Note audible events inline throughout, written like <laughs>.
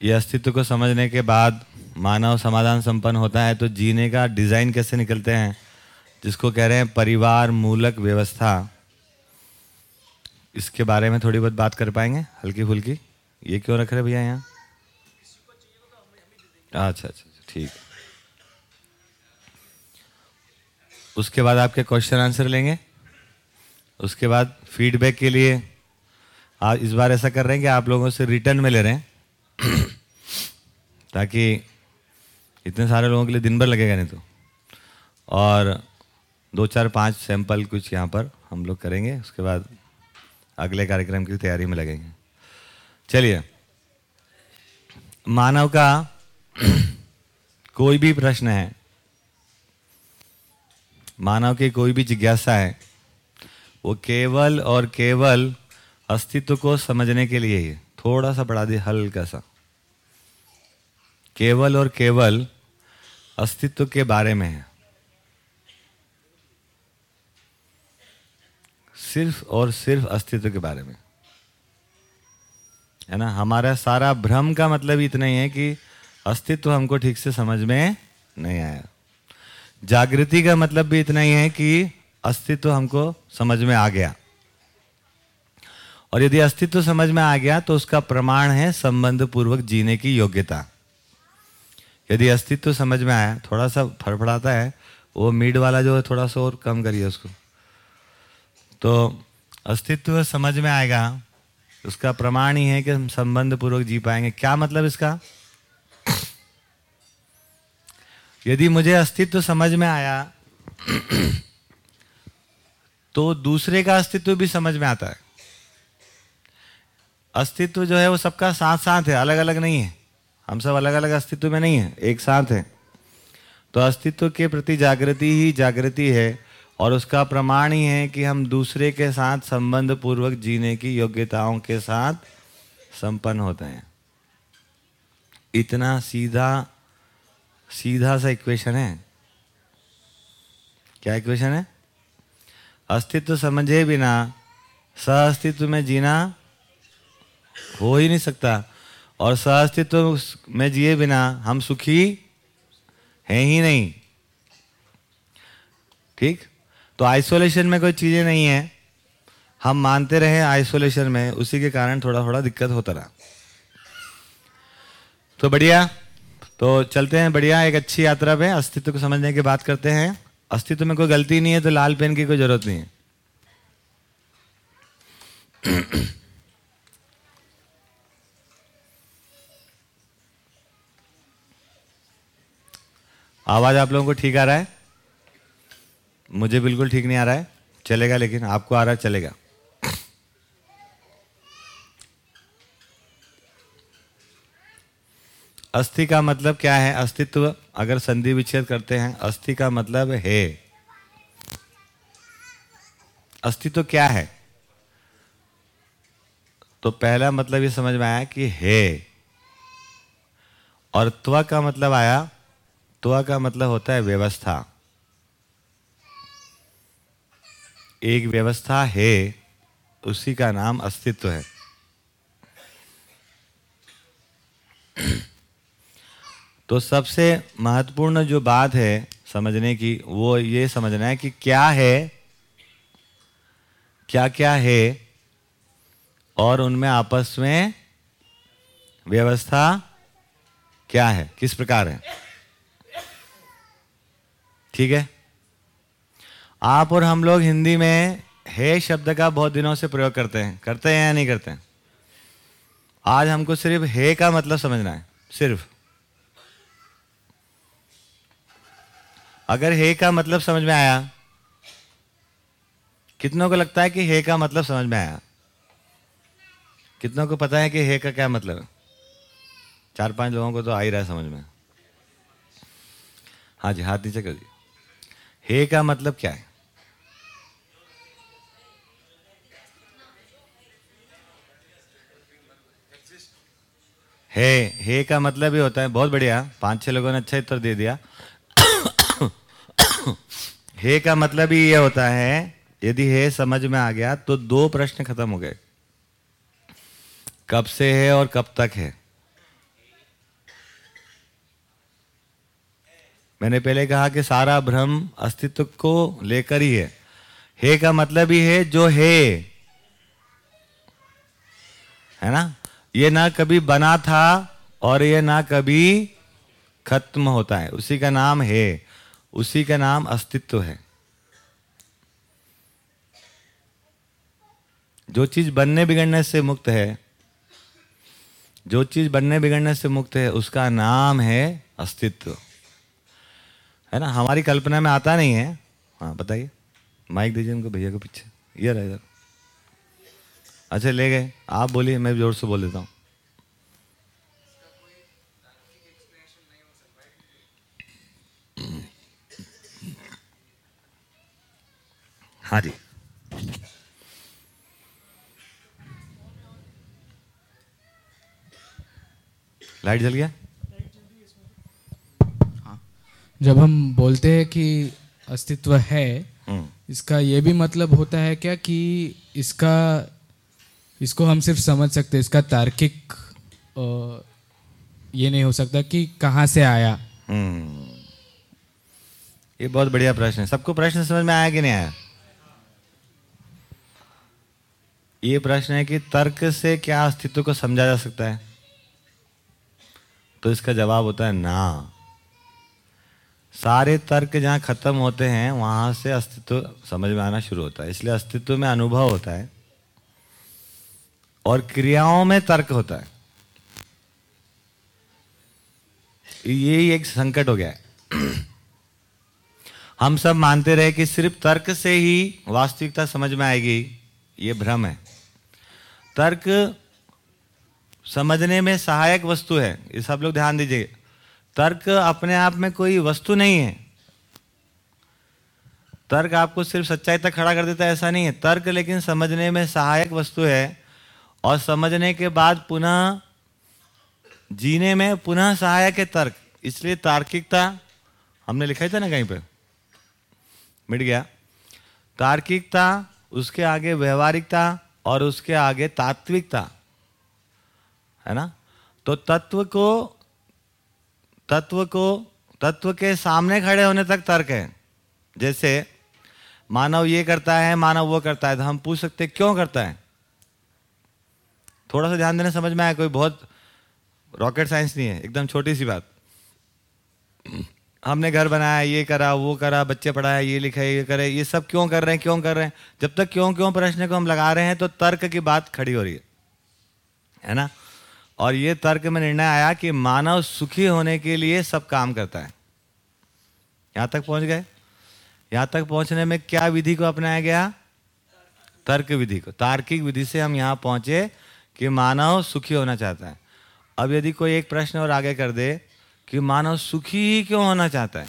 ये अस्तित्व को समझने के बाद मानव समाधान संपन्न होता है तो जीने का डिज़ाइन कैसे निकलते हैं? जिसको कह रहे हैं परिवार मूलक व्यवस्था। इसके बारे में थोड़ी बहुत बात कर पाएँगे? हल्की फुल्की? ये क्यों रख रहे भैया यहाँ? अच्छा अच्छा ठीक। उसके बाद आपके क्वेश्चन आंसर लेंगे। उसके बाद फीडबैक के लिए। आज इस बार ऐसा कर रहे हैं कि आप लोगों से रिटर्न में ले रहे हैं। <clears throat> ताकि इतने सारे लोगों के लिए दिन भर लगेगा नहीं तो। और दो चार पाँच सैंपल कुछ यहाँ पर हम लोग करेंगे, उसके बाद अगले कार्यक्रम की तैयारी में लगेंगे। चलिए। मानव का <clears throat> कोई भी प्रश्न है, मानव की कोई भी जिज्ञासा है, वो केवल और केवल अस्तित्व को समझने के लिए ही थोड़ा सा बढ़ा दिए हल्का सा। केवल और केवल अस्तित्व के बारे में है। सिर्फ़ और सिर्फ़ अस्तित्व के बारे में। है ना? हमारा सारा भ्रम का मतलब इतना ही है कि अस्तित्व हमको ठीक से समझ में नहीं आया। जागृति का मतलब भी इतना ही है कि अस्तित्व हमको समझ में आ गया। और यदि अस्तित्व समझ में आ गया तो उसका प्रमाण है संबंध पूर्वक जीने की योग्यता। यदि अस्तित्व समझ में आया, थोड़ा सा फड़फड़ाता है, वो मीड वाला जो है थोड़ा सा और कम करिए उसको। तो अस्तित्व समझ में आएगा, उसका प्रमाण ही है कि हम संबंध पूर्वक जी पाएँगे। क्या मतलब इसका? यदि मुझे अस्तित्व समझ में आया तो दूसरे का अस्तित्व भी समझ में आता है। अस्तित्व जो है वो सबका साथ साथ है अलग अलग नहीं है। हम सब अलग अलग अस्तित्व में नहीं है, एक साथ है। तो अस्तित्व के प्रति जागृति ही जागृति है और उसका प्रमाण ही है कि हम दूसरे के साथ संबंध पूर्वक जीने की योग्यताओं के साथ संपन्न होते हैं। इतना सीधा सीधा सा इक्वेशन है। क्या इक्वेशन है? अस्तित्व समझे बिना सह अस्तित्व में जीना हो ही नहीं सकता। और सह अस्तित्व में जिए बिना हम सुखी हैं ही नहीं। ठीक? तो आइसोलेशन में कोई चीज़ें नहीं है। हम मानते रहे आइसोलेशन में, उसी के कारण थोड़ा थोड़ा दिक्कत होता रहा। तो बढ़िया। तो चलते हैं बढ़िया, एक अच्छी यात्रा पे अस्तित्व को समझने की बात करते हैं। अस्तित्व में कोई गलती नहीं है तो लाल पेन की कोई ज़रूरत नहीं है। आवाज़ आप लोगों को ठीक आ रहा है? मुझे बिल्कुल ठीक नहीं आ रहा है। चलेगा लेकिन आपको आ रहा है, चलेगा। अस्थि का मतलब क्या है? अस्तित्व, अगर संधि विच्छेद करते हैं, अस्थि का मतलब है। अस्तित्व क्या है? तो पहला मतलब ये समझ में आया कि है। और त्व का मतलब आया त्व का मतलब होता है व्यवस्था। एक व्यवस्था है, उसी का नाम अस्तित्व है। <clears throat> तो सबसे महत्वपूर्ण जो बात है समझने की, वो ये समझना है कि क्या है क्या क्या है, और उनमें आपस में व्यवस्था क्या है, किस प्रकार है। ठीक है? आप और हम लोग हिंदी में हे शब्द का बहुत दिनों से प्रयोग करते हैं। करते हैं या नहीं करते हैं? आज हमको सिर्फ़ हे का मतलब समझना है। सिर्फ़। अगर हे का मतलब समझ में आया, कितनों को लगता है कि हे का मतलब समझ में आया? कितनों को पता है कि हे का क्या मतलब है? चार पाँच लोगों को तो आ ही रहा है समझ में। हाँ जी, हाथ नीचे कर दिए हे का मतलब क्या है? हे हे का मतलब ही होता है, बहुत बढ़िया। पाँच छह लोगों ने अच्छा उत्तर दे दिया। हे का मतलब ही ये होता है, यदि हे समझ में आ गया तो दो प्रश्न खत्म हो गए। कब से है और कब तक है? मैंने पहले कहा कि सारा भ्रम अस्तित्व को लेकर ही है। हे का मतलब ही है जो है। है ना? ये ना कभी बना था और ये ना कभी खत्म होता है। उसी का नाम है। उसी का नाम अस्तित्व है। जो चीज़ बनने बिगड़ने से मुक्त है, जो चीज़ बनने बिगड़ने से मुक्त है, उसका नाम है अस्तित्व। है ना? हमारी कल्पना में आता नहीं है। हाँ बताइए। माइक दीजिए उनको भैया को पीछे। ये रहा इधर। अच्छा ले गए। आप बोलिए, मैं ज़ोर से बोल देता हूँ। हाँ जी। लाइट जल गया? जब हम बोलते हैं कि अस्तित्व है हम्म, इसका ये भी मतलब होता है क्या कि इसका इसको हम सिर्फ़ समझ सकते हैं इसका तार्किक ये नहीं हो सकता कि कहाँ से आया। हम्म। ये बहुत बढ़िया प्रश्न है। सबको प्रश्न समझ में आया कि नहीं आया? ये प्रश्न है कि तर्क से क्या अस्तित्व को समझा जा सकता है? तो इसका जवाब होता है ना। सारे तर्क जहाँ खत्म होते हैं, वहाँ से अस्तित्व समझ में आना शुरू होता है। इसलिए अस्तित्व में अनुभव होता है और क्रियाओं में तर्क होता है। यही एक संकट हो गया है। <clears throat> हम सब मानते रहे कि सिर्फ़ तर्क से ही वास्तविकता समझ में आएगी, ये भ्रम है। तर्क समझने में सहायक वस्तु है। ये सब लोग ध्यान दीजिए। तर्क अपने आप में कोई वस्तु नहीं है। तर्क आपको सिर्फ़ सच्चाई तक खड़ा कर देता है, ऐसा नहीं है। तर्क लेकिन समझने में सहायक वस्तु है और समझने के बाद पुनः जीने में पुनः सहायक है तर्क। इसलिए तार्किकता, हमने लिखा ही था ना कहीं पे? मिट गया। तार्किकता, उसके आगे व्यवहारिकता और उसके आगे तात्विकता, है ना? तो तत्व को तत्व को, तत्व के सामने खड़े होने तक तर्क है। जैसे, मानव ये करता है, मानव वो करता है तो हम पूछ सकते क्यों करता है? थोड़ा सा ध्यान देने समझ में आया, कोई बहुत रॉकेट साइंस नहीं है, एकदम छोटी सी बात। हमने घर बनाया, ये करा, वो करा, बच्चे पढ़ाया ये लिखा, ये करे, ये सब क्यों कर रहे हैं, क्यों कर रहे हैं? जब तक क्यों क्यों प्रश्न को हम लगा रहे हैं तो तर्क की बात खड़ी हो रही है। है ना? और ये तर्क में निर्णय आया कि मानव सुखी होने के लिए सब काम करता है। यहाँ तक पहुँच गए? यहाँ तक पहुँचने में क्या विधि को अपनाया गया? तर्क विधि को। तार्किक विधि से हम यहाँ पहुँचे कि मानव सुखी होना चाहता है। अब यदि कोई एक प्रश्न और आगे कर दे कि मानव सुखी ही क्यों होना चाहता है?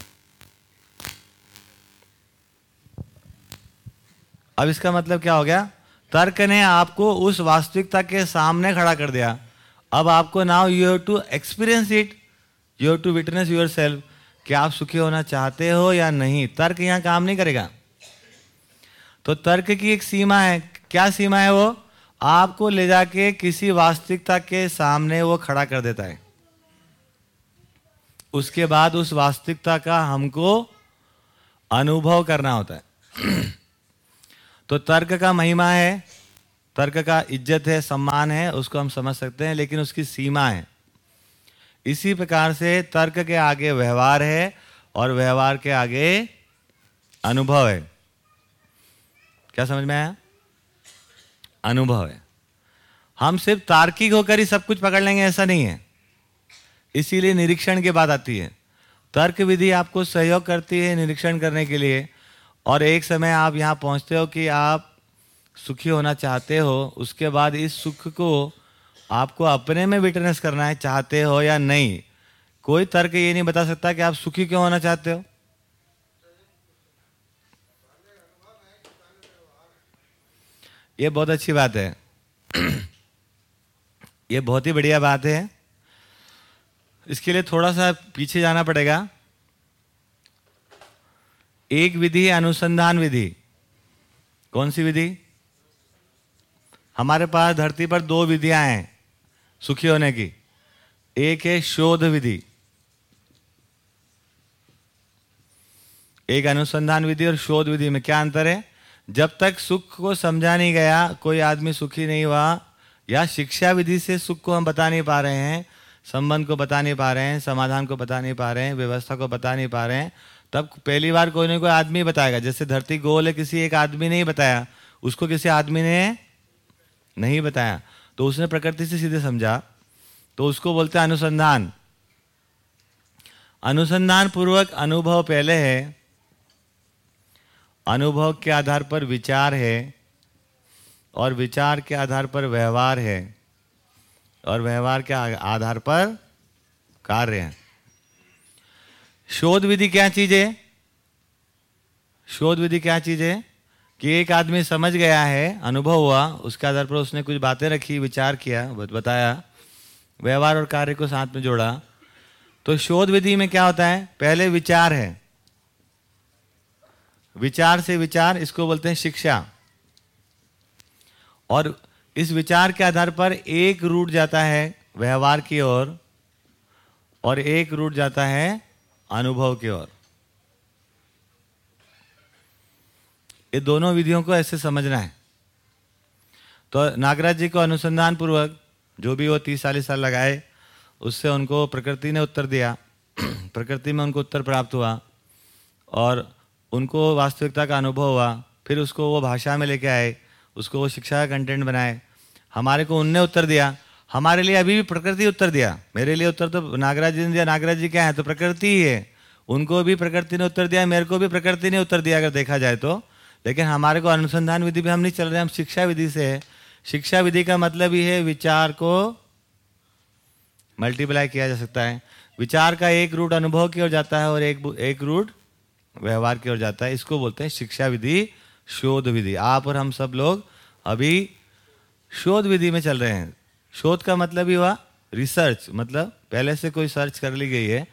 अब इसका मतलब क्या हो गया? तर्क ने आपको उस वास्तविकता के सामने खड़ा कर दिया। अब आपको now you have to experience it you have to witness yourself कि आप सुखी होना चाहते हो या नहीं। तर्क यहाँ काम नहीं करेगा। तो तर्क की एक सीमा है। क्या सीमा है वो? आपको ले जाके किसी वास्तविकता के सामने वो खड़ा कर देता है। उसके बाद उस वास्तविकता का हमको अनुभव करना होता है। <clears throat> तो तर्क का महिमा है। तर्क का इज़्ज़त है, सम्मान है, उसको हम समझ सकते हैं, लेकिन उसकी सीमा है। इसी प्रकार से तर्क के आगे व्यवहार है और व्यवहार के आगे अनुभव है। क्या समझ में आया? अनुभव है। हम सिर्फ़ तार्किक होकर ही सब कुछ पकड़ लेंगे, ऐसा नहीं है। इसीलिए निरीक्षण की बात आती है। तर्क विधि आपको सहयोग करती है निरीक्षण करने के लिए, और एक समय आप यहाँ पहुँचते हो कि आप सुखी होना चाहते हो, उसके बाद इस सुख को आपको अपने में विटनेस करना है, चाहते हो या नहीं। कोई तर्क ये नहीं बता सकता कि आप सुखी क्यों होना चाहते हो। ये बहुत अच्छी बात है। <clears throat> ये बहुत ही बढ़िया बात है। इसके लिए थोड़ा सा पीछे जाना पड़ेगा। एक विधि अनुसंधान विधि। कौन सी विधि? हमारे पास धरती पर दो विधियाँ हैं, सुखी होने की। एक है शोध विधि, एक अनुसंधान विधि और शोध विधि में क्या अंतर है? जब तक सुख को समझा नहीं गया, कोई आदमी सुखी नहीं हुआ, या शिक्षा विधि से सुख को हम बता नहीं पा रहे हैं, संबंध को बता नहीं पा रहे हैं, समाधान को बता नहीं पा रहे हैं, व्यवस्था को बता नहीं पा रहे हैं, तब पहली बार कोई ना कोई आदमी बताएगा। जैसे धरती गोल है, किसी एक आदमी ने ही बताया, उसको किसी आदमी ने नहीं बताया। तो उसने प्रकृति से सीधे समझा। तो उसको बोलते हैं अनुसंधान। अनुसंधान पूर्वक अनुभव पहले है। अनुभव के आधार पर विचार है और विचार के आधार पर व्यवहार है और व्यवहार के आधार पर कार्य है। शोध विधि क्या चीज़? है शोध विधि क्या चीज़? है कि एक आदमी समझ गया है अनुभव हुआ उसके आधार पर उसने कुछ बातें रखी विचार किया बताया व्यवहार और कार्य को साथ में जोड़ा। तो शोध विधि में क्या होता है? पहले विचार है। विचार से विचार इसको बोलते हैं शिक्षा। और इस विचार के आधार पर एक रूट जाता है व्यवहार की ओर और, और एक रूट जाता है अनुभव की ओर। ये दोनों विधियों को ऐसे समझना है। तो नागराज जी को अनुसंधान पूर्वक जो भी वो तीस चालीस साल लगाए, उससे उनको प्रकृति ने उत्तर दिया। <clears throat> प्रकृति में उनको उत्तर प्राप्त हुआ और उनको वास्तविकता का अनुभव हुआ। फिर उसको वो भाषा में लेके आए, उसको वो शिक्षा का कंटेंट बनाए। हमारे को उनने उत्तर दिया। हमारे लिए अभी भी प्रकृति उत्तर दिया। मेरे लिए उत्तर तो नागराज जी ने दिया। नागराज जी क्या है? तो प्रकृति ही है। उनको भी प्रकृति ने उत्तर दिया, मेरे को भी प्रकृति ने उत्तर दिया। अगर देखा जाए तो लेकिन हमारे को अनुसंधान विधि भी हम नहीं चल रहे, हम शिक्षा विधि से है। शिक्षा विधि का मतलब ही है, विचार को मल्टीप्लाई किया जा सकता है। विचार का एक रूट अनुभव की ओर जाता है और एक एक रूट व्यवहार की ओर जाता है। इसको बोलते हैं शिक्षा विधि, शोध विधि। आप और हम सब लोग अभी शोध विधि में चल रहे हैं। शोध का मतलब ही हुआ रिसर्च मतलब पहले से कोई सर्च कर ली गई है।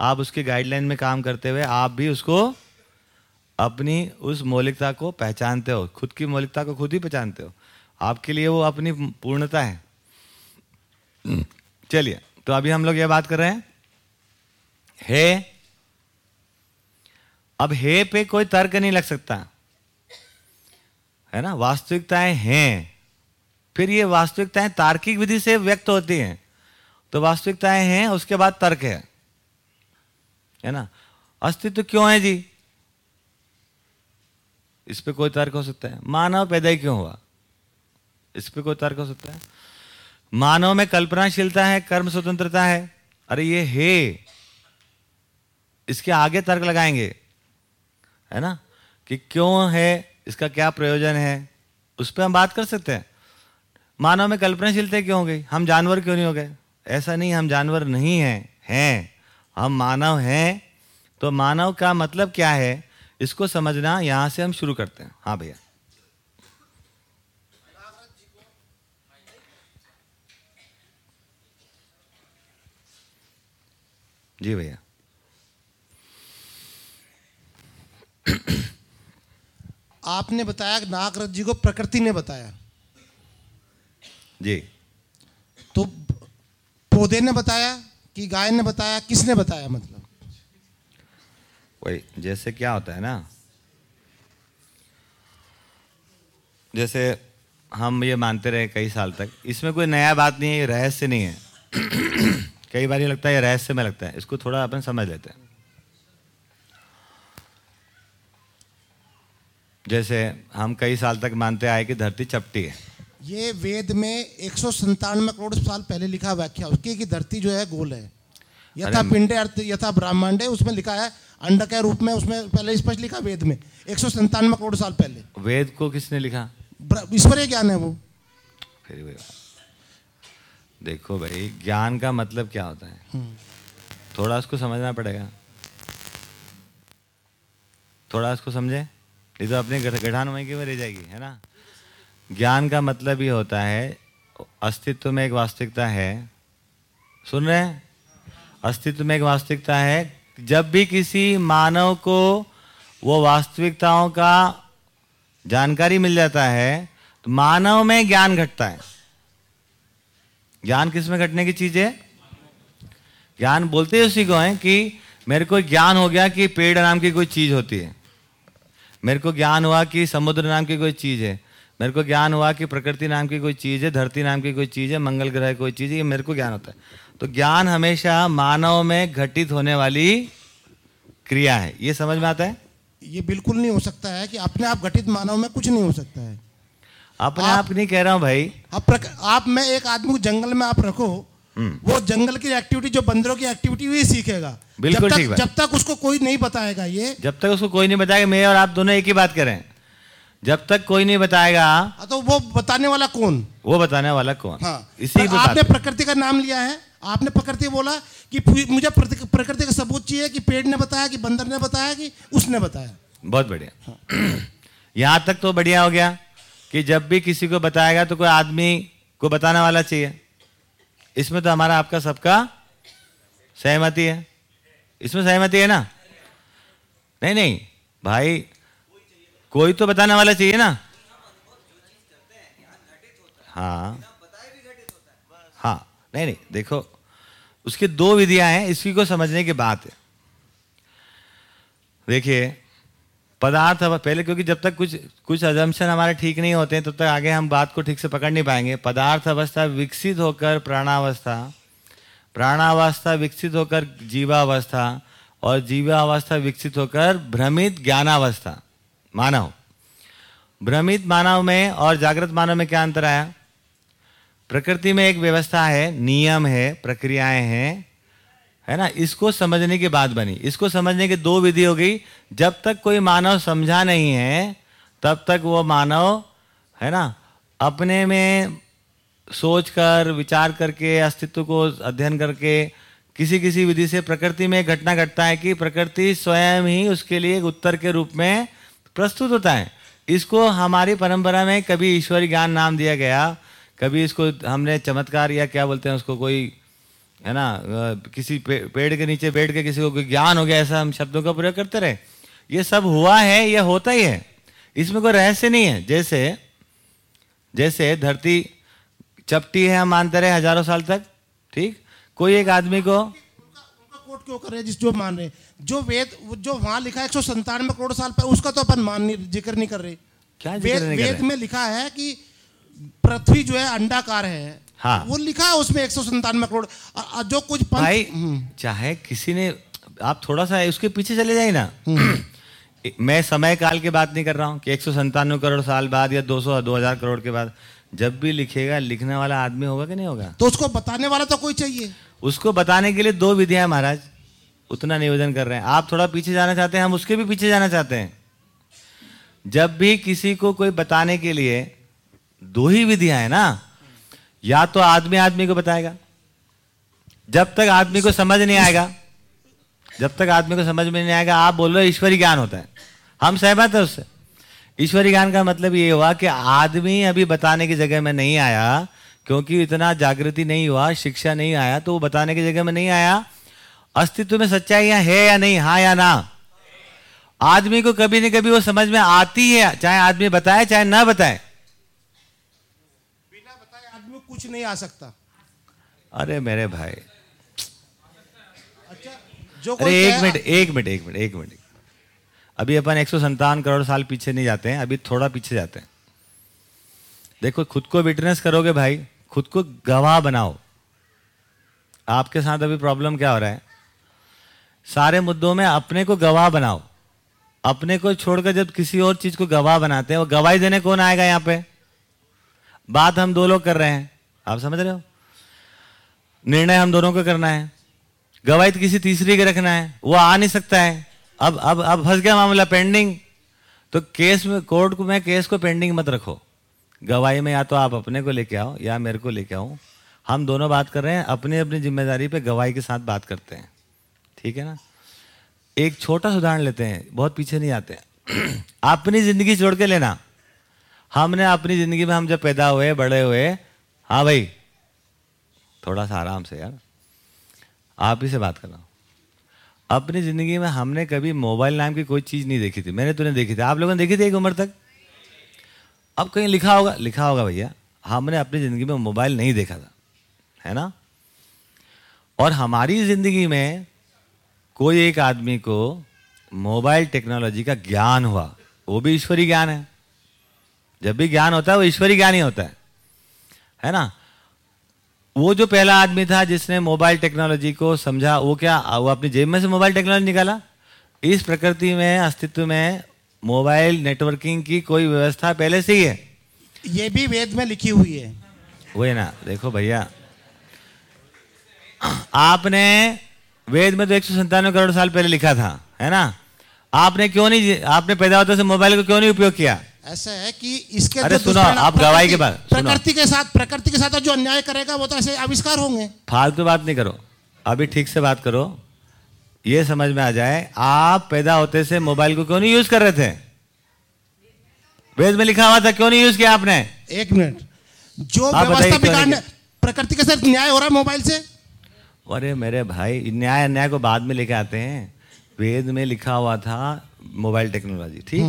आप उसके गाइडलाइन में काम करते हुए आप भी उसको अपनी उस मौलिकता को पहचानते हो खुद की मौलिकता को खुद ही पहचानते हो। आपके लिए वो अपनी पूर्णता है। चलिए तो अभी हम लोग ये बात कर रहे हैं। है अब हे पे कोई तर्क नहीं लग सकता। है ना? वास्तविकताएँ हैं। फिर ये वास्तविकताएँ तार्किक विधि से व्यक्त होती हैं। तो वास्तविकताएँ हैं उसके बाद तर्क है। है ना? अस्तित्व क्यों है जी? इस पर कोई तर्क हो सकता है? मानव पैदा ही क्यों हुआ? इस पर कोई तर्क हो सकता है? मानव में कल्पनाशीलता है, कर्म स्वतंत्रता है। अरे ये हे। इसके आगे तर्क लगाएँगे। है ना? कि क्यों है? इसका क्या प्रयोजन है? उस पर हम बात कर सकते हैं। मानव में कल्पनाशीलता क्यों हो गई? हम जानवर क्यों नहीं हो गए? ऐसा नहीं, हम जानवर नहीं हैं हैं। हम मानव हैं। तो मानव का मतलब क्या है? इसको समझना यहाँ से हम शुरू करते हैं। हाँ भैया। जी भैया। <coughs> आपने बताया नागरथ जी को प्रकृति ने बताया। जी। तो पौधे ने बताया कि गाय ने बताया? किसने बताया मतलब? वही, जैसे क्या होता है ना? जैसे हम ये मानते रहे कई साल तक, इसमें कोई नया बात नहीं है रहस्य नहीं है। <clears throat> कई बार ये लगता है रहस्य में लगता है, इसको थोड़ा अपन समझ लेते हैं। जैसे हम कई साल तक मानते आए कि धरती चपटी है। ये वेद में एक करोड़ साल पहले लिखा व्याख्या, उसकी कि धरती जो है गोल है। यथा पिंडे अर्थ यथा ब्रह्मांड है उसमें लिखा है अंड के रूप में उसमें पहले स्पष्ट लिखा वेद में एक सौ संतानवे करोड़ साल पहले। वेद को किसने लिखा? ईश्वरीय ज्ञान है वो। फिर देखो भाई ज्ञान का मतलब क्या होता है? हम्म। थोड़ा उसको समझना पड़ेगा। थोड़ा उसको समझे? ये तो अपने गठान वहीं की रह जाएगी है ना? ज्ञान का मतलब ये होता है अस्तित्व में एक वास्तविकता है। सुन रहे हैं? अस्तित्व में एक वास्तविकता है। जब भी किसी मानव को वो वास्तविकताओं का जानकारी मिल जाता है तो मानव में ज्ञान घटता है। ज्ञान किसमें घटने की चीज़ है? ज्ञान बोलते ही उसी को है कि मेरे को ज्ञान हो गया कि पेड़ नाम की कोई चीज़ होती है। मेरे को ज्ञान हुआ कि समुद्र नाम की कोई चीज़ है। मेरे को ज्ञान हुआ कि प्रकृति नाम की कोई चीज़ है, धरती नाम की कोई चीज़ है, मंगल ग्रह कोई चीज़ है, ये मेरे को ज्ञान होता है। तो ज्ञान हमेशा मानव में घटित होने वाली क्रिया है। ये समझ में आता है? ये बिल्कुल नहीं हो सकता है कि अपने आप घटित मानव में कुछ नहीं हो सकता है। अपने आप आप नहीं कह रहा हूँ भाई। आप प्रक, आप में एक आदमी को जंगल में आप रखो हम्म। वो जंगल की एक्टिविटी जो बंदरों की एक्टिविटी वही सीखेगा। बिल्कुल जब ठीक तक जब तक उसको कोई नहीं बताएगा ये। जब तक उसको कोई नहीं बताएगा मैं और आप दोनों एक ही बात करें। जब तक कोई नहीं बताएगा हाँ, तो वो बताने वाला कौन? वो बताने वाला कौन? हाँ इसी आपने प्रकृति का नाम लिया है। आपने प्रकृति बोला कि मुझे प्रकृति का सबूत चाहिए कि पेड़ ने बताया, कि बंदर ने बताया, कि उसने बताया। बहुत बढ़िया। <clears throat> यहाँ तक तो बढ़िया हो गया कि जब भी किसी को बताएगा तो कोई आदमी को बताने वाला चाहिए। इसमें तो हमारा आपका सबका सहमति है। इसमें सहमति है ना? नहीं नहीं, भाई, कोई तो बताने वाला चाहिए ना। हाँ हाँ। नहीं नहीं, देखो, उसकी दो विधियाँ हैं, इसी को समझने की बात है। देखिए, पदार्थ पहले, क्योंकि जब तक कुछ कुछ अजम्पशन हमारे ठीक नहीं होते हैं, तब तक आगे हम बात को ठीक से पकड़ नहीं पाएँगे। पदार्थ अवस्था विकसित होकर प्राणावस्था प्राणावस्था विकसित होकर जीवावस्था, और जीवावस्था विकसित होकर भ्रमित ज्ञानावस्था। मानव। भ्रमित मानव में और जागृत मानव में क्या अंतर आया? प्रकृति में एक व्यवस्था है, नियम है, प्रक्रियाएँ हैं, है ना? इसको समझने की बात बनी। इसको समझने की दो विधि हो गई। जब तक कोई मानव समझा नहीं है, तब तक वो मानव, है ना? अपने में सोच कर विचार करके, अस्तित्व को अध्ययन करके किसी किसी विधि से प्रकृति में घटना घटता है कि प्रकृति स्वयं ही उसके लिए एक उत्तर के रूप में प्रस्तुत होता है। इसको हमारी परंपरा में कभी ईश्वरी ज्ञान नाम दिया गया। कभी इसको हमने चमत्कार या क्या बोलते हैं उसको कोई है ना किसी पे, पेड़ के नीचे बैठ के किसी को कोई ज्ञान हो गया ऐसा हम शब्दों का प्रयोग करते रहे। ये सब हुआ है ये होता ही है। इसमें कोई रहस्य नहीं है। जैसे जैसे धरती चपटी है हम मानते रहे हज़ारों साल तक ठीक? कोई एक आदमी को उनका कोट क्यों कर रहे हैं जिस जो मान रहे हैं? जो वेद जो वहाँ लिखा है एक सौ संतानवे करोड़ साल पहले उसका तो अपन मान ज़िक्र नहीं कर रहे। क्या वेद वेद? में लिखा है कि पृथ्वी जो है अंडाकार है। हाँ। वो लिखा है उसमें एक सौ संतानवे करोड़। जो कुछ पंच भाई हम्म, चाहे किसी ने आप थोड़ा सा उसके पीछे चले जाए ना। हम्म। <clears throat> मैं समय काल की बात नहीं कर रहा हूँ कि एक सौ करोड़ साल बाद या 200 2000 करोड़ के बाद जब भी लिखेगा लिखने वाला आदमी होगा कि नहीं होगा? तो उसको बताने वाला तो कोई चाहिए। उसको बताने के लिए दो विधियाँ महाराज। उतना निवेदन कर रहे हैं। आप थोड़ा पीछे जाना चाहते हैं हम उसके भी पीछे जाना चाहते हैं। जब भी किसी को कोई बताने के लिए दो ही विधियाँ हैं ना। या तो आदमी आदमी को बताएगा, जब तक आदमी को समझ नहीं आएगा, जब तक आदमी को समझ में नहीं आएगा, आप बोल रहे ईश्वरी ज्ञान होता है। हम सहमत है उससे। ईश्वरी ज्ञान का मतलब ये हुआ कि आदमी अभी बताने की जगह में नहीं आया, क्योंकि इतना जागृति नहीं हुआ, शिक्षा नहीं आया तो वो बताने की जगह में नहीं आया। अस्तित्व में सच्चाई यहाँ है या नहीं हाँ या ना? आदमी को कभी न कभी वो समझ में आती है, चाहे आदमी बताए, चाहे ना बताए बिना बताए आदमी को कुछ नहीं आ सकता। अरे मेरे भाई। अच्छा जो अरे एक मिनट एक मिनट एक मिनट एक मिनट। अभी अपन एक सौ करोड़ साल पीछे नहीं जाते हैं अभी थोड़ा पीछे जाते हैं। देखो खुद को विटनेस करोगे भाई खुद को गवाह बनाओ। आपके साथ अभी प्रॉब्लम क्या हो रहा है? सारे मुद्दों में अपने को गवाह बनाओ। अपने को छोड़कर जब किसी और चीज़ को गवाह बनाते हैं वो गवाही देने कौन आएगा यहाँ पे? बात हम दो लोग कर रहे हैं। आप समझ रहे हो? निर्णय हम दोनों को करना है। गवाही तो किसी तीसरी के रखना है। वो आ नहीं सकता है। अब अब अब फंस गया मामला पेंडिंग तो केस में कोर्ट को, में केस को पेंडिंग मत रखो। गवाही में या तो आप अपने को लेके आओ या मेरे को लेके आओ। हम दोनों बात कर रहे हैं, अपनी अपनी ज़िम्मेदारी पे गवाही के साथ बात करते हैं। ठीक है ना? एक छोटा उदाहरण लेते हैं, बहुत पीछे नहीं आते <clears throat> अपनी ज़िंदगी छोड़ के लेना। हमने अपनी ज़िंदगी में हम जब पैदा हुए, बड़े हुए हाँ भाई। थोड़ा सा आराम से यार। आप ही से बात कर रहा हूँ। अपनी ज़िंदगी में हमने कभी मोबाइल नाम की कोई चीज़ नहीं देखी थी। मैंने तूने देखी थी। आप लोगों ने देखी थी एक उम्र तक? अब कहीं लिखा होगा लिखा होगा भैया। हमने अपनी ज़िंदगी में मोबाइल नहीं देखा था। है ना? और हमारी ज़िंदगी में कोई एक आदमी को मोबाइल टेक्नोलॉजी का ज्ञान हुआ, वो भी ईश्वरी ज्ञान है। जब भी ज्ञान होता है, वो ईश्वरी ज्ञान ही होता है। है ना? वो जो पहला आदमी था जिसने मोबाइल टेक्नोलॉजी को समझा वो क्या वो अपनी जेब में से मोबाइल टेक्नोलॉजी निकाला? इस प्रकृति में अस्तित्व में मोबाइल नेटवर्किंग की कोई व्यवस्था पहले से ही है? ये भी वेद में लिखी हुई है। वही ना देखो भैया। आपने वेद में तो एक करोड़ साल पहले लिखा था है ना? आपने क्यों नहीं आपने पैदा होते से मोबाइल को क्यों नहीं उपयोग किया? ऐसा है कि इसके अरे सुनो, आप गवाही के बाद प्रकृति के साथ प्रकृति के साथ जो अन्याय करेगा वो तो ऐसे आविष्कार होंगे। फालतू बात नहीं करो। अभी ठीक से बात करो। ये समझ में आ जाए आप पैदा होते से मोबाइल को क्यों नहीं यूज़ कर रहे थे? वेद में लिखा हुआ था क्यों नहीं यूज़ किया आपने? एक मिनट। जो व्यवस्था बिगाड़ने प्रकृति के साथ न्याय हो रहा है मोबाइल से? अरे मेरे भाई न्याय अन्याय को बाद में लेके आते हैं। वेद में लिखा हुआ था मोबाइल टेक्नोलॉजी ठीक?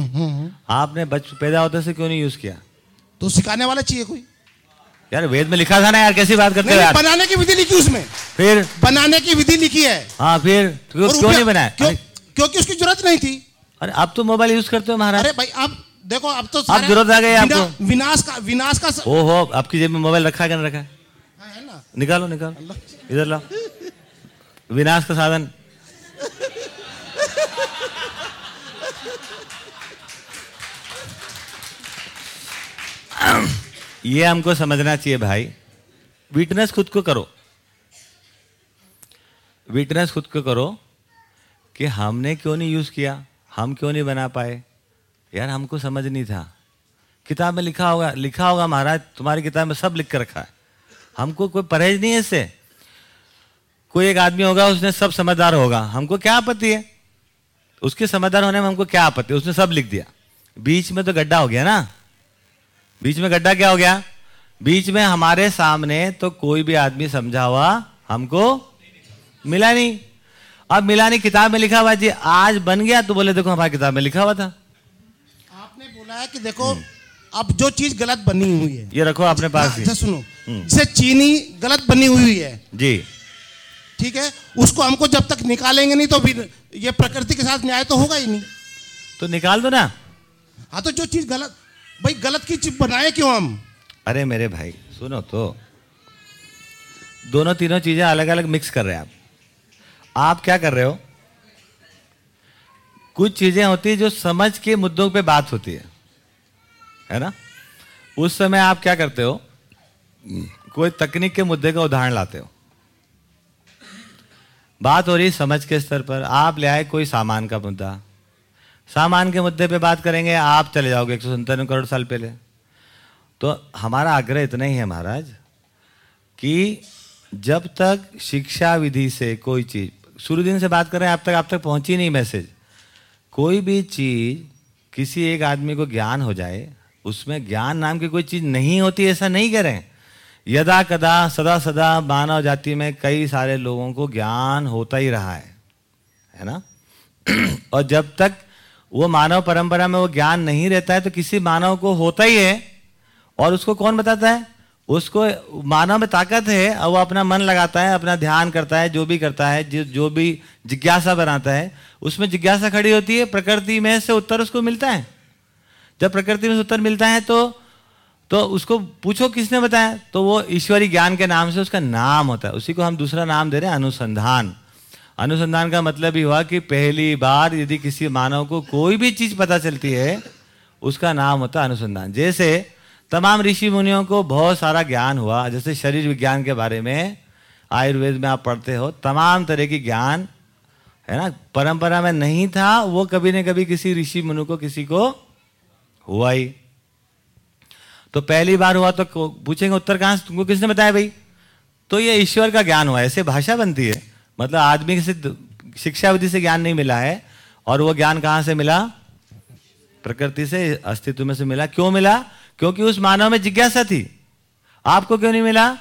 आपने बच पैदा होते से क्यों नहीं यूज़ किया? तो सिखाने वाला चाहिए कोई? यार वेद में लिखा था ना यार कैसी बात करते हो यार? बनाने की विधि लिखी उसमें। फिर? बनाने की विधि लिखी है। हाँ फिर? क्यों क्यों नहीं बनाया? क्यों क्योंकि उसकी ज़रूरत नहीं थी। अरे आप तो मोबाइल यूज़ करते हो महाराज। अरे भाई अब देखो अब तो सारा ज़रूरत आ गई आपको। विनाश का विनाश का स- ओहो आपकी जेब में मोबाइल रखा है कि रखा है? हाँ, है ना। निकालो निकालो। इधर लाओ। विनाश का साधन। ये हमको समझना चाहिए भाई। विटनेस खुद को करो। विटनेस खुद को करो कि हमने क्यों नहीं यूज़ किया? हम क्यों नहीं बना पाए? यार, हमको समझ नहीं था। किताब में लिखा होगा लिखा होगा महाराज, तुम्हारी किताब में सब लिख कर रखा है। हमको कोई परहेज नहीं है इससे। कोई एक आदमी होगा, उसने सब समझदार होगा। हमको क्या आपत्ति है? उसके समझदार होने में हमको क्या आपत्ति है? उसने सब लिख दिया। बीच में तो गड्ढा हो गया ना। बीच में गड्ढा क्या हो गया? बीच में हमारे सामने तो कोई भी आदमी समझा हुआ हमको मिला नहीं। अब मिला नहीं किताब में लिखा हुआ जी आज बन गया तो बोले देखो हमारी किताब में लिखा हुआ था। आपने बोला है कि देखो अब जो चीज़ गलत बनी हुई है ये रखो अपने पास अच्छा सुनो जैसे चीनी गलत बनी हुई है जी। ठीक है उसको हमको जब तक निकालेंगे नहीं तो फिर ये प्रकृति के साथ न्याय तो होगा ही नहीं। तो निकाल दो ना। हाँ तो जो चीज़ गलत भाई गलत की चीज़ बनाए क्यों हम? अरे मेरे भाई, सुनो तो। दोनों तीनों चीज़ें अलग अलग मिक्स कर रहे हैं आप। आप क्या कर रहे हो? कुछ चीज़ें होती है जो समझ के मुद्दों पे बात होती है। है ना? उस समय आप क्या करते हो? कोई तकनीक के मुद्दे का उदाहरण लाते हो। बात हो रही समझ के स्तर पर। आप ले आए कोई सामान का मुद्दा। सामान के मुद्दे पे बात करेंगे, आप चले जाओगे एक सौ करोड़ साल पहले। तो हमारा आग्रह इतना ही है महाराज कि जब तक शिक्षा विधि से कोई चीज़, शुरू दिन से बात कर रहे हैं, आप तक आप तक पहुँची नहीं मैसेज। कोई भी चीज़, किसी एक आदमी को ज्ञान हो जाए, उसमें ज्ञान नाम की कोई चीज़ नहीं होती, ऐसा नहीं हैं। यदा कदा, सदा सदा मानव जाति में कई सारे लोगों को ज्ञान होता ही रहा है है ना? <clears throat> और जब तक वो मानव परंपरा में वो ज्ञान नहीं रहता है तो किसी मानव को होता ही है। और उसको कौन बताता है? उसको मानव में ताकत है, और वो अपना मन लगाता है, अपना ध्यान करता है, जो भी करता है, जो जो भी जिज्ञासा बनाता है, उसमें जिज्ञासा खड़ी होती है, प्रकृति में से उत्तर उसको मिलता है। जब प्रकृति में से उत्तर मिलता है तो तो उसको पूछो किसने बताया? तो वो ईश्वरी ज्ञान के नाम से उसका नाम होता है। उसी को हम दूसरा नाम दे रहे हैं, अनुसंधान। अनुसंधान का मतलब ही हुआ कि पहली बार यदि किसी मानव को कोई भी चीज़ पता चलती है, उसका नाम होता है अनुसंधान। जैसे तमाम ऋषि मुनियों को बहुत सारा ज्ञान हुआ, जैसे शरीर विज्ञान के बारे में, आयुर्वेद में आप पढ़ते हो, तमाम तरह की ज्ञान, है ना, परंपरा में नहीं था, वो कभी न कभी किसी ऋषि मुनि को, किसी को हुआ ही। तो पहली बार हुआ तो पूछेंगे उत्तर कहाँ तुमको किसने बताया भाई? तो ये ईश्वर का ज्ञान हुआ, ऐसे भाषा बनती है। मतलब आदमी से शिक्षा विधि से ज्ञान नहीं मिला है, और वो ज्ञान कहाँ से मिला? प्रकृति से, अस्तित्व में से मिला। क्यों मिला? क्योंकि उस मानव में जिज्ञासा थी। आपको क्यों नहीं मिला?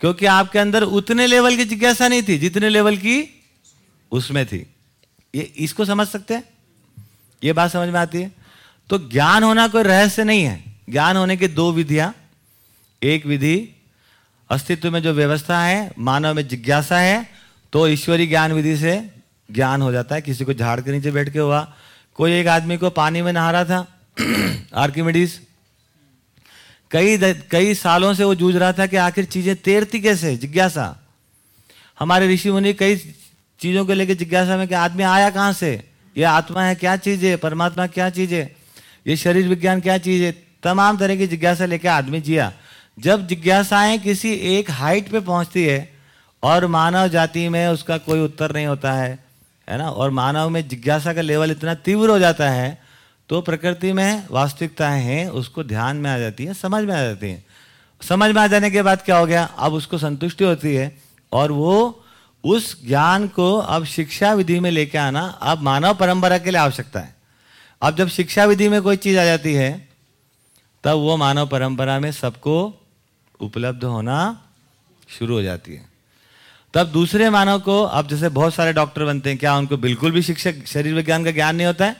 क्योंकि आपके अंदर उतने लेवल की जिज्ञासा नहीं थी जितने लेवल की उसमें थी। ये, इसको समझ सकते हैं? ये बात समझ में आती है? तो ज्ञान होना कोई रहस्य नहीं है। ज्ञान होने की दो विधियाँ। एक विधि, अस्तित्व में जो व्यवस्था है, मानव में जिज्ञासा है तो ईश्वरी ज्ञान विधि से ज्ञान हो जाता है। किसी को झाड़ के नीचे बैठ के हुआ। कोई एक आदमी को पानी में नहा रहा था, <clears throat> आर्किमिडीज। कई कई सालों से वो जूझ रहा था कि आखिर चीज़ें तैरती कैसे? जिज्ञासा। हमारे ऋषि मुनि कई चीज़ों को लेकर जिज्ञासा में कि आदमी आया कहाँ से? ये आत्मा है, क्या चीज़ है? परमात्मा क्या चीज़ है? ये शरीर विज्ञान क्या चीज़ है? तमाम तरह की जिज्ञासा लेकर आदमी जिया। जब जिज्ञासाएँ किसी एक हाइट पे पहुँचती है और मानव जाति में उसका कोई उत्तर नहीं होता है है ना? और मानव में जिज्ञासा का लेवल इतना तीव्र हो जाता है तो प्रकृति में वास्तविकताएँ हैं, उसको ध्यान में आ जाती है, समझ में आ जाती है। समझ में आ जाने के बाद क्या हो गया? अब उसको संतुष्टि होती है और वो उस ज्ञान को अब शिक्षा विधि में लेके आना अब मानव परंपरा के लिए आवश्यकता है। अब जब शिक्षा विधि में कोई चीज़ आ जाती है, तब वो मानव परंपरा में सबको उपलब्ध होना शुरू हो जाती है। तब दूसरे मानव को, अब जैसे बहुत सारे डॉक्टर बनते हैं, क्या उनको बिल्कुल भी शिक्षक, शरीर विज्ञान का ज्ञान नहीं होता है?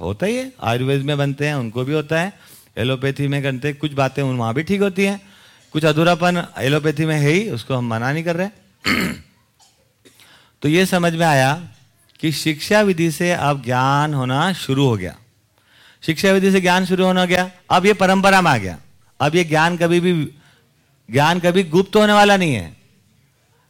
होता ही है। आयुर्वेद में बनते हैं, उनको भी होता है। एलोपैथी में करते हैं, कुछ बातें वहाँ भी ठीक होती हैं। कुछ अधूरापन एलोपैथी में है ही, उसको हम मना नहीं कर रहे <clears throat> तो ये समझ में आया कि शिक्षा विधि से अब ज्ञान होना शुरू हो गया। शिक्षा विधि से ज्ञान शुरू होना गया। अब ये परंपरा में आ गया। अब ये ज्ञान कभी भी, ज्ञान कभी गुप्त होने वाला नहीं है।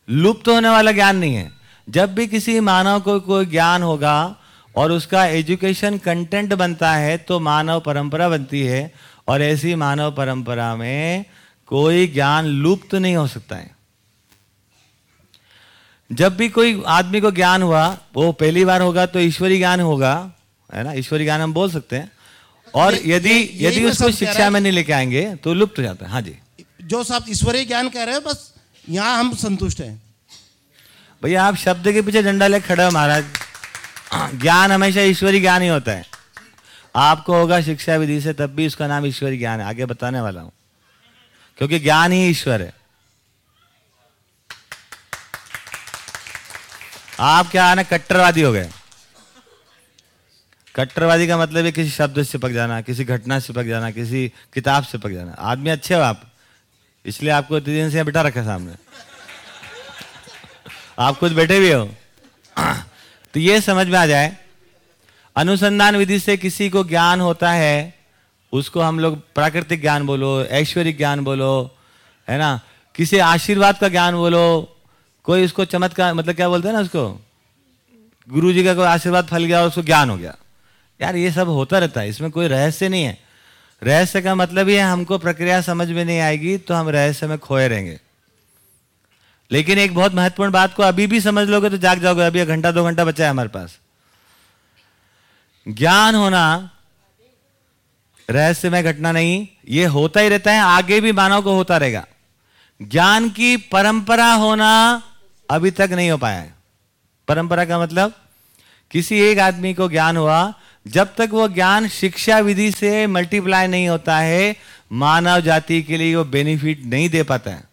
लुप्त होने वाला ज्ञान नहीं है। जब भी किसी मानव को कोई ज्ञान होगा और उसका एजुकेशन कंटेंट बनता है तो मानव परंपरा बनती है और ऐसी मानव परंपरा में कोई ज्ञान लुप्त नहीं हो सकता है। जब भी कोई आदमी को ज्ञान हुआ वो पहली बार होगा तो ईश्वरी ज्ञान होगा है ना? ईश्वरी ज्ञान हम बोल सकते हैं। और यदि यदि उसको शिक्षा में नहीं लेके आएँगे तो लुप्त हो जाता है। हाँ जी। जो साहब ईश्वरीय ज्ञान कह रहे हैं बस यहाँ हम संतुष्ट हैं। भैया, आप शब्द के पीछे झंडा ले खड़े हो महाराज। ज्ञान हमेशा ईश्वरी ज्ञान ही होता है। आपको होगा शिक्षा विधि से, तब भी उसका नाम ईश्वरी ज्ञान है। आगे बताने वाला हूँ। क्योंकि ज्ञान ही ईश्वर है। आप क्या आना कट्टरवादी हो गए। कट्टरवादी का मतलब है किसी शब्द से पक जाना, किसी घटना से पक जाना, किसी किताब से पक जाना। आदमी अच्छे हो आप। इसलिए आपको इतने दिन से बिठा रखा सामने। आप खुद बैठे भी हो। तो ये समझ में आ जाए, अनुसंधान विधि से किसी को ज्ञान होता है, उसको हम लोग प्राकृतिक ज्ञान बोलो ऐश्वर्य ज्ञान बोलो, है ना? किसी आशीर्वाद का ज्ञान बोलो, कोई उसको चमत्कार मतलब क्या बोलते हैं ना उसको? गुरु जी का कोई आशीर्वाद फल गया उसको ज्ञान हो गया। यार ये सब होता रहता है, इसमें कोई रहस्य नहीं है। रहस्य का मतलब ये हमको प्रक्रिया समझ में नहीं आएगी तो हम रहस्य में खोए रहेंगे। लेकिन एक बहुत महत्वपूर्ण बात को अभी भी समझ लोगे तो जाग जाओगे, अभी घंटा, दो घंटा बचा है हमारे पास। ज्ञान होना रहस्यमय घटना नहीं, ये होता ही रहता है, आगे भी मानव को होता रहेगा। ज्ञान की परंपरा होना अभी तक नहीं हो पाया है। परंपरा का मतलब किसी एक आदमी को ज्ञान हुआ जब तक वो ज्ञान शिक्षा विधि से मल्टीप्लाई नहीं होता है, मानव जाति के लिए वो बेनिफिट नहीं दे पाता है।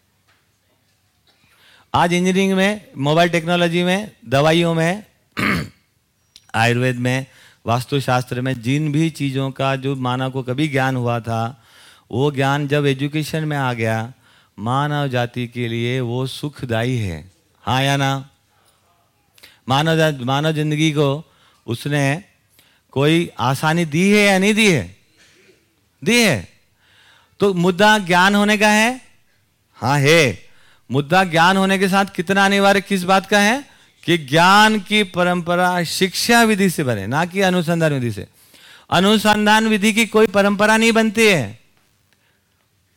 आज इंजीनियरिंग में मोबाइल टेक्नोलॉजी में, दवाइयों में, <clears throat> आयुर्वेद में, वास्तुशास्त्र में, जिन भी चीज़ों का जो मानव को कभी ज्ञान हुआ था, वो ज्ञान जब एजुकेशन में आ गया, मानव जाति के लिए वो सुखदायी है। हाँ या ना? मानव मानव ज़िंदगी को उसने कोई आसानी दी है या नहीं दी है? दी है। तो मुद्दा ज्ञान होने का है? हाँ है। मुद्दा ज्ञान होने के साथ कितना अनिवार्य किस बात का है? कि ज्ञान की परंपरा शिक्षा विधि से बने, ना कि अनुसंधान विधि से। अनुसंधान विधि की कोई परंपरा नहीं बनती है।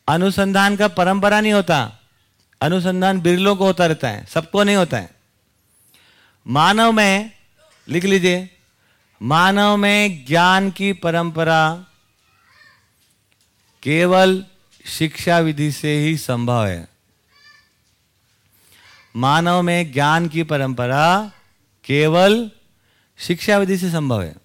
अनुसंधान का परंपरा नहीं होता। अनुसंधान बिरलों को होता रहता है, सबको नहीं होता है। मानव में, लिख लीजिए मानव में ज्ञान की परंपरा केवल शिक्षा विधि से ही संभव है। मानव में ज्ञान की परंपरा केवल शिक्षा विधि से संभव है।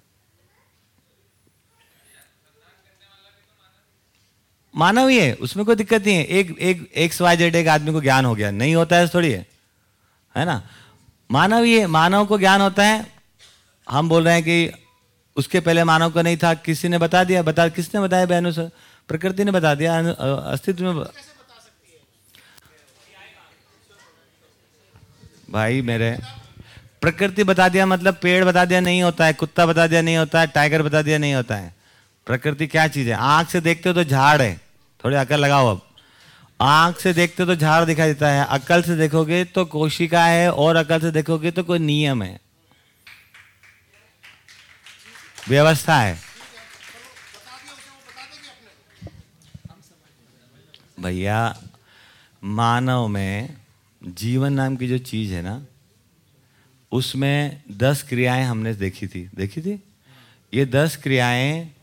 मानव ही है, उसमें कोई दिक्कत नहीं है। एक एक वाई जेड एक आदमी को ज्ञान हो गया, नहीं होता है थोड़ी है। है ना? मानव है, मानव को ज्ञान होता है हम बोल रहे हैं कि उसके पहले मानव को नहीं था, किसी ने बता दिया? बता, किसने बताया बहनों से प्रकृति ने बता दिया अस्तित्व में भाई मेरे, प्रकृति बता दिया मतलब पेड़ बता दिया नहीं होता है, कुत्ता बता दिया नहीं होता है टाइगर बता दिया नहीं होता है। प्रकृति क्या चीज़ है? आँख से देखते हो तो झाड़ है। थोड़ी अकल लगाओ अब। आँख से देखते हो तो झाड़ दिखाई देता है। अकल से देखोगे तो कोशिका है और अकल से देखोगे तो कोई नियम है। व्यवस्था है। भैया, मानव में जीवन नाम की जो चीज़ है ना, उसमें दस क्रियाएँ हमने देखी थी। देखी थी? ये दस क्रियाएँ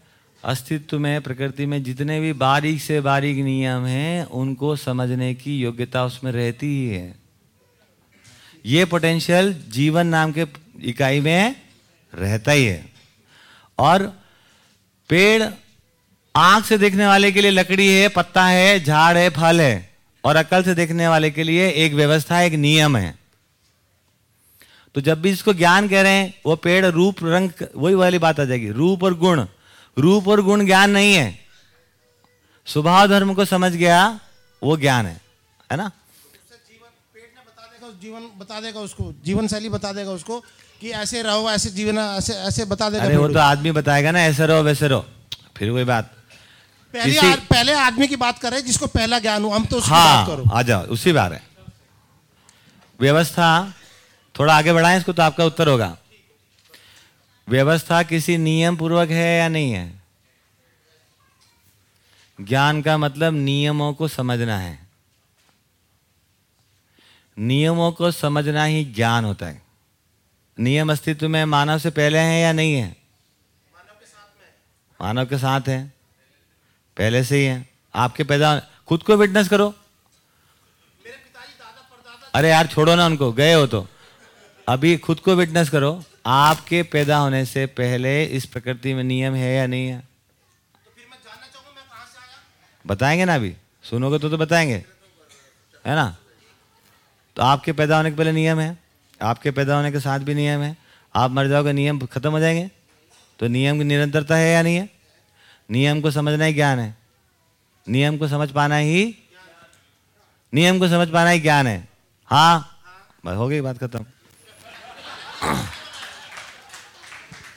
अस्तित्व में, प्रकृति में जितने भी बारीक से बारीक नियम हैं, उनको समझने की योग्यता उसमें रहती ही है। ये पोटेंशियल जीवन नाम के इकाई में रहता ही है। और पेड़ आँख से देखने वाले के लिए लकड़ी है, पत्ता है, झाड़ है, फल है और अकल से देखने वाले के लिए एक व्यवस्था, एक नियम है। तो जब भी इसको ज्ञान कह रहे हैं, वो पेड़, रूप, रंग, वही वाली बात आ जाएगी। रूप और गुण। रूप और गुण ज्ञान नहीं है। स्वभाव धर्म को समझ गया, वो ज्ञान है। है ना? बता देगा जीवन बता देगा उसको, जीवन शैली बता देगा उसको कि ऐसे रहो ऐसे जीवन ऐसे ऐसे बता देगा अरे वो तो आदमी बताएगा ना ऐसे रहो वैसे रहो। फिर वही बात। पहले आ, पहले आदमी की बात करें जिसको पहला ज्ञान हो हम तो उसकी हाँ, बात करो। आ जाओ उसी बार है। व्यवस्था थोड़ा आगे बढ़ाएँ इसको तो आपका उत्तर होगा। व्यवस्था किसी नियम पूर्वक है या नहीं है? ज्ञान का मतलब नियमों को समझना है। नियमों को समझना ही ज्ञान होता है। नियम अस्तित्व में मानव से पहले है या नहीं है? मानव के साथ है। पहले से ही है। आपके पैदा खुद को विटनेस करो। अरे यार छोड़ो ना उनको गए हो तो। अभी खुद को विटनेस करो आपके पैदा होने से पहले इस प्रकृति में नियम है या नहीं है? बताएँगे ना अभी। सुनोगे तो तो बताएँगे। है ना? तो आपके पैदा होने के पहले नियम है? आपके पैदा होने के साथ भी नियम है। आप मर जाओगे नियम खत्म हो जाएँगे। तो नियम की निरंतरता है या नहीं है? नियम को समझना ही ज्ञान है। नियम को समझ पाना ही नियम को समझ पाना ही ज्ञान है। हाँ बस हो गई बात खत्म।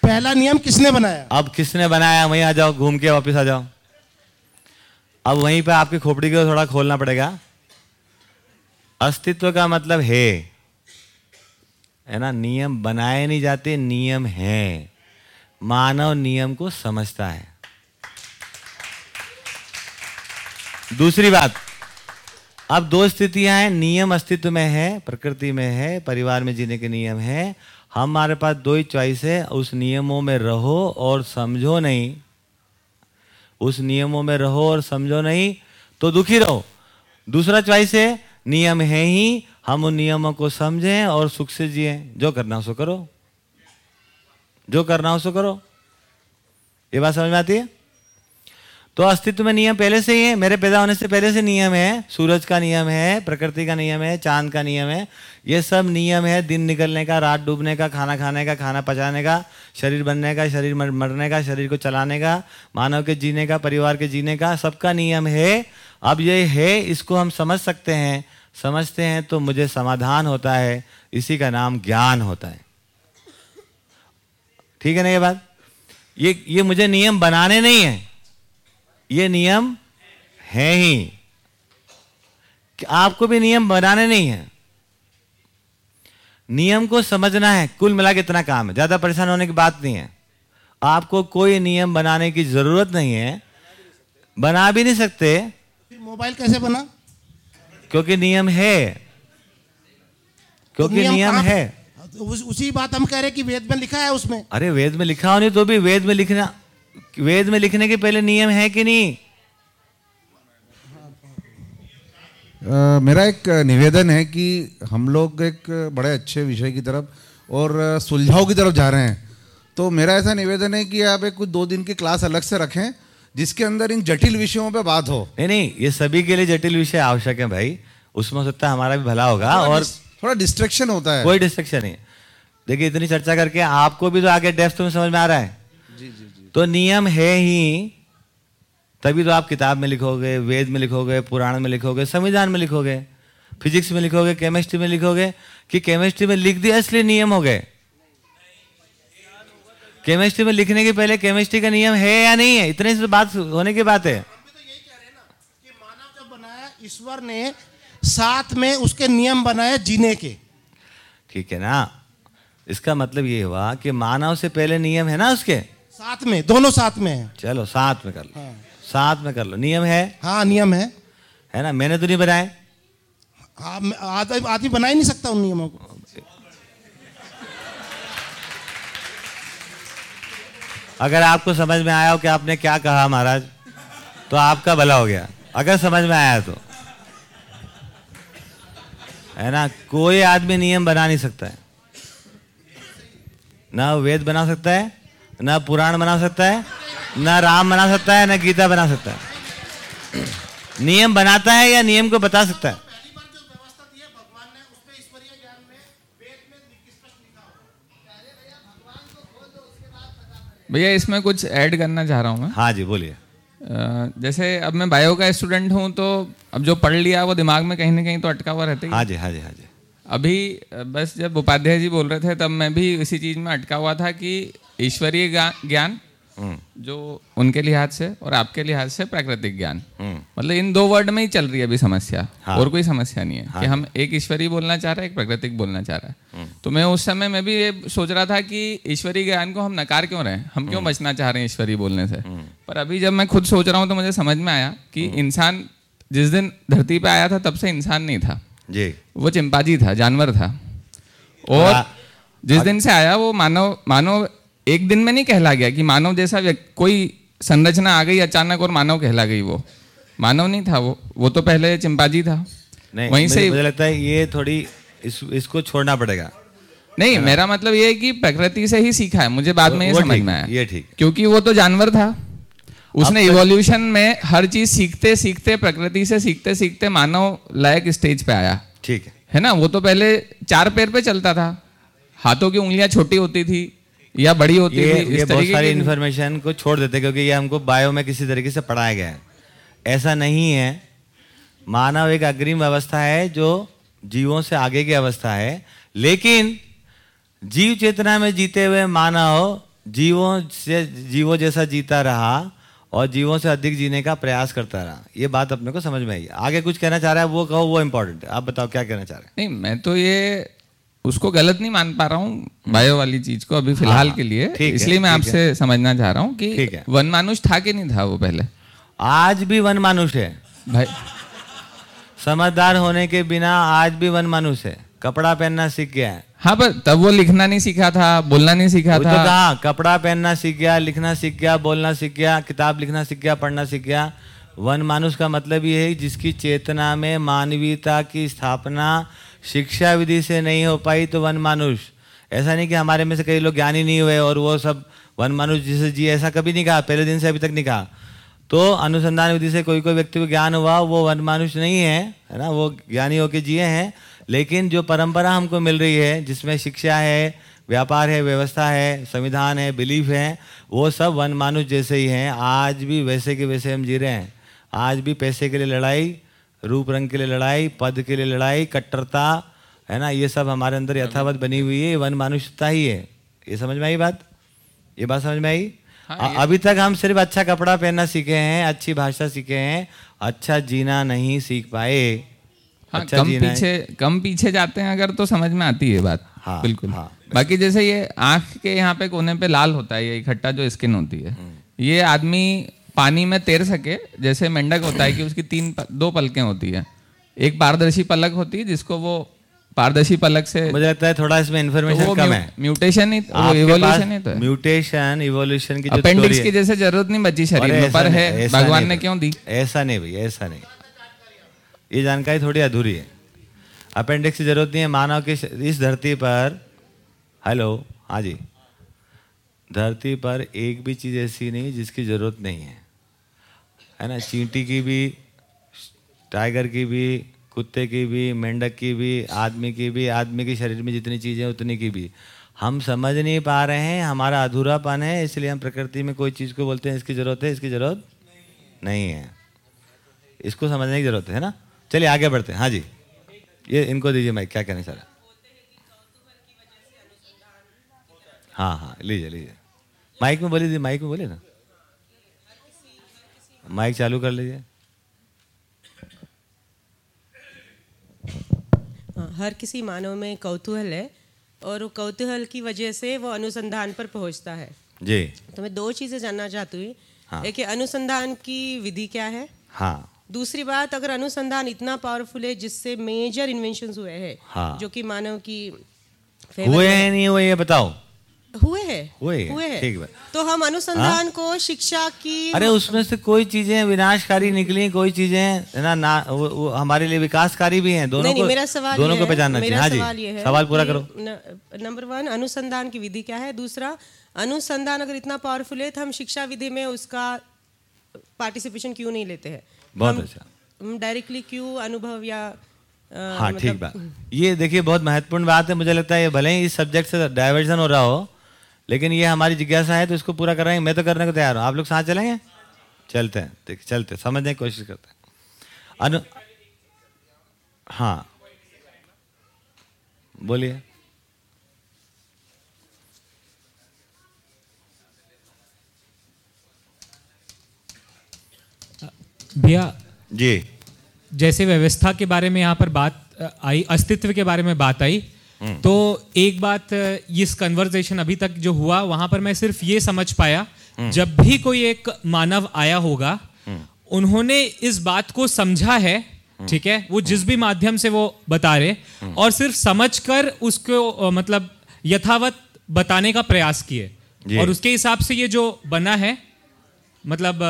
पहला नियम किसने बनाया? अब किसने बनाया? वहीं आ जाओ घूम के वापस आ जाओ। अब वहीं पे आपकी खोपड़ी को थोड़ा खोलना पड़ेगा। अस्तित्व का मतलब है। है ना? नियम बनाए नहीं जाते, नियम है। मानव नियम को समझता है। दूसरी बात, अब दो स्थितियाँ हैं, नियम अस्तित्व में है, प्रकृति में है, परिवार में जीने के नियम है। हमारे पास दो ही चॉइस है, उस नियमों में रहो और समझो नहीं। उस नियमों में रहो और समझो नहीं तो दुखी रहो। दूसरा चॉइस है, नियम है ही हम उन नियमों को समझें और सुख से जिए। जो करना हो सो करो। जो करना हो सो करो। ये बात समझ में आती है? तो अस्तित्व में नियम पहले से ही है। मेरे पैदा होने से पहले से नियम है। सूरज का नियम है, प्रकृति का नियम है, चाँद का नियम है। ये सब नियम है दिन निकलने का, रात डूबने का, खाना खाने का, खाना पचाने का, शरीर बनने का, शरीर मरने का, शरीर को चलाने का, मानव के जीने का, परिवार के जीने का, सबका नियम है। अब ये है, इसको हम समझ सकते हैं। समझते हैं तो मुझे समाधान होता है, इसी का नाम ज्ञान होता है। ठीक है ना ये बात? ये ये मुझे नियम बनाने नहीं है। ये नियम है ही। आपको भी नियम बनाने नहीं है। नियम को समझना है, कुल मिला के इतना काम है। ज़्यादा परेशान होने की बात नहीं है। आपको कोई नियम बनाने की ज़रूरत नहीं है। बना भी नहीं सकते। मोबाइल कैसे बना? क्योंकि नियम है। तो क्योंकि नियम कहाँ- है। उस, उसी बात हम कह रहे कि वेद में लिखा है उसमें। अरे वेद में लिखा हो नहीं तो भी वेद में लिखना वेद में लिखने के पहले नियम है कि नहीं? अ, मेरा एक निवेदन है कि हम लोग एक बड़े अच्छे विषय की तरफ़ और सुलझाव की तरफ़ जा रहे हैं। तो मेरा ऐसा निवेदन है कि आप एक कुछ दो दिन की क्लास अलग से रखें जिसके अंदर इन जटिल विषयों पे बात हो। नहीं नहीं ये सभी के लिए जटिल विषय आवश्यक है भाई। उसमें हो सकता है हमारा भी भला होगा और थोड़ा डिस्ट्रैक्शन होता है। कोई डिस्ट्रक्शन नहीं। देखिए इतनी चर्चा करके आपको भी तो आगे डेप्थ में समझ में आ रहा है। जी जी जी। तो नियम है ही तभी तो आप किताब में लिखोगे वेद में लिखोगे पुराण में लिखोगे संविधान में लिखोगे फिजिक्स में लिखोगे केमिस्ट्री में लिखोगे कि केमिस्ट्री में लिख दिया इसलिए नियम हो गए। केमिस्ट्री में लिखने के पहले केमिस्ट्री का नियम है या नहीं है? इतने से बात होने की बात है। कि मानव जब बनाया ईश्वर ने साथ में उसके नियम बनाए जीने के। ठीक है ना? इसका मतलब ये हुआ कि मानव से पहले नियम है ना उसके? साथ में दोनों साथ में है। चलो साथ में कर लो। हाँ। साथ में कर लो। नियम है? हाँ नियम है। है ना? मैंने तो नहीं बनाए हाँ आदमी बना ही नहीं सकता उन नियमों को। अगर आपको समझ में आया हो कि आपने क्या कहा महाराज तो आपका भला हो गया। अगर समझ में आया तो। है ना? कोई आदमी नियम बना नहीं सकता है। ना वेद बना सकता है, ना पुराण बना सकता है, ना राम बना सकता है, ना गीता बना सकता है। नियम बनाता है या नियम को बता सकता है? भैया इसमें कुछ ऐड करना चाह रहा हूँ मैं। हाँ जी बोलिए। जैसे अब मैं बायो का स्टूडेंट हूँ तो अब जो पढ़ लिया वो दिमाग में कहीं ना कहीं तो अटका हुआ रहता है। हाँ। जी हाँ जी हाँ जी। अभी बस जब उपाध्याय जी बोल रहे थे तब मैं भी इसी चीज़ में अटका हुआ था कि ईश्वरीय ज्ञान जो उनके लिहाज से और आपके लिहाज से प्राकृतिक ज्ञान। हम्म। मतलब इन दो वर्ड में ही चल रही है अभी समस्या। हाँ। और कोई समस्या नहीं है हाँ। कि हम एक ईश्वरीय बोलना चाह रहे हैं एक प्राकृतिक बोलना चाह रहा है। तो मैं उस समय में भी ये सोच रहा था कि ईश्वरीय ज्ञान को हम नकार क्यों रहे हैं? हम क्यों बचना चाह रहे हैं ईश्वरीय बोलने से? पर अभी जब मैं खुद सोच रहा हूँ तो मुझे समझ में आया कि इंसान जिस दिन धरती पे आया था तब से इंसान नहीं था। जी। वो चिंपाजी था जानवर था। और हाँ। जिस दिन से आया वो मानव मानव एक दिन में नहीं कहला गया कि मानव जैसा व्यक्ति कोई संरचना आ गई अचानक और मानव कहला गई वो। मानव नहीं था वो। वो तो पहले चिंपाजी था। नहीं वहीं से मुझे लगता है ये थोड़ी इस, इसको छोड़ना पड़ेगा। नहीं मेरा मतलब ये है कि प्रकृति से ही सीखा है। मुझे बाद में ये वो समझ में आया। ये ठीक। क्योंकि वो तो जानवर था। उसने इवोल्यूशन में हर चीज़ सीखते सीखते प्रकृति से सीखते सीखते मानव लायक स्टेज पे आया। ठीक है। है ना? वो तो पहले चार पैर पे चलता था। हाथों की उंगलियाँ छोटी होती थी। या बड़ी होती ये थी ये बहुत सारी इन्फॉर्मेशन को छोड़ देते हैं, क्योंकि ये हमको बायो में किसी तरीके से पढ़ाया गया है। ऐसा नहीं है। मानव एक अग्रिम अवस्था है जो जीवों से आगे की अवस्था है। लेकिन जीव चेतना में जीते हुए मानव जीवों से जीवों जैसा जीता रहा और जीवों से अधिक जीने का प्रयास करता रहा। ये बात अपने को समझ में आई। आगे कुछ कहना चाह रहा है वो कहो वो इम्पोर्टेंट है। आप बताओ क्या कहना चाह रहे हैं? नहीं मैं तो ये उसको गलत नहीं मान पा रहा हूँ बायो वाली चीज़ को अभी फ़िलहाल के लिए। इसलिए मैं आपसे समझना चाह रहा हूँ कि वन मानुष था कि नहीं था वो पहले? आज भी वन मानुष है। भाई। समझदार होने के बिना आज भी वन मनुष्य है। कपड़ा पहनना सीख गया है। हाँ पर तब वो लिखना नहीं सीखा था बोलना नहीं सीखा तो था। कहा कपड़ा पहनना सीख गया लिखना सीख गया बोलना सीख गया किताब लिखना सीख गया पढ़ना सीख गया। वन मानुष का मतलब ये है जिसकी चेतना में मानवीयता की स्थापना शिक्षा विधि से नहीं हो पाई तो वन मानुष। ऐसा नहीं कि हमारे में से कई लोग ज्ञानी नहीं हुए और वो सब वन मानुष जिसे जी, ऐसा कभी नहीं कहा, पहले दिन से अभी तक नहीं कहा। तो अनुसंधान विधि से कोई कोई व्यक्ति को ज्ञान हुआ, वो वन मानुष नहीं है है ना? वो ज्ञानी होके जिए हैं, लेकिन जो परंपरा हमको मिल रही है, जिसमें शिक्षा है, व्यापार है, व्यवस्था है, संविधान है, बिलीफ है, वो सब वन मानुष जैसे ही हैं। आज भी वैसे के वैसे हम जी रहे हैं। आज भी पैसे के लिए लड़ाई रूप रंग के लिए लड़ाई पद के लिए लड़ाई कट्टरता है ना? ये सब हमारे अंदर यथावत बनी हुई है वन मानुषता ही है। ये समझ में आई बात? ये बात समझ में आई? अ- अभी तक हम सिर्फ़ अच्छा कपड़ा पहनना सीखे हैं अच्छी भाषा सीखे हैं अच्छा जीना नहीं सीख पाए। हाँ अच्छा कम जीना पीछे कम पीछे जाते हैं अगर तो समझ में आती है बात। हाँ, बिल्कुल। हाँ, बाकी जैसे ये आँख के यहाँ पे कोने पे लाल होता है ये इकट्ठा जो स्किन होती है। हम्म। ये आदमी पानी में तैर सके जैसे मेंढक होता है कि उसकी तीन दो पलकें होती है। एक पारदर्शी पलक होती है जिसको वो पारदर्शी पलक से मुझे लगता है थोड़ा इसमें तो इन्फॉर्मेशन वो कम है। म्यूटेशन ही आपके इवोल्यूशन ही तो है। म्यूटेशन इवोल्यूशन की अपेंडिक्स की जैसे ज़रूरत नहीं बची शरीर में पर है भगवान ने क्यों दी? ऐसा नहीं भाई ऐसा नहीं। ये जानकारी थोड़ी अधूरी है। अपेंडिक्स की ज़रूरत नहीं है मानव के इस धरती पर हेलो हाँ जी। धरती पर एक भी चीज़ ऐसी नहीं जिसकी ज़रूरत नहीं है। है ना? चींटी की भी, टाइगर की भी, कुत्ते की भी, मेंढक की भी, आदमी की भी, आदमी के शरीर में जितनी चीज़ें उतनी की भी। हम समझ नहीं पा रहे हैं, हमारा अधूरापन है, इसलिए हम प्रकृति में कोई चीज़ को बोलते हैं, इसकी ज़रूरत है, इसकी ज़रूरत नहीं है। इसको समझने की ज़रूरत है ना? चलिए, आगे बढ़ते हैं। हाँ जी। ये इनको दीजिए माइक क्या कहना रहे हाँ हाँ लीजिए लीजिए। माइक में बोली दीजिए माइक में बोलिए ना। माइक चालू कर लीजिए। हाँ, हर किसी मानव में कौतूहल है और वो कौतूहल की वजह से वो अनुसंधान पर पहुँचता है। जी। तो मैं दो चीज़ें जानना चाहती हूँ। हाँ। एक अनुसंधान की विधि क्या है? हाँ। दूसरी बात अगर अनुसंधान इतना पावरफुल है जिससे मेजर इन्वेंशन हुए हैं हाँ। जो कि मानव की हुए हैं नहीं हुए ये बताओ। हुए हैं। हुए हैं, हुए हैं। ठीक बात। तो हम अनुसंधान को शिक्षा की अरे उसमें से कोई चीज़ें विनाशकारी निकली कोई चीज़ें है ना ना वो, वो हमारे लिए विकासकारी भी हैं दोनों नहीं को नहीं मेरा सवाल दोनों को पहचानना चाहिए। हाँ सवाल जी सवाल पूरा करो। नंबर वन अनुसंधान की विधि क्या है? दूसरा अनुसंधान अगर इतना पावरफुल है तो हम शिक्षा विधि में उसका पार्टिसिपेशन क्यों नहीं लेते हैं? बहुत अच्छा। हम डायरेक्टली क्यों अनुभव या हाँ मतलब- ठीक बात। ये देखिए बहुत महत्वपूर्ण बात है। मुझे लगता है ये भले ही इस सब्जेक्ट से डाइवर्जन हो रहा हो लेकिन ये हमारी जिज्ञासा है तो इसको पूरा कर रहे हैं मैं तो करने को तैयार हूँ। आप लोग साथ चलेंगे? चलते हैं। ठीक चलते हैं, समझने की कोशिश करते हैं। अनु हाँ। बोलिए। भैया जी। जैसे व्यवस्था के बारे में यहाँ पर बात आई अस्तित्व के बारे में बात आई तो एक बात इस कन्वर्सेशन अभी तक जो हुआ वहाँ पर मैं सिर्फ़ ये समझ पाया जब भी कोई एक मानव आया होगा उन्होंने इस बात को समझा है ठीक है वो जिस भी माध्यम से वो बता रहे और सिर्फ़ समझकर उसको मतलब यथावत बताने का प्रयास किए। और उसके हिसाब से ये जो बना है मतलब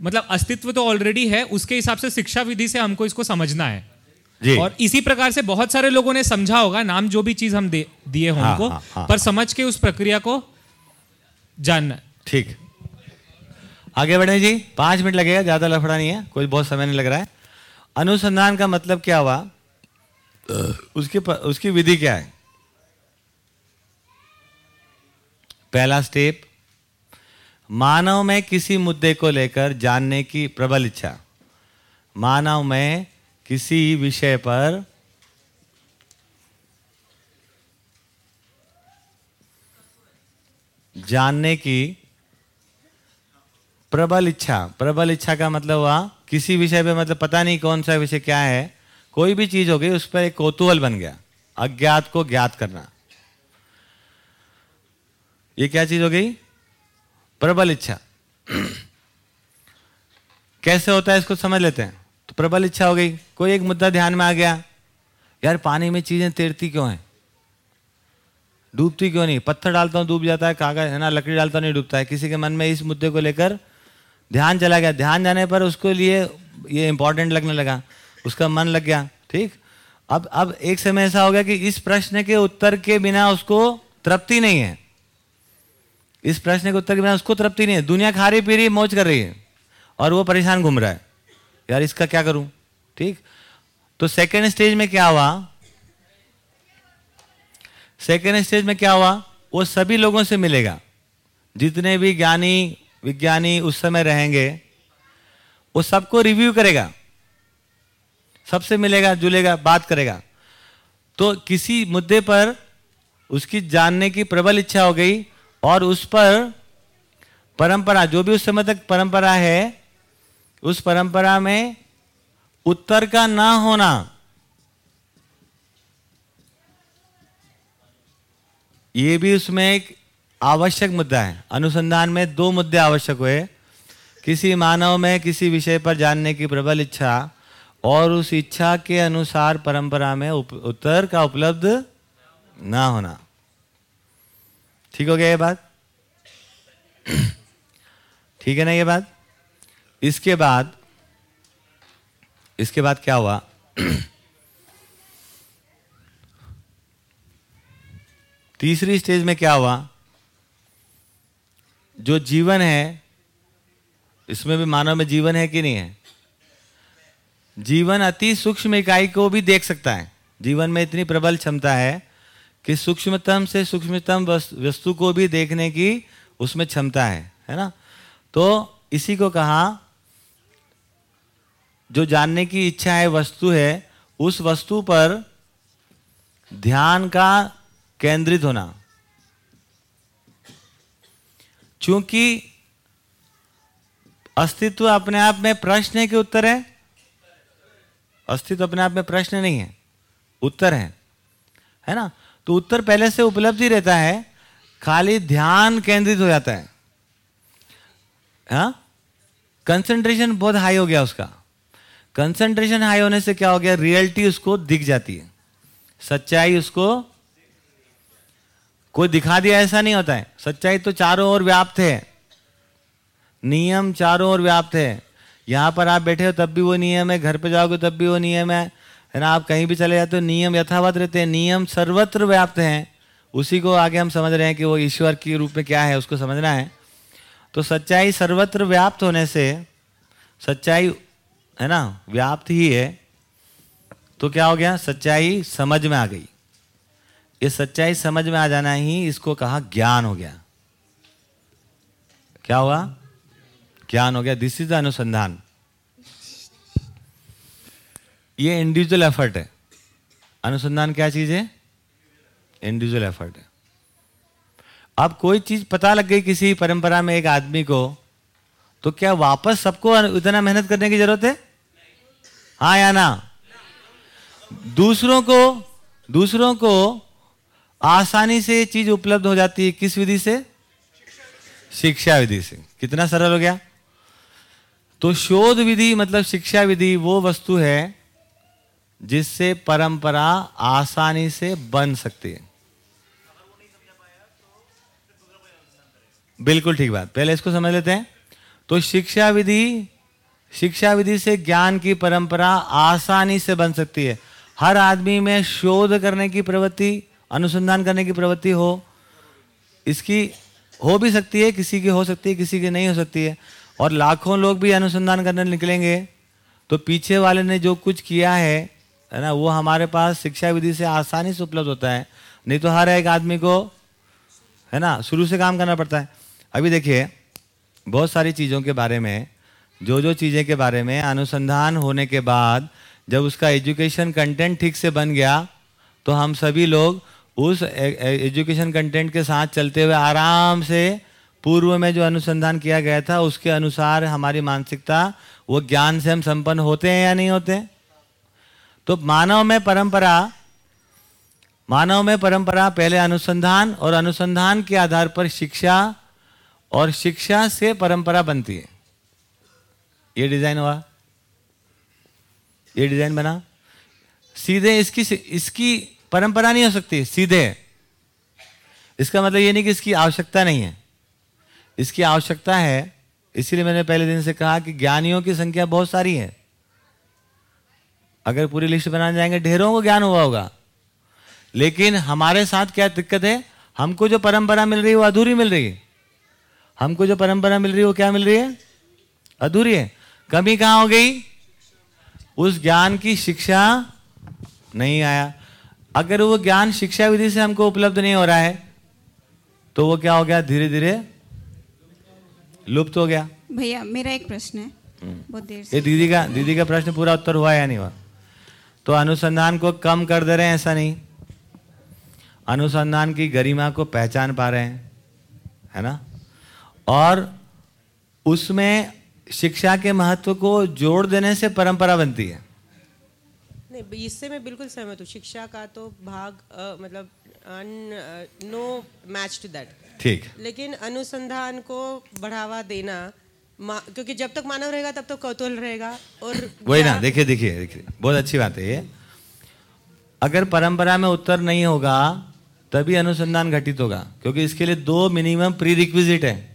मतलब अस्तित्व तो ऑलरेडी है उसके हिसाब से शिक्षा विधि से हमको इसको समझना है। और इसी प्रकार से बहुत सारे लोगों ने समझा होगा नाम जो भी चीज़ हम दिए हों हाँ, उनको हाँ, हाँ, पर समझ के उस प्रक्रिया को जानना। ठीक। आगे बढ़े जी। पाँच मिनट लगेगा ज़्यादा लफड़ा नहीं है कोई बहुत समय नहीं लग रहा है। अनुसंधान का मतलब क्या हुआ? उसकी उसकी विधि क्या है? पहला स्टेप मानव में किसी मुद्दे को लेकर जानने की प्रबल इच्छा। मानव में किसी विषय पर जानने की प्रबल इच्छा। प्रबल इच्छा का मतलब हुआ, किसी विषय पे मतलब पता नहीं कौन सा विषय क्या है, कोई भी चीज़ हो गई, उस पर एक कौतूहल बन गया, अज्ञात को ज्ञात करना। ये क्या चीज़ हो गई? प्रबल इच्छा। <clears throat> कैसे होता है इसको समझ लेते हैं। तो प्रबल इच्छा हो गई। कोई एक मुद्दा ध्यान में आ गया, यार, पानी में चीज़ें तैरती क्यों हैं? डूबती क्यों नहीं? पत्थर डालता हूँ, डूब जाता है, कागज़ है ना, लकड़ी डालता नहीं डूबता है। किसी के मन में इस मुद्दे को लेकर ध्यान चला गया। ध्यान जाने पर उसको लिए ये इंपॉर्टेंट लगने लगा। उसका मन लग गया, ठीक? अब अब एक समय ऐसा हो गया कि इस प्रश्न के उत्तर के बिना उसको तृप्ति नहीं है। इस प्रश्न के उत्तर के बिना उसको तृप्ति नहीं है। दुनिया खा रही पी रही मौज कर रही है और वो परेशान घूम रहा है। यार इसका क्या करूँ? ठीक? तो सेकेंड स्टेज में क्या हुआ? सेकेंड स्टेज में क्या हुआ? वो सभी लोगों से मिलेगा। जितने भी ज्ञानी, विज्ञानी उस समय रहेंगे, वो सबको रिव्यू करेगा। सबसे मिलेगा, जुलेगा, बात करेगा। तो किसी मुद्दे पर उसकी जानने की प्रबल इच्छा हो गई और उस पर परंपरा, जो भी उस समय तक परंपरा है उस परंपरा में उत्तर का ना होना। ये भी उसमें एक आवश्यक मुद्दा है। अनुसंधान में दो मुद्दे आवश्यक हुए। किसी मानव में किसी विषय पर जानने की प्रबल इच्छा और उस इच्छा के अनुसार परंपरा में उत्तर का उपलब्ध ना होना। ठीक हो गया ये बात? <clears throat> ठीक है ना ये बात? इसके बाद इसके बाद क्या हुआ? <clears throat> तीसरी स्टेज में क्या हुआ? जो जीवन है, इसमें भी मानव में जीवन है कि नहीं है? जीवन अति सूक्ष्म इकाई को भी देख सकता है। जीवन में इतनी प्रबल क्षमता है कि सूक्ष्मतम से सूक्ष्मतम वस्तु को भी देखने की उसमें क्षमता है है ना? तो इसी को कहा जो जानने की इच्छा है, वस्तु है, उस वस्तु पर ध्यान का केंद्रित होना। क्योंकि अस्तित्व अपने आप में प्रश्न है कि उत्तर है? अस्तित्व अपने आप में प्रश्न नहीं है, उत्तर है। है ना? तो उत्तर पहले से उपलब्ध ही रहता है, खाली ध्यान केंद्रित हो जाता है। हाँ? कंसंट्रेशन बहुत हाई हो गया उसका। कंसंट्रेशन हाई होने से क्या हो गया? रियलिटी उसको दिख जाती है। सच्चाई उसको कोई दिखा दिया ऐसा नहीं होता है। सच्चाई तो चारों ओर व्याप्त है। नियम चारों ओर व्याप्त है। यहाँ पर आप बैठे हो तब भी वो नियम है। घर पे जाओगे तब भी वो नियम है। है ना? आप कहीं भी चले जाते हो, नियम यथावत रहते हैं। नियम सर्वत्र व्याप्त हैं। उसी को आगे हम समझ रहे हैं कि वो ईश्वर के रूप में क्या है, उसको समझना है। तो सच्चाई सर्वत्र व्याप्त होने से, सच्चाई है ना? व्याप्त ही है। तो क्या हो गया? सच्चाई समझ में आ गई। ये सच्चाई समझ में आ जाना ही इसको कहा ज्ञान हो गया। क्या हुआ? ज्ञान हो गया। दिस इज़ अनुसंधान। ये इंडिविजुअल एफर्ट है। अनुसंधान क्या चीज़ है? इंडिविजुअल एफर्ट है। अब कोई चीज़ पता लग गई किसी परंपरा में एक आदमी को तो क्या वापस सबको इतना मेहनत करने की ज़रूरत है? हाँ या ना? दूसरों को दूसरों को आसानी से ये चीज़ उपलब्ध हो जाती है किस विधि से? शिक्षा विधि से। कितना सरल हो गया? तो शोध विधि मतलब शिक्षा विधि वो वस्तु है जिससे परंपरा आसानी से बन सकती है। बिल्कुल ठीक बात। पहले इसको समझ लेते हैं। तो शिक्षा विधि शिक्षा विधि से ज्ञान की परंपरा आसानी से बन सकती है। हर आदमी में शोध करने की प्रवृत्ति, अनुसंधान करने की प्रवृत्ति हो, इसकी हो भी सकती है, किसी की हो सकती है, किसी की नहीं हो सकती है। और लाखों लोग भी अनुसंधान करने निकलेंगे तो पीछे वाले ने जो कुछ किया है है ना, वो हमारे पास शिक्षा विधि से आसानी से उपलब्ध होता है। नहीं तो हर एक आदमी को, है ना, शुरू से काम करना पड़ता है। अभी देखिए, बहुत सारी चीज़ों के बारे में जो जो चीज़ें के बारे में, अनुसंधान होने के बाद जब उसका एजुकेशन कंटेंट ठीक से बन गया तो हम सभी लोग उस एजुकेशन कंटेंट के साथ चलते हुए आराम से पूर्व में जो अनुसंधान किया गया था, उसके अनुसार हमारी मानसिकता, वो ज्ञान से हम संपन्न होते हैं या नहीं होते? तो मानव में परंपरा, मानव में परंपरा पहले अनुसंधान और अनुसंधान के आधार पर शिक्षा और शिक्षा से परंपरा बनती है। ये डिज़ाइन हुआ। ये डिज़ाइन बना। सीधे इसकी इसकी परंपरा नहीं हो सकती, सीधे। इसका मतलब ये नहीं कि इसकी आवश्यकता नहीं है। इसकी आवश्यकता है, इसीलिए मैंने पहले दिन से कहा कि ज्ञानियों की संख्या बहुत सारी है। अगर पूरी लिस्ट बनाने जाएँगे, ढेरों को ज्ञान हुआ होगा। लेकिन हमारे साथ क्या दिक्कत है? हमको जो परंपरा मिल रही है, वो अधूरी मिल रही है। हमको जो परंपरा मिल रही है, वो क्या मिल रही है? अधूरी है। कमी कहाँ हो गई? उस ज्ञान की शिक्षा नहीं आया। अगर वो ज्ञान शिक्षा विधि से हमको उपलब्ध नहीं हो रहा है तो वो क्या हो गया? धीरे धीरे लुप्त हो गया। भैया मेरा एक प्रश्न है। बहुत देर से। ये दीदी का दीदी का प्रश्न पूरा उत्तर हुआ या नहीं हुआ? तो अनुसंधान को कम कर दे रहे हैं ऐसा नहीं। अनुसंधान की गरिमा को पहचान पा रहे हैं है ना? और उसमें शिक्षा के महत्व को जोड़ देने से परंपरा बनती है। नहीं इससे मैं बिल्कुल सहमत हूँ। शिक्षा का तो भाग अ, मतलब नो मैच टू दैट। ठीक। लेकिन अनुसंधान को बढ़ावा देना क्योंकि जब तक मानव रहेगा तब तक तो कौतूहल रहेगा और वही ना देखिए देखिए देखिए बहुत अच्छी बात है ये। अगर परंपरा में उत्तर नहीं होगा तभी अनुसंधान घटित होगा क्योंकि इसके लिए दो मिनिमम प्री रिक्विजिट है।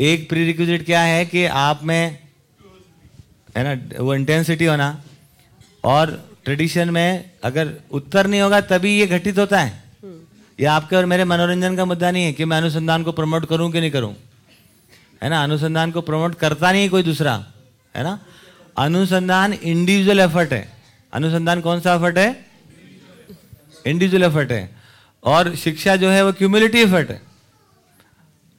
एक प्री रिक्विजिट क्या है कि आप में है ना वो इंटेंसिटी होना। और ट्रेडिशन में अगर उत्तर नहीं होगा तभी ये घटित होता है। ये आपके और मेरे मनोरंजन का मुद्दा नहीं है कि मैं अनुसंधान को प्रमोट करूँ कि नहीं करूँ। है ना अनुसंधान को प्रमोट करता नहीं है कोई दूसरा। है ना? अनुसंधान इंडिविजुअल एफर्ट है। अनुसंधान कौन सा एफर्ट है? इंडिविजुअल एफर्ट है। और शिक्षा जो है वो क्यूमुलेटिव एफर्ट है।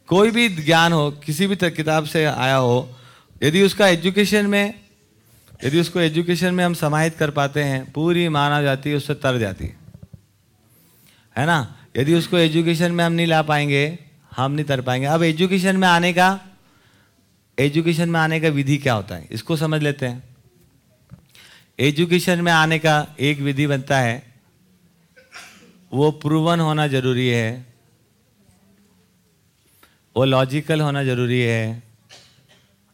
कोई भी ज्ञान हो, किसी भी किताब से आया हो, यदि उसका एजुकेशन में, यदि उसको एजुकेशन में हम समाहित कर पाते हैं, पूरी मानव जाति उससे तर जाती है। है ना? यदि उसको एजुकेशन में हम नहीं ला पाएँगे, हम नहीं तर पाएँगे। अब एजुकेशन में आने का, एजुकेशन में आने का विधि क्या होता है? इसको समझ लेते हैं। एजुकेशन में आने का एक विधि बनता है, वो प्रूवन होना ज़रूरी है। वो लॉजिकल होना ज़रूरी है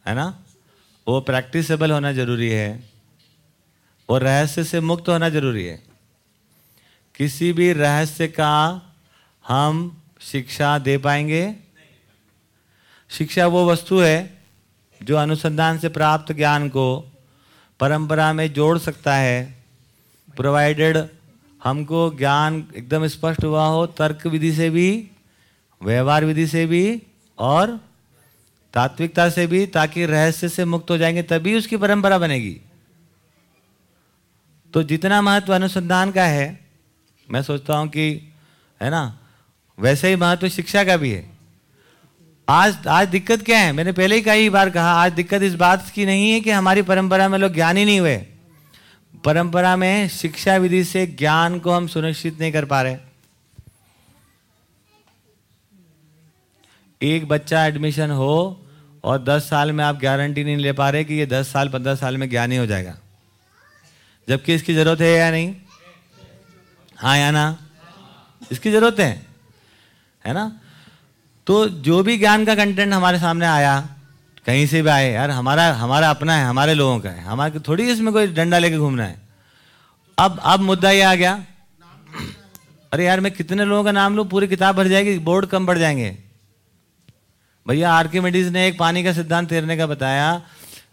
है ना? वो प्रैक्टिसेबल होना ज़रूरी है, वो रहस्य से मुक्त होना ज़रूरी है। किसी भी रहस्य का हम शिक्षा दे पाएँगे? शिक्षा वो वस्तु है जो अनुसंधान से प्राप्त ज्ञान को परंपरा में जोड़ सकता है प्रोवाइडेड हमको ज्ञान एकदम स्पष्ट हुआ हो, तर्क विधि से भी व्यवहार विधि से भी और तात्विकता से भी ताकि रहस्य से मुक्त हो जाएँगे, तभी उसकी परंपरा बनेगी। तो जितना महत्व अनुसंधान का है, मैं सोचता हूँ कि, है ना, वैसे ही महत्व शिक्षा का भी है। आज आज दिक्कत क्या है? मैंने पहले ही कई बार कहा, आज दिक्कत इस बात की नहीं है कि हमारी परंपरा में लोग ज्ञानी नहीं हुए। परंपरा में शिक्षा विधि से ज्ञान को हम सुनिश्चित नहीं कर पा रहे। एक बच्चा एडमिशन हो और दस साल में आप गारंटी नहीं ले पा रहे कि ये दस साल, पंद्रह साल में ज्ञानी हो जाएगा। जबकि इसकी ज़रूरत है या नहीं? हाँ या ना? इसकी ज़रूरत है है ना? तो जो भी ज्ञान का कंटेंट हमारे सामने आया, कहीं से भी आए, यार हमारा हमारा अपना है, हमारे लोगों का है, हमारे थोड़ी इसमें कोई डंडा लेके घूमना है। अब अब मुद्दा ये आ गया। <clears throat> अरे यार मैं कितने लोगों का नाम लूँ, पूरी किताब भर जाएगी, बोर्ड कम बढ़ जाएँगे। भैया, आर्किमिडीज ने एक पानी का सिद्धांत तैरने का बताया।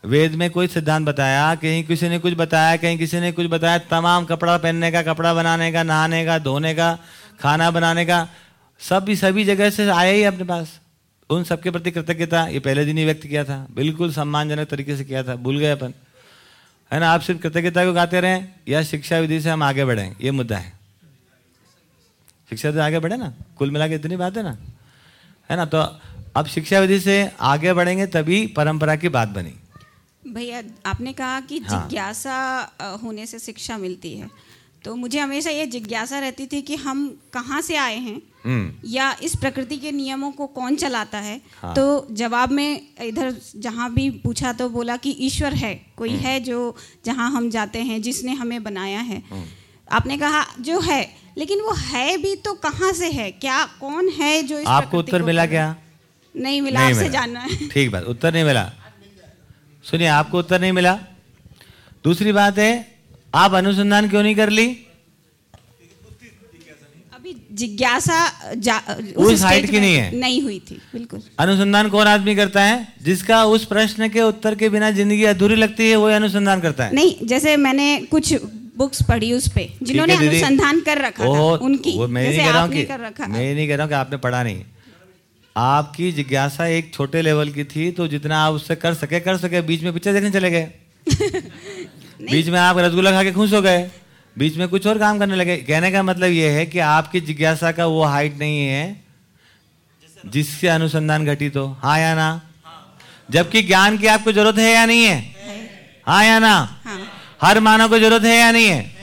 वेद में कोई सिद्धांत बताया, कहीं किसी ने कुछ बताया, कहीं किसी ने कुछ बताया, तमाम कपड़ा पहनने का, कपड़ा बनाने का, नहाने का, धोने का, खाना बनाने का, सब भी सभी जगह से आया ही अपने पास। उन सबके प्रति कृतज्ञता, ये पहले दिन ही व्यक्त किया था। बिल्कुल सम्मानजनक तरीके से किया था, भूल गए अपन। है ना, आप सिर्फ़ कृतज्ञता को गाते रहें, या शिक्षा विधि से हम आगे बढ़ें, ये मुद्दा है। शिक्षा से आगे बढ़े ना, कुल मिला के इतनी बात है ना। है ना तो अब शिक्षा विधि से आगे बढ़ेंगे तभी परंपरा की बात बनी। भैया आपने कहा कि हाँ। जिज्ञासा अ, होने से शिक्षा मिलती है। तो मुझे हमेशा ये जिज्ञासा रहती थी कि हम कहाँ से आए हैं? हम्म। या इस प्रकृति के नियमों को कौन चलाता है? हाँ। तो जवाब में इधर जहाँ भी पूछा तो बोला कि ईश्वर है कोई हम्म। है जो जहाँ हम जाते हैं जिसने हमें बनाया है। आपने कहा जो है लेकिन वो है भी तो कहाँ से है? क्या कौन है जो इस आपको उत्तर मिला क्या? नहीं मिला नहीं आपसे। जानना है। ठीक बात उत्तर नहीं मिला। सुनिए आपको उत्तर नहीं मिला? दूसरी बात है आप अनुसंधान क्यों नहीं कर ली? अभी जिज्ञासा उस height की नहीं है। नहीं हुई थी बिल्कुल। अनुसंधान कौन आदमी करता है? जिसका उस प्रश्न के उत्तर के बिना ज़िंदगी अधूरी लगती है वही अनुसंधान करता है। नहीं जैसे मैंने कुछ बुक्स पढ़ी उस पे जिन्होंने। अनुसंधान कर रखा था उनकी मैं नहीं कह रहा हूँ मैं नहीं कह रहा हूँ कि आपने पढ़ा नहीं। आपकी जिज्ञासा एक छोटे लेवल की थी तो जितना आप उससे कर सके कर सके। बीच में पिक्चर देखने चले गए। <laughs> बीच में आप रसगुल्ला खा के खुश हो गए। बीच में कुछ और काम करने लगे। कहने का मतलब यह है कि आपकी जिज्ञासा का वो हाइट नहीं है जिससे अनुसंधान घटित हो। हाँ या ना? जबकि ज्ञान की आपको ज़रूरत है या नहीं है? हाँ या ना? हाँ। हर मानव को ज़रूरत है या नहीं है?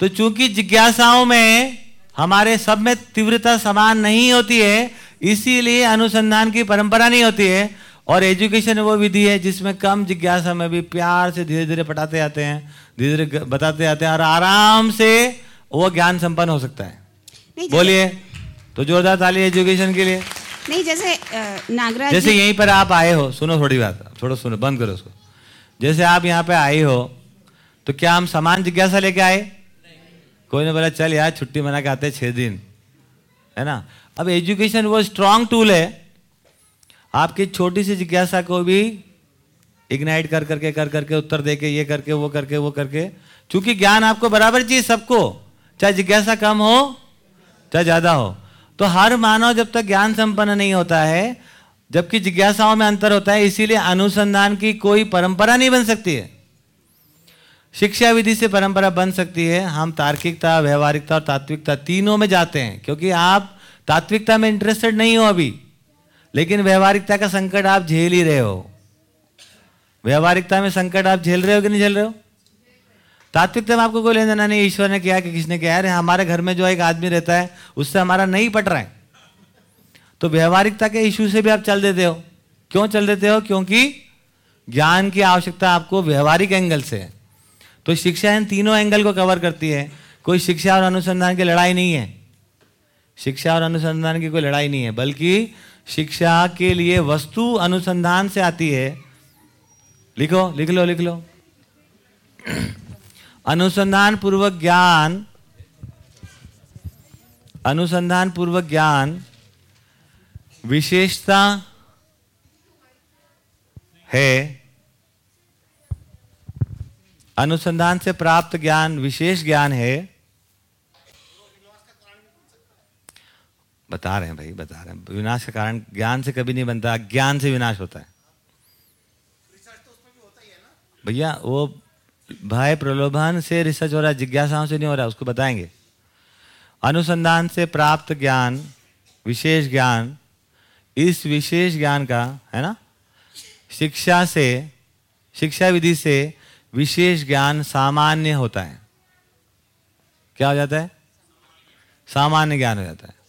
तो चूँकि जिज्ञासाओं में हमारे सब में तीव्रता समान नहीं होती है इसीलिए अनुसंधान की परंपरा नहीं होती है और एजुकेशन वो विधि है जिसमें कम जिज्ञासा में भी प्यार से धीरे धीरे पटाते आते हैं धीरे धीरे बताते आते हैं और आराम से वो ज्ञान संपन्न हो सकता है। बोलिए तो जोरदार ताली एजुकेशन के लिए। नहीं जैसे नागराज जैसे यहीं पर आप आए हो सुनो थोड़ी बात थोड़ा सुनो बंद करो उसको। जैसे आप यहाँ पे आए हो तो क्या हम समान जिज्ञासा लेके आए? कोई ने बोला चल यार छुट्टी मना के आते हैं छह दिन। है ना? अब एजुकेशन वो स्ट्रांग टूल है। आपकी छोटी सी जिज्ञासा को भी इग्नाइट कर करके कर करके, उत्तर दे के ये करके, वो करके वो करके क्योंकि ज्ञान आपको बराबर चाहिए सबको, चाहे जिज्ञासा कम हो, चाहे ज़्यादा हो। तो हर मानव जब तक ज्ञान संपन्न नहीं होता है, जबकि जिज्ञासाओं में अंतर होता है, इसीलिए अनुसंधान की कोई परंपरा नहीं बन सकती है। शिक्षा विधि से परंपरा बन सकती है। हम तार्किकता, व्यवहारिकता और तात्विकता तीनों में जाते हैं, क्योंकि आप तात्विकता में इंटरेस्टेड नहीं हो अभी। लेकिन व्यवहारिकता का संकट आप झेल ही रहे हो। व्यवहारिकता में संकट आप झेल रहे हो कि नहीं झेल रहे हो? तात्विकता में आपको कोई लेना देना नहीं, ईश्वर ने किया कि किसने किया। अरे, हमारे घर में जो एक आदमी रहता है, उससे हमारा नहीं पट रहा है। तो व्यवहारिकता के इशू से भी आप चल देते हो। क्यों चल देते हो? क्योंकि ज्ञान की आवश्यकता आपको व्यवहारिक एंगल से है। तो शिक्षा इन तीनों एंगल को कवर करती है। कोई शिक्षा और अनुसंधान की लड़ाई नहीं है। शिक्षा और अनुसंधान की कोई लड़ाई नहीं है, बल्कि शिक्षा के लिए वस्तु अनुसंधान से आती है। लिखो, लिख लो लिख लो। अनुसंधान पूर्वक ज्ञान अनुसंधान पूर्वक ज्ञान विशेषता है। अनुसंधान से प्राप्त ज्ञान, विशेष ज्ञान है। बता रहे हैं भाई, बता रहे हैं। विनाश का कारण ज्ञान से कभी नहीं बनता, ज्ञान से विनाश होता है। भैया, वो भय प्रलोभन से रिसर्च हो रहा है, जिज्ञासाओं से नहीं हो रहा, उसको बताएँगे। अनुसंधान से प्राप्त ज्ञान, विशेष ज्ञान, इस विशेष ज्ञान का, है ना? शिक्षा से, शिक्षा विधि से विशेष ज्ञान सामान्य होता है। क्या हो जाता है? सामान्य ज्ञान हो जाता है।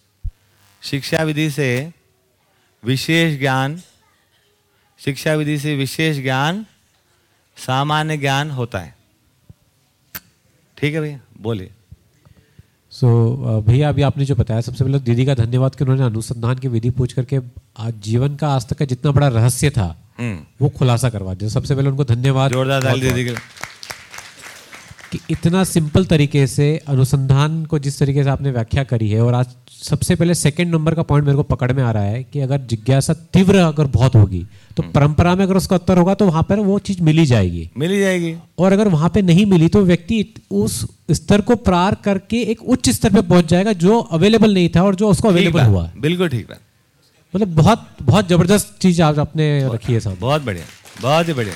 शिक्षा विधि से विशेष ज्ञान शिक्षा विधि से विशेष ज्ञान सामान्य ज्ञान होता है। ठीक है भैया बोलिए। सो so, भैया अभी आपने जो बताया सबसे पहले दीदी का धन्यवाद कि उन्होंने अनुसंधान की विधि पूछ करके आज जीवन का आज तक का जितना बड़ा रहस्य था वो खुलासा करवा दिया। सबसे पहले उनको धन्यवाद। जोरदार दीदी के कि इतना सिंपल तरीके से अनुसंधान को जिस तरीके से आपने व्याख्या करी है और आज सबसे पहले सेकंड नंबर का पॉइंट मेरे को पकड़ में आ रहा है कि अगर जिज्ञासा तीव्र अगर बहुत होगी तो परंपरा में अगर उसका उत्तर होगा तो वहाँ पर वो चीज़ मिली जाएगी। मिली जाएगी। और अगर वहाँ पे नहीं मिली तो व्यक्ति उस स्तर को पार करके एक उच्च स्तर पे पहुँच जाएगा जो अवेलेबल नहीं था और जो उसको अवेलेबल हुआ। बिल्कुल ठीक बात। मतलब बहुत बहुत ज़बरदस्त चीज़ आज आपने रखी है साहब। बहुत बढ़िया बहुत ही बढ़िया।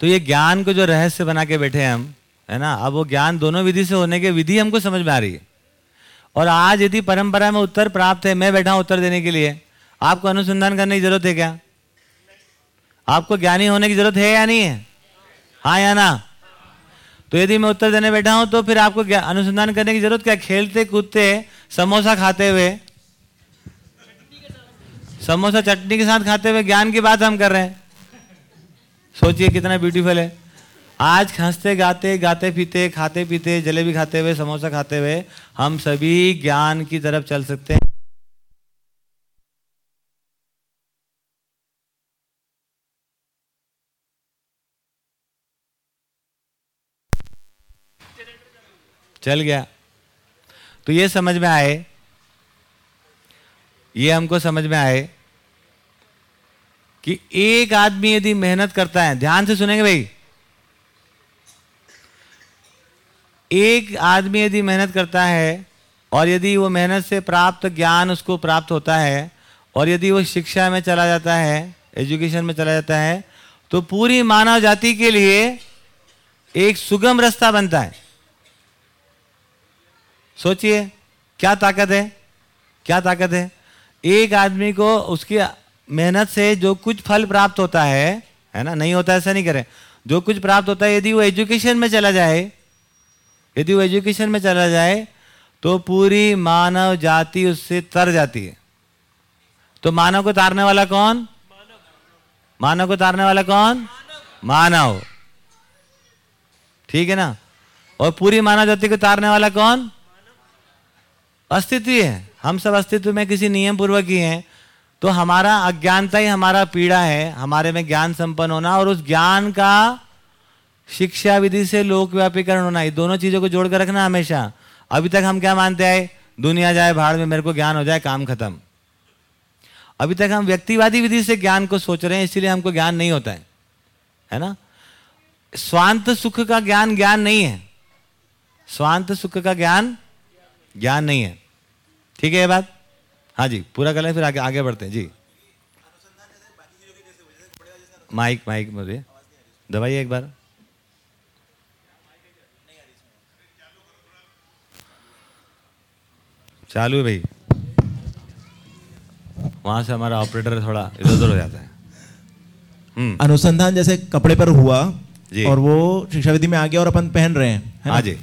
तो ये ज्ञान को जो रहस्य बना के बैठे हैं हम, है ना? अब वो ज्ञान दोनों विधि से होने के विधि हमको समझ में आ रही है। और आज यदि परंपरा में उत्तर प्राप्त है, मैं बैठा हूँ उत्तर देने के लिए, आपको अनुसंधान करने की ज़रूरत है क्या? आपको ज्ञानी होने की ज़रूरत है या नहीं है? हाँ या ना? तो यदि मैं उत्तर देने बैठा हूँ तो फिर आपको अनुसंधान करने की ज़रूरत? क्या खेलते, कूदते, समोसा खाते हुए, समोसा चटनी के साथ खाते हुए ज्ञान की बात हम कर रहे हैं? सोचिए कितना ब्यूटीफुल है। आज हँसते, गाते गाते, पीते, खाते, पीते, जलेबी खाते हुए, समोसा खाते हुए हम सभी ज्ञान की तरफ़ चल सकते हैं। चल गया। तो ये समझ में आए, ये हमको समझ में आए कि एक आदमी यदि मेहनत करता है, ध्यान से सुनेंगे भाई। एक आदमी यदि मेहनत करता है और यदि वो मेहनत से प्राप्त ज्ञान उसको प्राप्त होता है और यदि वो शिक्षा में चला जाता है, एजुकेशन में चला जाता है तो पूरी मानव जाति के लिए एक सुगम रास्ता बनता है। सोचिए, क्या ताकत है? क्या ताकत है? एक आदमी को उसकी मेहनत से जो कुछ फल प्राप्त होता है है ना? नहीं होता, ऐसा नहीं करें। जो कुछ प्राप्त होता है, यदि वो एजुकेशन में चला जाए, यदि वो एजुकेशन में चला जाए तो पूरी मानव जाति उससे तर जाती है। तो मानव को तारने वाला कौन? मानव को तारने वाला कौन? मानव। ठीक है ना? और पूरी मानव जाति को तारने वाला कौन? अस्तित्व है। हम सब अस्तित्व में किसी नियम पूर्वक ही हैं। तो हमारा अज्ञानता ही हमारा पीड़ा है, हमारे में ज्ञान संपन्न होना और उस ज्ञान का शिक्षा विधि से लोक व्यापीकरण होना, ये दोनों चीज़ों को जोड़कर रखना हमेशा। अभी तक हम क्या मानते आए दुनिया जाए, भाड़ में मेरे को ज्ञान हो जाए, काम खत्म। अभी तक हम व्यक्तिवादी विधि से ज्ञान को सोच रहे हैं, इसलिए हमको ज्ञान नहीं होता है। है ना? स्वांत सुख का ज्ञान ज्ञान नहीं है। स्वांत सुख का ज्ञान ज्ञान नहीं है। ठीक है ये बात? हाँ जी पूरा कर लें फिर आगे आगे बढ़ते हैं। जी। माइक माइक मुझे। दबाइए एक बार। चालू है भाई। वहाँ से हमारा ऑपरेटर थोड़ा इधर उधर हो जाता है। हम्म। अनुसंधान जैसे कपड़े पर हुआ जी। और वो शिक्षा विधि में आ गया और अपन पहन रहे है हाँ जी।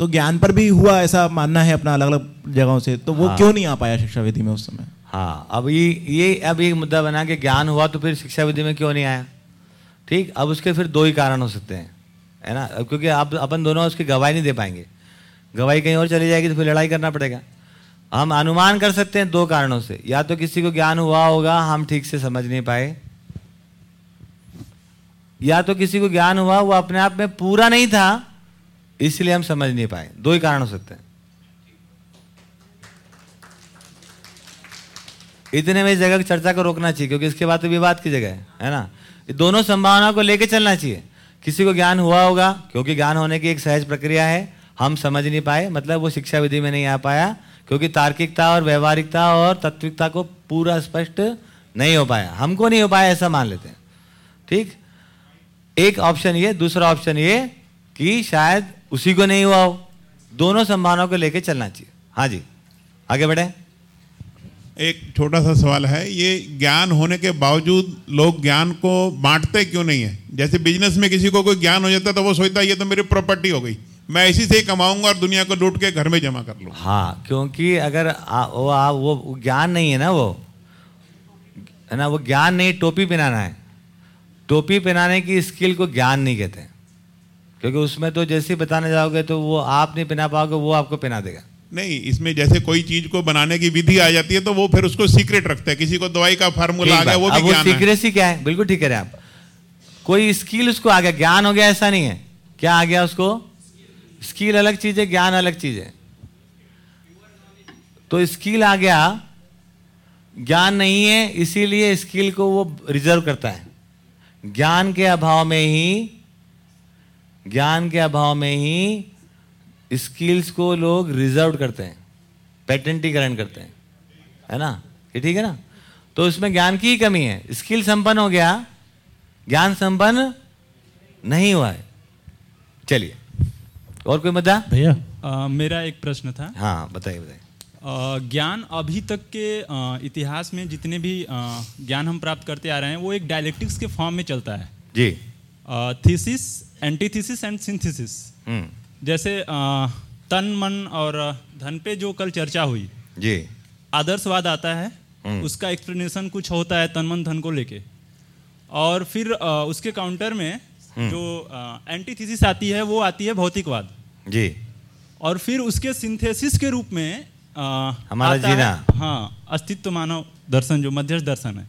तो ज्ञान पर भी हुआ ऐसा मानना है अपना अलग अलग जगहों से तो वो हाँ। क्यों नहीं आ पाया शिक्षा विधि में उस समय? हाँ अब ये ये अब एक मुद्दा बना कि ज्ञान हुआ तो फिर शिक्षा विधि में क्यों नहीं आया? ठीक अब उसके फिर दो ही कारण हो सकते हैं है ना? अब क्योंकि आप अपन दोनों उसकी गवाही नहीं दे पाएँगे। गवाही कहीं और चली जाएगी तो फिर लड़ाई करना पड़ेगा। हम अनुमान कर सकते हैं दो कारणों से। या तो किसी को ज्ञान हुआ होगा हम ठीक से समझ नहीं पाए। या तो किसी को ज्ञान हुआ वो अपने आप में पूरा नहीं था इसलिए हम समझ नहीं पाए। दो ही कारण हो सकते हैं। इतने में इस जगह की चर्चा को रोकना चाहिए, क्योंकि इसके बाद तो विवाद की जगह है है ना? दोनों संभावनाओं को लेके चलना चाहिए। किसी को ज्ञान हुआ होगा, क्योंकि ज्ञान होने की एक सहज प्रक्रिया है, हम समझ नहीं पाए मतलब वो शिक्षा विधि में नहीं आ पाया, क्योंकि तार्किकता और व्यवहारिकता और तत्विकता को पूरा स्पष्ट नहीं हो पाया। हमको नहीं हो पाया, ऐसा मान लेते हैं। ठीक? एक ऑप्शन ये, दूसरा ऑप्शन ये कि शायद उसी को नहीं हुआ हो। दोनों संभावनाओं को लेकर चलना चाहिए। हाँ जी। आगे बढ़े। एक छोटा सा सवाल है ये ज्ञान होने के बावजूद लोग ज्ञान को बांटते क्यों नहीं है? जैसे बिज़नेस में किसी को कोई ज्ञान हो जाता है तो वो सोचता है ये तो मेरी प्रॉपर्टी हो गई। मैं इसी से ही कमाऊँगा और दुनिया को लूट के घर में जमा कर लूँ हाँ क्योंकि अगर आ, वो आ, वो ज्ञान नहीं है ना वो? है ना वो ज्ञान नहीं टोपी पहनाना है। टोपी पहनाने की स्किल को ज्ञान नहीं कहते। क्योंकि उसमें तो जैसे ही बताने जाओगे तो वो आप नहीं पहना पाओगे वो आपको पहना देगा। नहीं इसमें जैसे कोई चीज़ को बनाने की विधि आ जाती है तो वो फिर उसको सीक्रेट रखते हैं। किसी को दवाई का फार्मूला आ गया वो भी ज्ञान है। सीक्रेसी क्या है? बिल्कुल ठीक हैं आप। कोई स्किल उसको आ गया ज्ञान हो गया ऐसा नहीं है। क्या आ गया उसको? स्किल अलग चीज़ है ज्ञान अलग चीज़ है। तो स्किल आ गया ज्ञान नहीं है इसीलिए स्किल को वो रिज़र्व करता है। ज्ञान के अभाव में ही ज्ञान के अभाव में ही स्किल्स को लोग रिज़र्व करते हैं पेटेंटीकरण करते हैं है ना? ये ठीक है ना? तो उसमें ज्ञान की ही कमी है। स्किल संपन्न हो गया ज्ञान संपन्न नहीं हुआ है। चलिए और कोई मुद्दा? भैया। मेरा एक प्रश्न था। हाँ बताइए बताइए। ज्ञान अभी तक के अ, इतिहास में जितने भी ज्ञान हम प्राप्त करते आ रहे हैं वो एक डायलेक्टिक्स के फॉर्म में चलता है। जी। थीसिस एंटीथीसिस एंड सिंथेसिस जैसे तन मन और धन पे जो कल चर्चा हुई जी। आदर्शवाद आता है हम्म। उसका एक्सप्लेनेशन कुछ होता है तन मन धन को लेके। और फिर उसके काउंटर में हम्म। जो एंटीथीसिस आती है वो आती है भौतिकवाद। जी। और फिर उसके सिंथेसिस के रूप में अ, हमारा जीना। हाँ अस्तित्व मानव दर्शन जो मध्यस्थ दर्शन है।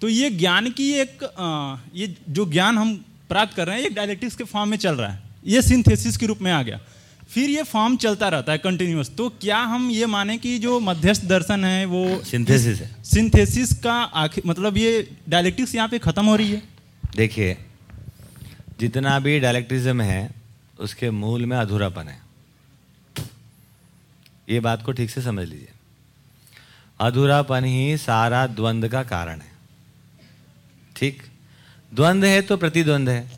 तो ये ज्ञान की एक अ, ये जो ज्ञान हम प्राप्त कर रहे हैं ये डायलेक्टिक्स के फॉर्म में चल रहा है। ये सिंथेसिस के रूप में आ गया। फिर ये फॉर्म चलता रहता है कंटिन्यूअस तो क्या हम ये माने कि जो मध्यस्थ दर्शन है वो सिंथेसिस है। सिंथेसिस का आखिर मतलब ये डायलेक्टिक्स यहाँ पे खत्म हो रही है? देखिए जितना भी डायलेक्ट्रिज्म है उसके मूल में अधूरापन है। ये बात को ठीक से समझ लीजिए। अधूरापन ही सारा द्वंद्व का कारण है। ठीक? द्वंद्व है तो प्रतिद्वंद है,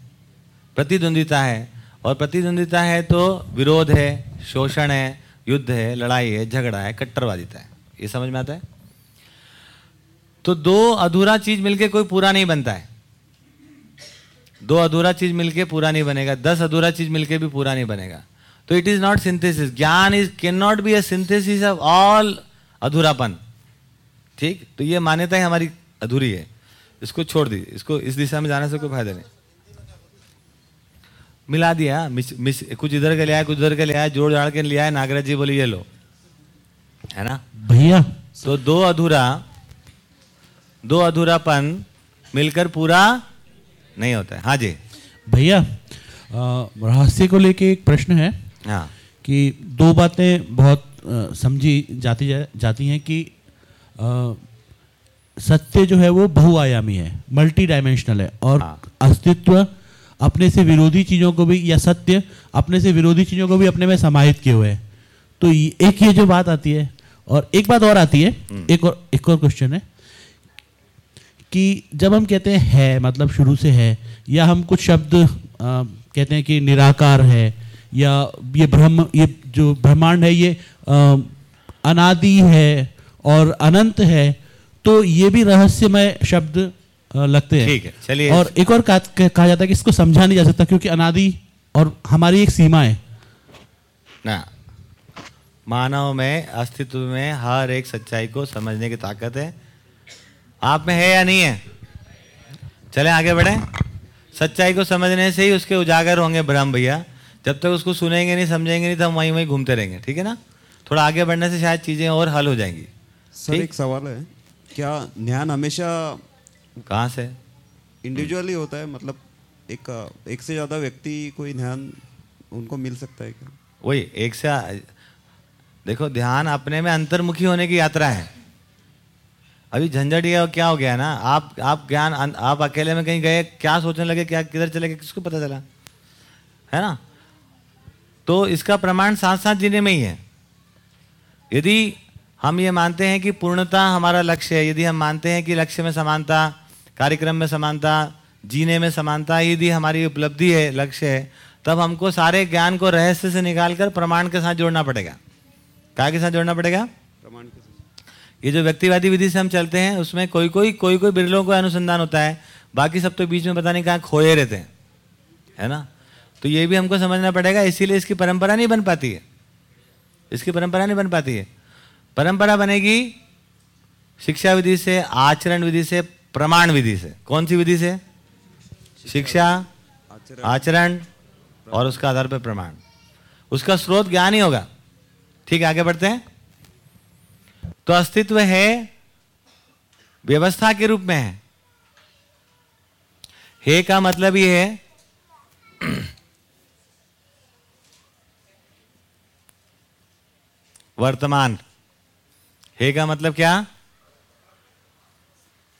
प्रतिद्वंदिता है, और प्रतिद्वंदिता है तो विरोध है, शोषण है, युद्ध है, लड़ाई है, झगड़ा है, कट्टरवादिता है। ये समझ में आता है? तो दो अधूरा चीज़ मिलके कोई पूरा नहीं बनता है। दो अधूरा चीज़ मिलके पूरा नहीं बनेगा, दस अधूरा चीज़ मिलके भी पूरा नहीं बनेगा। तो इट इज़ नॉट सिंथेसिस ज्ञान is can not be a synthesis of all अधूरापन। ठीक? तो ये मान्यता हमारी अधूरी है। इसको छोड़ दीजिए इसको इस दिशा में जाने से कोई फ़ायदा नहीं। मिला दिया मिस, मिस, कुछ इधर के ले आया कुछ उधर के ले आया जोड़ जाड़ के ले आया नागराज जी बोले ये लो। है ना? भैया। तो दो अधूरा दो अधूरापन मिलकर पूरा नहीं होता है। हाँ जी। भैया रहस्य को लेके एक प्रश्न है हाँ। कि दो बातें बहुत समझी जाती जा, जाती हैं कि अ, सत्य जो है वो बहुआयामी है मल्टी डायमेंशनल है। और अस्तित्व अपने से विरोधी चीज़ों को भी या सत्य अपने से विरोधी चीज़ों को भी अपने में समाहित किए हुए है। तो एक ये जो बात आती है और एक बात और आती है एक और एक और क्वेश्चन है कि जब हम कहते हैं है मतलब शुरू से है या हम कुछ शब्द अ, कहते हैं कि निराकार है या ये ब्रह्म ये जो ब्रह्मांड है ये अनादि है और अनंत है तो ये भी रहस्यमय शब्द लगते हैं। ठीक है, चलिए। और एक और कहा, कहा जाता है कि इसको समझा नहीं जा सकता क्योंकि अनादि और हमारी एक सीमा है। ना मानव में अस्तित्व में हर एक सच्चाई को समझने की ताकत है। आप में है या नहीं है? चले आगे बढ़े। सच्चाई को समझने से ही उसके उजागर होंगे ब्रह्म भैया। जब तक उसको सुनेंगे नहीं समझेंगे नहीं तो हम वहीं वहीं घूमते रहेंगे ठीक है ना? थोड़ा आगे बढ़ने से शायद चीज़ें और हल हो जाएँगी। सर एक सवाल है। क्या ध्यान हमेशा कहाँ से? इंडिविजुअली होता है? मतलब एक एक से ज़्यादा व्यक्ति कोई ध्यान उनको मिल सकता है क्या? वही एक से देखो ध्यान अपने में अंतर्मुखी होने की यात्रा है। अभी झंझट ये क्या हो गया ना? आप आप ज्ञान आप अकेले में कहीं गए क्या सोचने लगे क्या किधर चले गए किसको पता चला? है ना? तो इसका प्रमाण साथ साथ जीने में ही है। यदि हम ये मानते हैं कि पूर्णता हमारा लक्ष्य है। यदि हम मानते हैं कि लक्ष्य में समानता कार्यक्रम में समानता जीने में समानता यदि हमारी उपलब्धि है लक्ष्य है तब हमको सारे ज्ञान को रहस्य से निकालकर प्रमाण के साथ जोड़ना पड़ेगा। क्या के साथ जोड़ना पड़ेगा? प्रमाण के साथ। ये जो व्यक्तिवादी विधि से हम चलते हैं उसमें कोई कोई कोई कोई बिरलों को अनुसंधान होता है बाकी सब तो बीच में पता नहीं कहाँ खोए रहते हैं है ना? तो ये भी हमको समझना पड़ेगा इसीलिए इसकी परंपरा नहीं बन पाती है। इसकी परंपरा नहीं बन पाती है। परंपरा बनेगी, शिक्षा विधि से, आचरण विधि से, प्रमाण विधि से। कौन सी विधि से? शिक्षा, आचरण और उसका आधार पर प्रमाण। उसका स्रोत ज्ञान ही होगा। ठीक आगे बढ़ते हैं। तो अस्तित्व है, व्यवस्था के रूप में है। हे का मतलब ये है, <clears throat> वर्तमान। हे का मतलब क्या?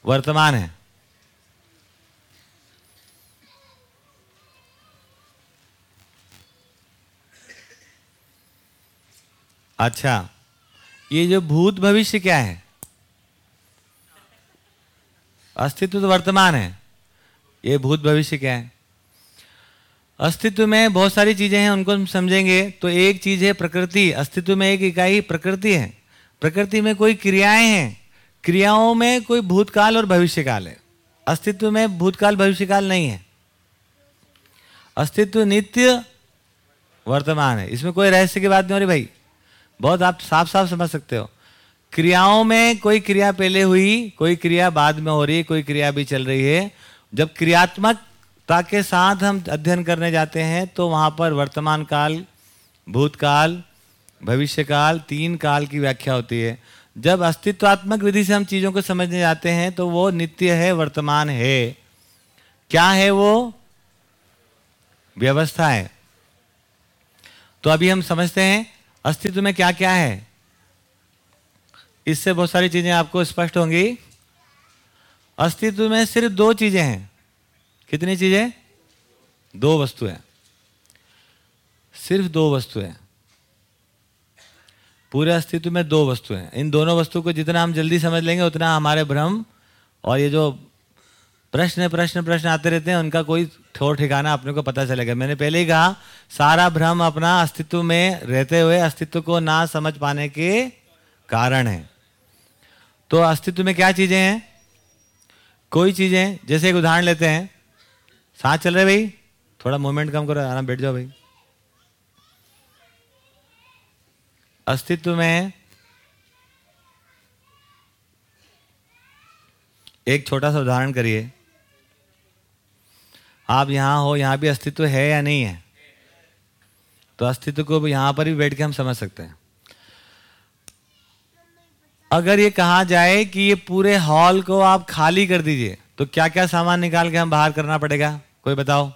वर्तमान है। अच्छा ये जो भूत भविष्य क्या है? अस्तित्व तो वर्तमान है। ये भूत भविष्य क्या है? अस्तित्व में बहुत सारी चीज़ें हैं, उनको हम समझेंगे। तो एक चीज़ है प्रकृति। अस्तित्व में एक इकाई प्रकृति है। प्रकृति में कोई क्रियाएँ हैं, क्रियाओं में कोई भूतकाल और भविष्यकाल है। अस्तित्व में भूतकाल, भविष्यकाल नहीं है। अस्तित्व नित्य वर्तमान है। इसमें कोई रहस्य की बात नहीं हो रही भाई। बहुत आप साफ़ साफ़ समझ सकते हो। क्रियाओं में कोई क्रिया पहले हुई, कोई क्रिया बाद में हो रही है, कोई क्रिया भी चल रही है। जब क्रियात्मकता के साथ हम अध्ययन करने जाते हैं तो वहाँ पर वर्तमान काल, भूतकाल भविष्यकाल, तीन काल की व्याख्या होती है। जब अस्तित्वात्मक विधि से हम चीज़ों को समझने जाते हैं तो वो नित्य है, वर्तमान है। क्या है वो? व्यवस्था है। तो अभी हम समझते हैं, अस्तित्व में क्या क्या है। इससे बहुत सारी चीज़ें आपको स्पष्ट होंगी। अस्तित्व में सिर्फ़ दो चीज़ें हैं। कितनी चीज़ें? दो वस्तुएँ। सिर्फ़ दो वस्तुएँ। पूरे अस्तित्व में दो वस्तुएँ इन दोनों वस्तु को जितना हम जल्दी समझ लेंगे, उतना हमारे भ्रम और ये जो प्रश्न प्रश्न प्रश्न आते रहते हैं, उनका कोई ठोर ठिकाना अपने को पता चलेगा। मैंने पहले ही कहा, सारा भ्रम अपना अस्तित्व में रहते हुए अस्तित्व को ना समझ पाने के कारण है। तो अस्तित्व में क्या चीज़ें हैं? कोई चीज़ें, जैसे एक उदाहरण लेते हैं। साथ चल रहे भाई? थोड़ा मूवमेंट कम करो, आराम बैठ जाओ भाई। अस्तित्व में एक छोटा सा उदाहरण करिए। आप यहाँ हो, यहाँ भी अस्तित्व है या नहीं है? तो अस्तित्व को यहाँ पर भी बैठ के हम समझ सकते हैं। अगर ये कहा जाए कि ये पूरे हॉल को आप खाली कर दीजिए तो क्या क्या सामान निकाल के हम बाहर करना पड़ेगा? कोई बताओ?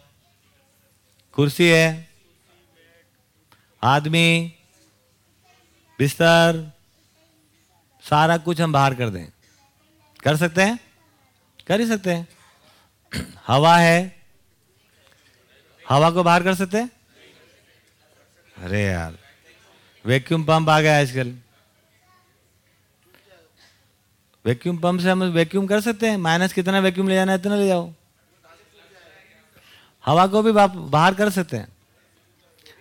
कुर्सी है। आदमी बिस्तर, सारा कुछ हम बाहर कर दें। कर सकते हैं? कर ही सकते हैं। <clears throat> हवा है। हवा को बाहर कर सकते हैं? अरे यार वैक्यूम पंप आ गया आजकल। वैक्यूम पंप से हम वैक्यूम कर सकते हैं? माइनस कितना वैक्यूम ले जाना है, इतना ले जाओ। हवा को भी बाहर कर सकते हैं।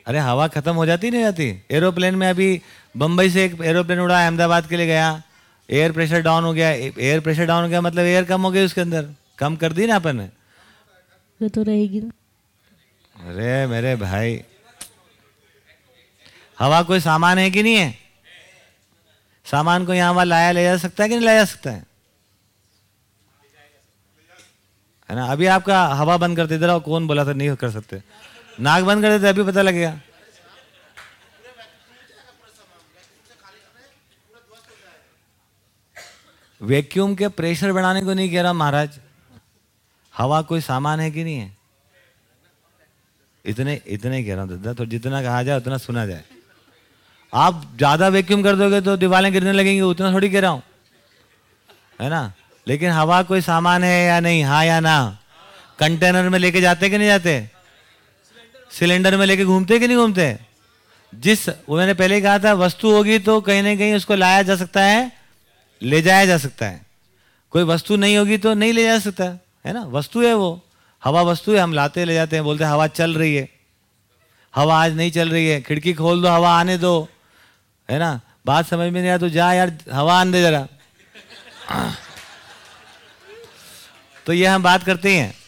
अरे हवा खत्म हो जाती नहीं जाती एरोप्लेन में अभी बंबई से एक एरोप्लेन उड़ा अहमदाबाद के लिए गया। एयर प्रेशर डाउन हो गया। एयर प्रेशर डाउन हो गया मतलब एयर कम हो गई उसके अंदर। कम कर दी ना अपन ने। वो तो रहेगी ना। अरे मेरे भाई हवा कोई सामान है कि नहीं है? सामान को यहाँ वहाँ लाया ले जा सकता है कि नहीं लाया जा सकता है? है ना? अभी आपका हवा बंद करते देते रहो कौन बोला था नहीं कर सकते? नाक बंद कर देते अभी पता लगेगा। वैक्यूम के प्रेशर बढ़ाने को नहीं कह रहा महाराज। हवा कोई सामान है कि नहीं है? इतने इतने कह रहा दादा तो जितना कहा जाए, उतना सुना जाए। आप ज़्यादा वैक्यूम कर दोगे तो दीवारें गिरने लगेंगी, उतना थोड़ी कह रहा हूँ। है ना? लेकिन हवा कोई सामान है या नहीं हाँ या ना? कंटेनर में लेके जाते कि नहीं जाते? सिलेंडर में लेके घूमते कि नहीं घूमते जिस, वो मैंने पहले कहा था, वस्तु होगी तो कहीं ना कहीं उसको लाया जा सकता है, ले जाया जा सकता है। कोई वस्तु नहीं होगी तो नहीं ले जा सकता, है ना? वस्तु है वो। हवा वस्तु है, हम लाते ले जाते हैं, बोलते हैं, हवा चल रही है। हवा आज नहीं चल रही है, खिड़की खोल दो, हवा आने दो, है ना? बात समझ में नहीं आया तो जा यार, हवा आने दे जरा। तो ये हम बात करते हैं।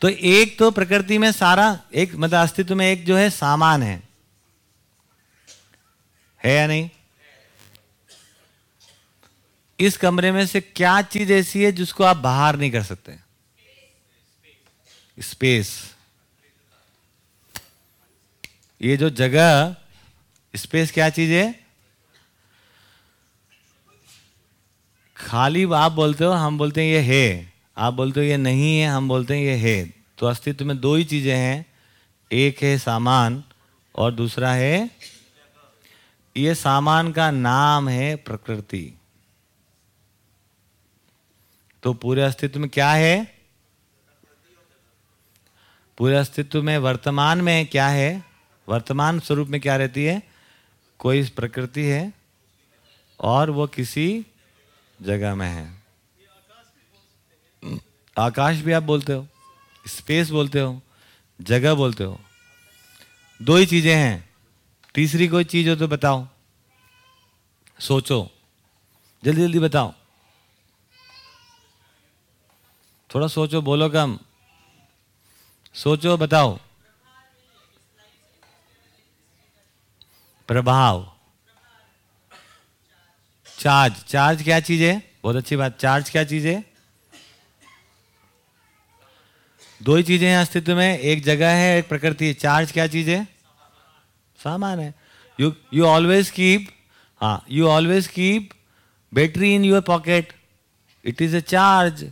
तो एक तो प्रकृति में सारा, एक मतलब अस्तित्व में एक जो है सामान है। है या नहीं? इस कमरे में से क्या चीज़ ऐसी है जिसको आप बाहर नहीं कर सकते? स्पेस। ये जो जगह, स्पेस क्या चीज़ है? खाली आप बोलते हो, हम बोलते हैं ये है। आप बोलते हो, ये नहीं है, हम बोलते हैं, ये है। तो अस्तित्व में दो ही चीज़ें हैं। एक है सामान और दूसरा है, ये सामान का नाम है प्रकृति। तो पूरे अस्तित्व में क्या है? पूरे अस्तित्व में वर्तमान में क्या है? वर्तमान स्वरूप में क्या रहती है? कोई प्रकृति है और वो किसी जगह में है। आकाश भी आप बोलते हो स्पेस बोलते हो, जगह बोलते हो। दो ही चीज़ें हैं। तीसरी कोई चीज़ हो तो बताओ। सोचो। जल्दी जल्दी बताओ। थोड़ा सोचो, बोलो कम। सोचो, बताओ। प्रभाव। चार्ज। चार्ज क्या चीज़ है? बहुत अच्छी बात। चार्ज क्या चीज़ है? दो ही चीज़ें हैं अस्तित्व में एक जगह है एक प्रकृति है। चार्ज क्या चीज़ है? सामान है। यू यू ऑलवेज कीप हाँ you always keep battery in your pocket it is a charge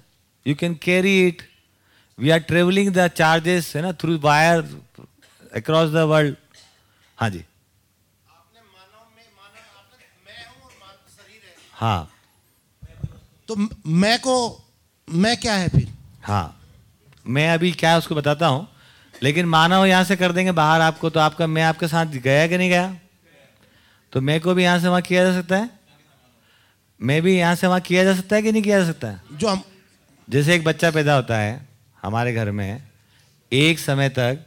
you can carry it we are travelling the charges है ना through wire across the world हाँ जी। हाँ तो मैं को मैं क्या है फिर? हाँ। मैं अभी क्या है उसको बताता हूँ? लेकिन मानव यहाँ से कर देंगे बाहर आपको तो आपका मैं आपके साथ गया कि नहीं गया? तो मैं को भी यहाँ से वहाँ किया जा सकता है? मैं भी यहाँ से वहाँ किया जा सकता है कि नहीं किया जा सकता है? जो हम जैसे एक बच्चा पैदा होता है हमारे घर में एक समय तक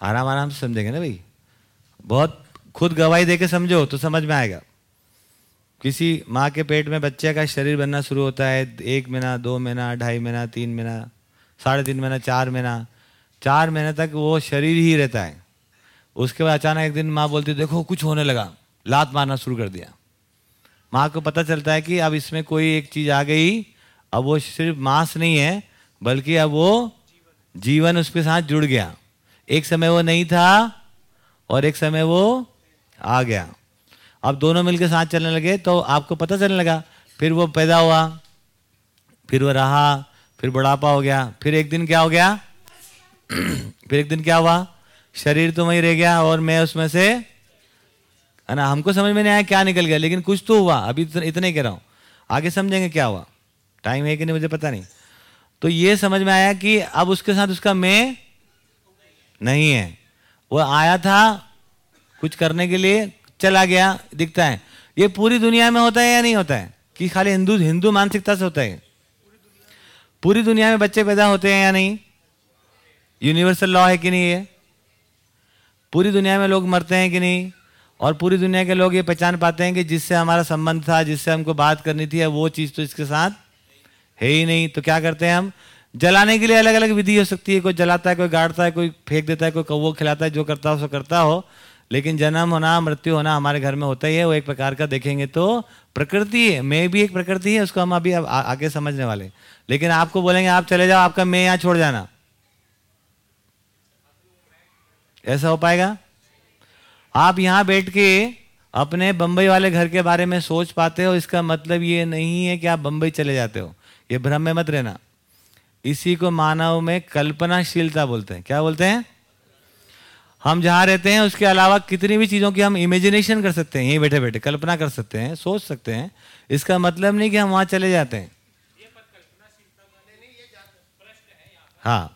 आराम आराम से समझेंगे ना भाई? बहुत खुद गवाही दे के समझो तो समझ में आएगा। किसी माँ के पेट में बच्चे का शरीर बनना शुरू होता है एक महीना, दो महीना, ढाई महीना, तीन महीना, साढ़े तीन महीना, चार महीना। चार महीने तक वो शरीर ही रहता है। उसके बाद अचानक एक दिन माँ बोलती, देखो, कुछ होने लगा। लात मारना शुरू कर दिया। माँ को पता चलता है कि अब इसमें कोई एक चीज़ आ गई। अब वो सिर्फ़ मांस नहीं है, बल्कि अब वो जीवन उसके साथ जुड़ गया। एक समय वो नहीं था और एक समय वो आ गया। अब दोनों मिलकर साथ चलने लगे तो आपको पता चलने लगा, फिर वो पैदा हुआ, फिर वो रहा, फिर बुढ़ापा हो गया, फिर एक दिन क्या हो गया? <clears throat> फिर एक दिन क्या हुआ? शरीर तो वहीं रह गया और मैं उसमें से, है ना, हमको समझ में नहीं आया क्या निकल गया, लेकिन कुछ तो हुआ, अभी इतने कह रहा हूँ। आगे समझेंगे क्या हुआ? टाइम है कि नहीं मुझे पता नहीं। तो ये समझ में आया कि अब उसके साथ उसका मैं नहीं है। वो आया था कुछ करने के लिए चला गया, दिखता है। ये पूरी दुनिया में होता है या नहीं होता है? कि खाली हिंदू हिंदू मानसिकता से होता है। पूरी दुनिया में बच्चे पैदा होते हैं या नहीं? यूनिवर्सल लॉ है कि नहीं ये? पूरी दुनिया में लोग मरते हैं कि नहीं? और पूरी दुनिया के लोग ये पहचान पाते हैं कि जिससे हमारा संबंध था, जिससे हमको बात करनी थी वो चीज़ तो इसके साथ है ही नहीं। तो क्या करते हैं हम? जलाने के लिए अलग अलग विधि हो सकती है। कोई जलाता है, कोई गाड़ता है, कोई फेंक देता है, कोई कौवो खिलाता है, जो करता हो, सो करता हो। लेकिन जन्म होना मृत्यु होना हमारे घर में होता ही है वो एक प्रकार का देखेंगे तो प्रकृति है मैं भी एक प्रकृति है उसको हम अभी आ, आगे समझने वाले लेकिन आपको बोलेंगे आप चले जाओ आपका मैं यहाँ छोड़ जाना। ऐसा हो पाएगा? आप यहाँ बैठ के अपने बंबई वाले घर के बारे में सोच पाते हो इसका मतलब ये नहीं है कि आप बंबई चले जाते हो। ये भ्रम में मत रहना। इसी को मानव में कल्पनाशीलता बोलते हैं। क्या बोलते हैं? हम जहाँ रहते हैं उसके अलावा कितनी भी चीज़ों की हम इमेजिनेशन कर सकते हैं यहीं बैठे बैठे कल्पना कर सकते हैं सोच सकते हैं इसका मतलब नहीं कि हम वहाँ चले जाते हैं। हाँ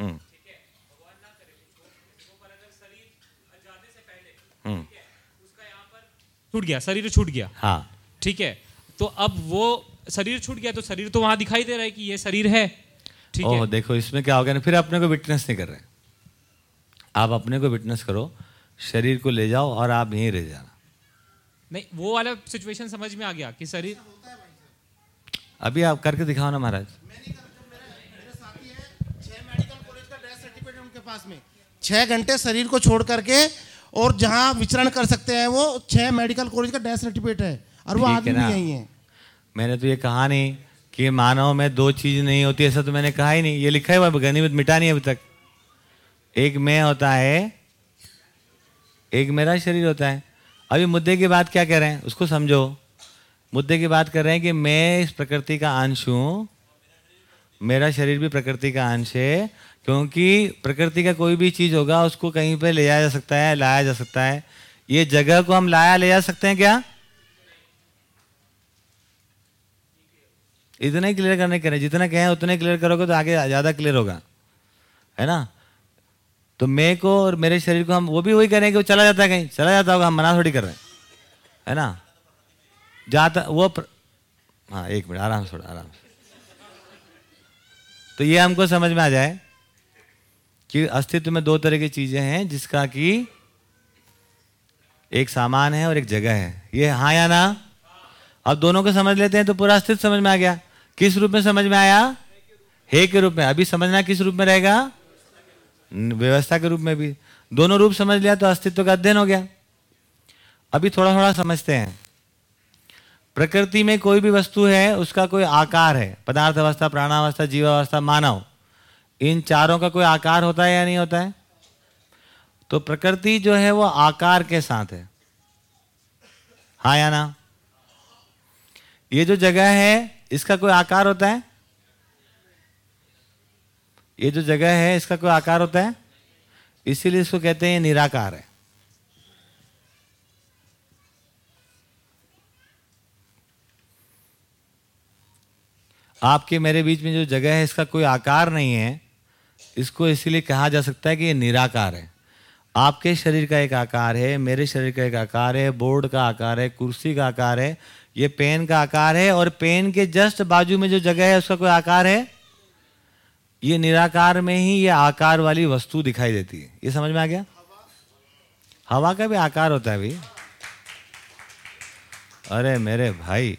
हम्म। हम्म। छूट गया शरीर छूट गया। हाँ। ठीक है तो अब वो शरीर छूट गया तो शरीर तो वहाँ दिखाई दे रहा है कि ये शरीर है ठीक है। देखो इसमें क्या हो गया ना फिर अपने को विटनेस नहीं कर रहे। आप अपने को विटनेस करो शरीर को ले जाओ और आप यहीं रह जाना। नहीं वो वाला सिचुएशन समझ में आ गया कि शरीर अभी आप करके दिखाओ ना महाराज। उनके छह घंटे शरीर को छोड़ करके और जहाँ विचरण कर सकते हैं वो छह मेडिकल कॉलेज का डेथ सर्टिफिकेट है और वो आदमी है भी यही है। मैंने तो ये कहा नहीं कि मानव में दो चीज़ नहीं होती ऐसा तो मैंने कहा ही नहीं। ये लिखा है गनीमत मिटा नहीं अभी तक। एक मैं होता है, एक मेरा शरीर होता है। अभी मुद्दे की बात क्या कह रहे हैं? उसको समझो। मुद्दे की बात कर रहे हैं कि मैं इस प्रकृति का अंश हूँ। मेरा शरीर भी प्रकृति का अंश है, क्योंकि प्रकृति का कोई भी चीज़ होगा, उसको कहीं पे ले जाया जा सकता है, लाया जा सकता है। ये जगह को हम लाया ले जा सकते हैं क्या? इतना ही क्लियर करने करें जितना कहें उतने क्लियर करोगे तो आगे ज़्यादा क्लियर होगा। है ना? तो मैं को और मेरे शरीर को हम वो भी वही करें कि वो चला जाता है कहीं, चला जाता होगा, हम मना थोड़ी कर रहे हैं। है ना? जाता, वो प्र... हाँ एक मिनट, आराम से थोड़ा, आराम से। तो ये हमको समझ में आ जाए कि अस्तित्व में दो तरह की चीज़ें हैं जिसका कि एक सामान है और एक जगह है। ये हाँ या ना? अब दोनों को समझ लेते हैं तो पूरा अस्तित्व समझ में आ गया। किस रूप में समझ में आया? हे के रूप में। अभी समझना किस रूप में रहेगा? व्यवस्था के रूप में भी। दोनों रूप समझ लिया तो अस्तित्व का अध्ययन हो गया। अभी थोड़ा थोड़ा समझते हैं। प्रकृति में कोई भी वस्तु है, उसका कोई आकार है। पदार्थ अवस्था प्राणावस्था, जीवावस्था, मानव। इन चारों का कोई आकार होता है या नहीं होता है? तो प्रकृति जो है वो आकार के साथ है। हाँ या ना? ये जो जगह है, इसका कोई आकार होता है? ये जो जगह है, इसका कोई आकार होता है? इसीलिए इसको कहते हैं निराकार है। आपके मेरे बीच में जो जगह है, इसका कोई आकार नहीं है। इसको इसीलिए कहा जा सकता है कि ये निराकार है। आपके शरीर का एक आकार है, मेरे शरीर का एक आकार है, बोर्ड का आकार है, कुर्सी का आकार है, ये पेन का आकार है, और पेन के जस्ट बाजू में जो जगह है, उसका कोई आकार है? ये निराकार में ही ये आकार वाली वस्तु दिखाई देती है। ये समझ में आ गया? हवा का भी आकार होता है भाई अरे मेरे भाई,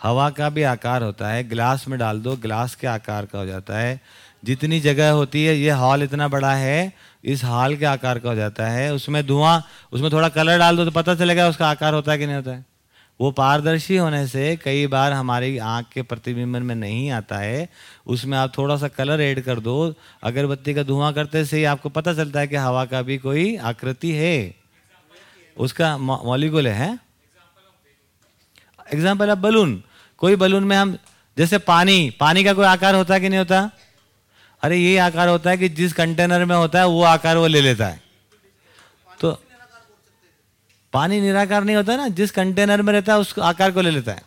हवा का भी आकार होता है। गिलास में डाल दो, गिलास के आकार का हो जाता है। जितनी जगह होती है, ये हॉल इतना बड़ा है, इस हॉल के आकार का हो जाता है। उसमें धुआँ, उसमें थोड़ा कलर डाल दो तो पता चलेगा उसका आकार होता है कि नहीं होता है। वो पारदर्शी होने से कई बार हमारी आँख के प्रतिबिंबन में नहीं आता है। उसमें आप थोड़ा सा कलर ऐड कर दो। अगरबत्ती का धुआँ करते से ही आपको पता चलता है कि हवा का भी कोई आकृति है। उसका मॉलिक्यूल है एग्ज़ाम्पल ऑफ़ बलून कोई बलून में हम, जैसे पानी पानी का कोई आकार होता है कि नहीं होता? अरे, ये आकार होता है कि जिस कंटेनर में होता है, वो आकार वो ले लेता है। तो पानी निराकार नहीं होता ना, जिस कंटेनर में रहता है, उस आकार को ले लेता है।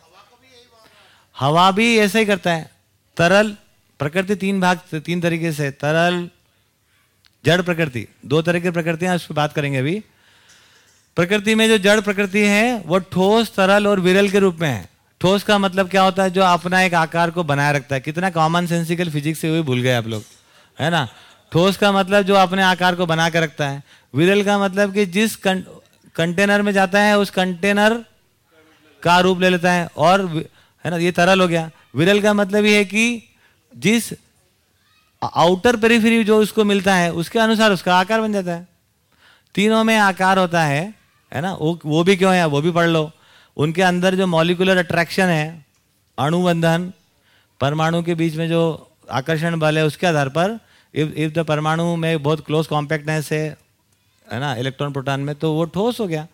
हवा भी ऐसे ही करता है। तरल प्रकृति तीन भाग तीन तरीके से, तरल, जड़ प्रकृति। दो तरह की प्रकृतियाँ उस पर बात करेंगे अभी। प्रकृति में जो जड़ प्रकृति है, वो ठोस, तरल और विरल के रूप में है। ठोस का मतलब क्या होता है? जो अपना एक आकार को बनाए रखता है। कितना कॉमन सेंसिकल फिजिक्स से हुई, भूल गए आप लोग। है ना? ठोस का मतलब जो अपने आकार को बना के रखता है। विरल का मतलब कि जिस कंटेनर में जाता है, उस कंटेनर का रूप ले लेता है। और है ना, ये तरल हो गया। विरल का मतलब ये है कि जिस आउटर पेरिफेरी जो उसको मिलता है, उसके अनुसार उसका आकार बन जाता है। तीनों में आकार होता है है ना, वो वो भी क्यों है, वो भी पढ़ लो। उनके अंदर जो मॉलिकुलर अट्रैक्शन है अणुबंधन परमाणु के बीच में जो आकर्षण बल है, उसके आधार पर इफ़ इफ़ द परमाणु में बहुत क्लोज कॉम्पैक्टनेस है है ना इलेक्ट्रॉन प्रोटॉन में तो वो ठोस हो गया।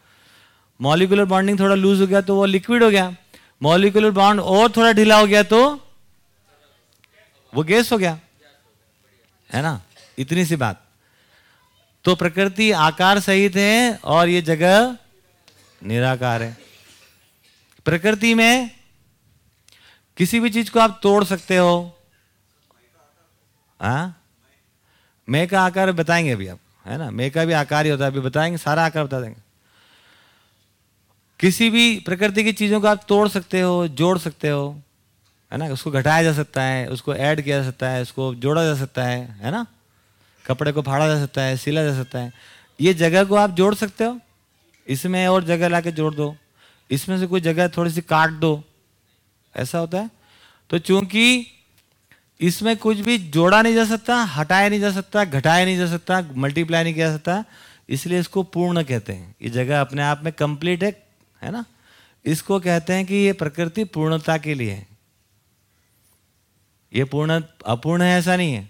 मॉलिकुलर बॉन्डिंग थोड़ा लूज हो गया तो वो लिक्विड हो गया। मॉलिकुलर बॉन्ड और थोड़ा ढीला हो गया तो वो गैस हो गया। है ना? इतनी सी बात। तो प्रकृति आकार सहित है और ये जगह निराकार है। प्रकृति में किसी भी चीज़ को आप तोड़ सकते हो। हाँ? मैं का आकार बताएँगे अभी आप। है ना? मैं का भी आकार ही होता है, अभी बताएँगे, सारा आकार बता देंगे। किसी भी प्रकृति की चीज़ों को आप तोड़ सकते हो, जोड़ सकते हो, है ना? उसको घटाया जा सकता है, उसको ऐड किया जा सकता है, उसको जोड़ा जा सकता है है ना? कपड़े को फाड़ा जा सकता है, सिला जा सकता है। ये जगह को आप जोड़ सकते हो। इसमें और जगह ला जोड़ दो। इसमें से कोई जगह थोड़ी सी काट दो। ऐसा होता है? तो चूँकि इसमें कुछ भी जोड़ा नहीं जा सकता, हटाया नहीं जा सकता, घटाया नहीं जा सकता मल्टीप्लाई नहीं किया जा सकता। इसलिए इसको पूर्ण कहते हैं। ये जगह अपने आप में कंप्लीट है है ना? इसको कहते हैं कि ये प्रकृति पूर्णता के लिए है। ये पूर्ण, अपूर्ण है ऐसा नहीं है।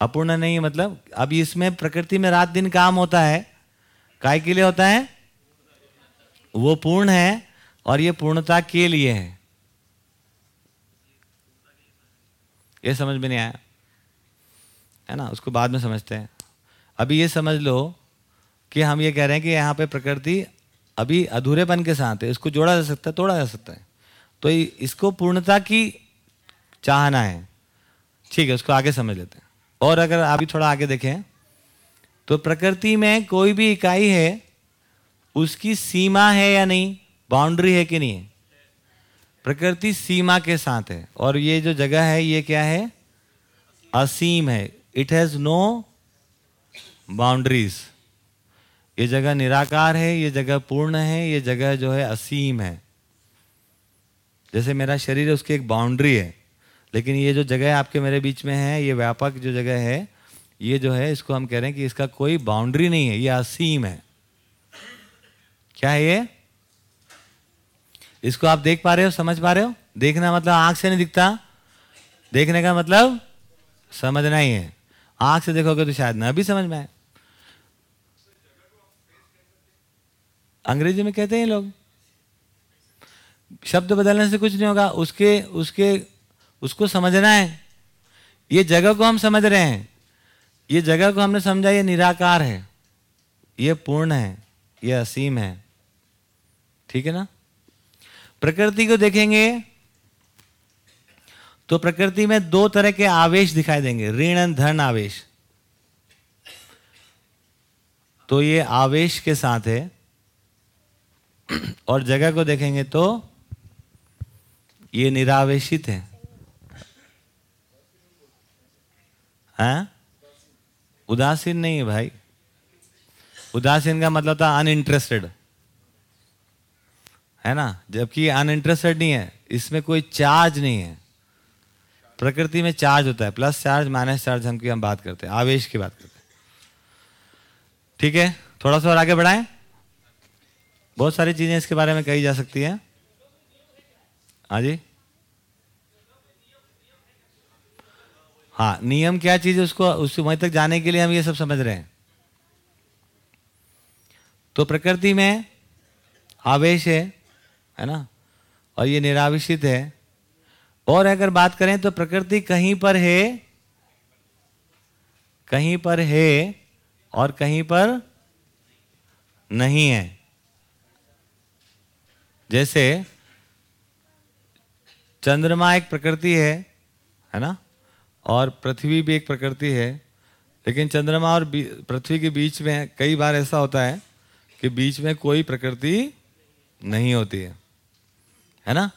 अपूर्ण नहीं है मतलब अब इसमें प्रकृति में रात दिन काम होता है, काय के लिए होता है? वो पूर्ण है और ये पूर्णता के लिए है। ये समझ में नहीं आया। है ना? उसको बाद में समझते हैं। अभी ये समझ लो कि हम ये कह रहे हैं कि यहाँ पे प्रकृति अभी अधूरेपन के साथ है। इसको जोड़ा जा सकता है, तोड़ा जा सकता है। तो इसको पूर्णता की चाहना है। ठीक है, उसको आगे समझ लेते हैं। और अगर आप भी थोड़ा आगे देखें तो प्रकृति में कोई भी इकाई है, उसकी सीमा है या नहीं, बाउंड्री है कि नहीं है? प्रकृति सीमा के साथ है। और ये जो जगह है, ये क्या है? असीम है। इट हैज़ नो बाउंड्रीज ये जगह निराकार है, ये जगह पूर्ण है, ये जगह जो है असीम है। जैसे मेरा शरीर है, उसकी एक बाउंड्री है। लेकिन ये जो जगह आपके मेरे बीच में है, ये व्यापक जो जगह है, ये जो है, इसको हम कह रहे हैं कि इसका कोई बाउंड्री नहीं है, ये असीम है। क्या है ये? इसको आप देख पा रहे हो, समझ पा रहे हो? देखना मतलब आँख से नहीं दिखता। देखने का मतलब समझना ही है। आँख से देखोगे तो शायद ना भी समझ में आए। अंग्रेज़ी में कहते हैं लोग। शब्द बदलने से कुछ नहीं होगा। उसके उसके, उसको समझना है। ये जगह को हम समझ रहे हैं। ये जगह को हमने समझा, ये निराकार है। ये पूर्ण है। ये असीम है। ठीक है ना? प्रकृति को देखेंगे तो प्रकृति में दो तरह के आवेश दिखाई देंगे, ऋण एंड धन आवेश। तो ये आवेश के साथ है, और जगह को देखेंगे तो ये निरावेशित है। हैं? उदासीन नहीं है भाई। उदासीन का मतलब था अनइंटरेस्टेड है ना? जबकि अनइंटरेस्टेड नहीं है। इसमें कोई चार्ज नहीं है। प्रकृति में चार्ज होता है। प्लस चार्ज माइनस चार्ज हम की हम बात करते हैं। आवेश की बात करते हैं। ठीक है? थोड़ा सा और आगे बढ़ाएँ। बहुत सारी चीज़ें इसके बारे में कही जा सकती है। हाँ जी? हाँ नियम क्या चीज़ उसको उस वहीं तक जाने के लिए हम ये सब समझ रहे हैं। तो प्रकृति में आवेश है। है ना? और ये निराविशित है। और अगर बात करें तो प्रकृति कहीं पर है, कहीं पर है और कहीं पर नहीं है। जैसे चंद्रमा एक प्रकृति है है ना? और पृथ्वी भी एक प्रकृति है। लेकिन चंद्रमा और पृथ्वी के बीच में कई बार ऐसा होता है कि बीच में कोई प्रकृति नहीं होती है। है ना?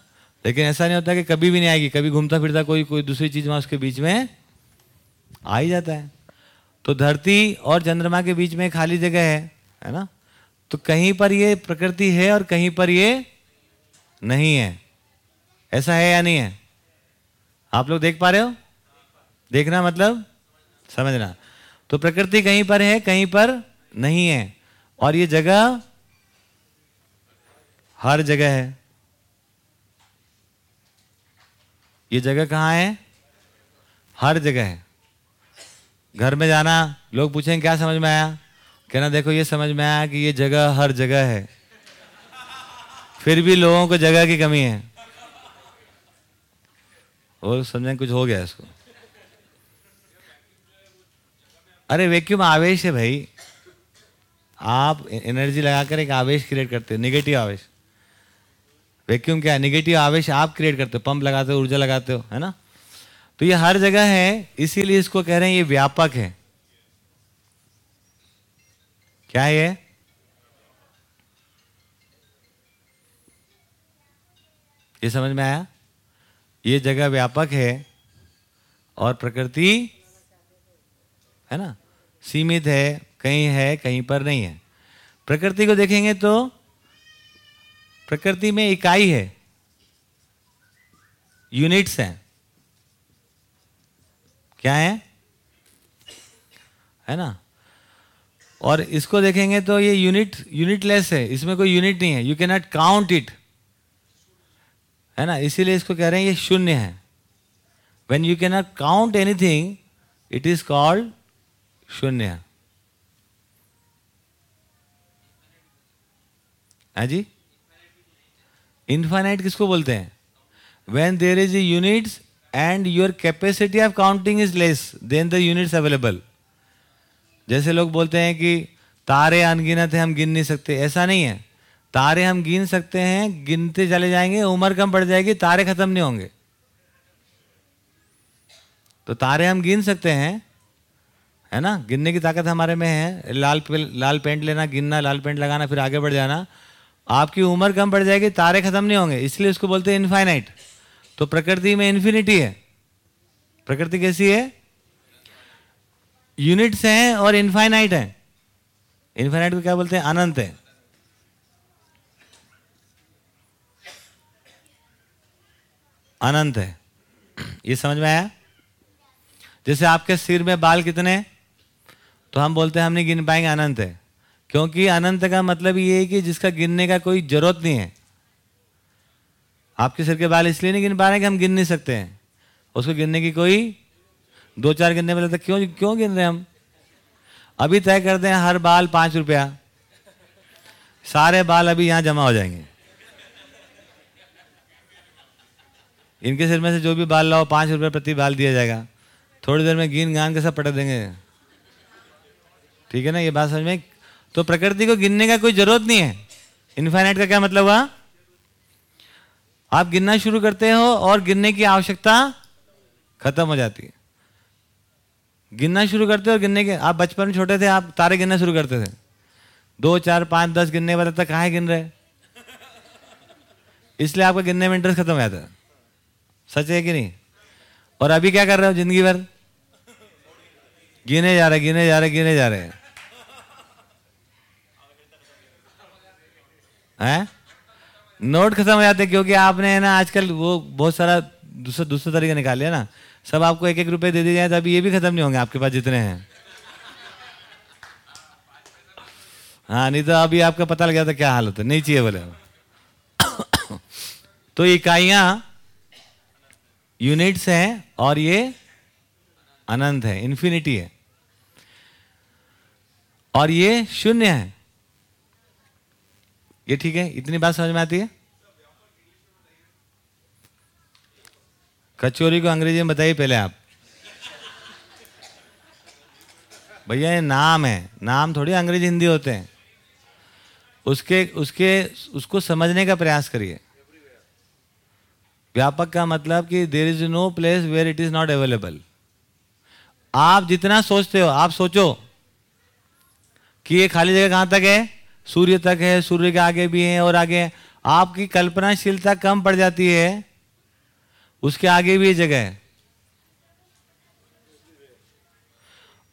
लेकिन ऐसा नहीं होता कि कभी भी नहीं आएगी। कभी घूमता फिरता कोई कोई दूसरी चीज़ वहाँ उसके बीच में आ ही जाता है। तो धरती और चंद्रमा के बीच में खाली जगह है है ना? तो कहीं पर ये प्रकृति है और कहीं पर ये नहीं है। ऐसा है या नहीं है? आप लोग देख पा रहे हो? देखना मतलब? समझना। तो प्रकृति कहीं पर है, कहीं पर नहीं है। और ये जगह हर जगह है। ये जगह कहाँ है? हर जगह है। घर में जाना, लोग पूछेंगे, क्या समझ में आया? कहना, देखो, ये समझ में आया कि ये जगह हर जगह है। फिर भी लोगों को जगह की कमी है। और समझें, कुछ हो गया इसको। अरे वैक्यूम आवेश है भाई। आप एनर्जी लगाकर एक आवेश क्रिएट करते हो निगेटिव आवेश। वैक्यूम क्या? है निगेटिव आवेश आप क्रिएट करते हो पंप लगाते हो, ऊर्जा लगाते हो, है ना? तो ये हर जगह है, इसीलिए इसको कह रहे हैं ये व्यापक है। क्या है ये? ये समझ में आया? ये जगह व्यापक है और प्रकृति है ना? सीमित है, कहीं है, कहीं पर नहीं है। प्रकृति को देखेंगे तो प्रकृति में इकाई है। यूनिट्स हैं। क्या है? है ना? और इसको देखेंगे तो ये यूनिट यूनिटलेस है। इसमें कोई यूनिट नहीं है। You can not count it है ना? इसीलिए इसको कह रहे हैं ये शून्य है। When you can not count anything it is called शून्य। है जी? इन्फाइनाइट किसको बोलते हैं? When there is a units and your capacity of counting is less than the units available जैसे लोग बोलते हैं कि तारे अनगिनत है, हम गिन नहीं सकते। ऐसा नहीं है। तारे हम गिन सकते हैं, गिनते चले जाएँगे, उम्र कम बढ़ जाएगी, तारे खत्म नहीं होंगे। तो तारे हम गिन सकते हैं, है ना? गिनने की ताकत हमारे में है। लाल लाल पेंट लेना, गिनना, लाल पेंट लगाना, फिर आगे बढ़ जाना। आपकी उम्र कम पड़ जाएगी, तारे खत्म नहीं होंगे, इसलिए उसको बोलते हैं इन्फाइनाइट तो प्रकृति में इन्फिनिटी है। प्रकृति कैसी है? यूनिट्स हैं और इन्फाइनाइट है। इन्फाइनाइट को क्या बोलते हैं? अनंत है। अनंत है। ये समझ में आया? जैसे आपके सिर में बाल कितने तो हम बोलते हैं हम नहीं गिन पाएँगे, अनंत है। क्योंकि अनंत का मतलब ये है कि जिसका गिनने का कोई ज़रूरत नहीं है। आपके सिर के बाल इसलिए नहीं गिन पा रहे कि हम गिन नहीं सकते हैं। उसको गिनने की कोई दो चार गिनने वाले तो क्यों क्यों गिन रहे हैं हम? अभी तय कर दें हर बाल पाँच रुपया। सारे बाल अभी यहाँ जमा हो जाएँगे। इनके सिर में से जो भी बाल लाओ, पाँच रुपये प्रति बाल दिया जाएगा। थोड़ी देर में गिन गान के सब पटक देंगे। ठीक है ना, ये बात समझ में? तो प्रकृति को गिनने का कोई ज़रूरत नहीं है। इन्फाइनाइट का क्या मतलब हुआ? आप गिनना शुरू करते हो और गिनने की आवश्यकता खत्म हो जाती है। गिनना शुरू करते हो और गिनने के, आप बचपन में छोटे थे, आप तारे गिनना शुरू करते थे। दो, चार, पाँच, दस गिनने वाले तक कहा गिन रहे? इसलिए आपका गिनने में इंटरेस्ट खत्म हो जाता है। सच है कि नहीं? और अभी क्या कर रहे हो ज़िंदगी भर? गिने जा रहे, गिने जा रहे, गिने जा रहे। हैं है? नोट खत्म हो जाते क्योंकि आपने है ना आजकल वो बहुत सारा दूसरा दूसरे तरीके निकाल लिया ना। सब आपको एक एक रुपए दे दिए जाए तो अभी ये भी खत्म नहीं होंगे आपके पास जितने हैं। हाँ नहीं तो अभी आपका पता लग गया था क्या हाल होता नहीं चाहिए बोले। तो इकाइयाँ यूनिट्स हैं और ये अनंत है इन्फिनिटी है। और ये शून्य है। ये ठीक है? इतनी बात समझ में आती है? कचोरी को अंग्रेज़ी में बताइए पहले आप। भैया, ये नाम है। नाम थोड़ी अंग्रेज़ी हिंदी होते हैं। उसके उसके, उसको समझने का प्रयास करिए। व्यापक का मतलब कि there is no place where it is not available आप जितना सोचते हो, आप सोचो कि ये खाली जगह कहाँ तक है? सूर्य तक है, सूर्य के आगे भी है और आगे है। आपकी कल्पनाशीलता कम पड़ जाती है। उसके आगे भी जगह है।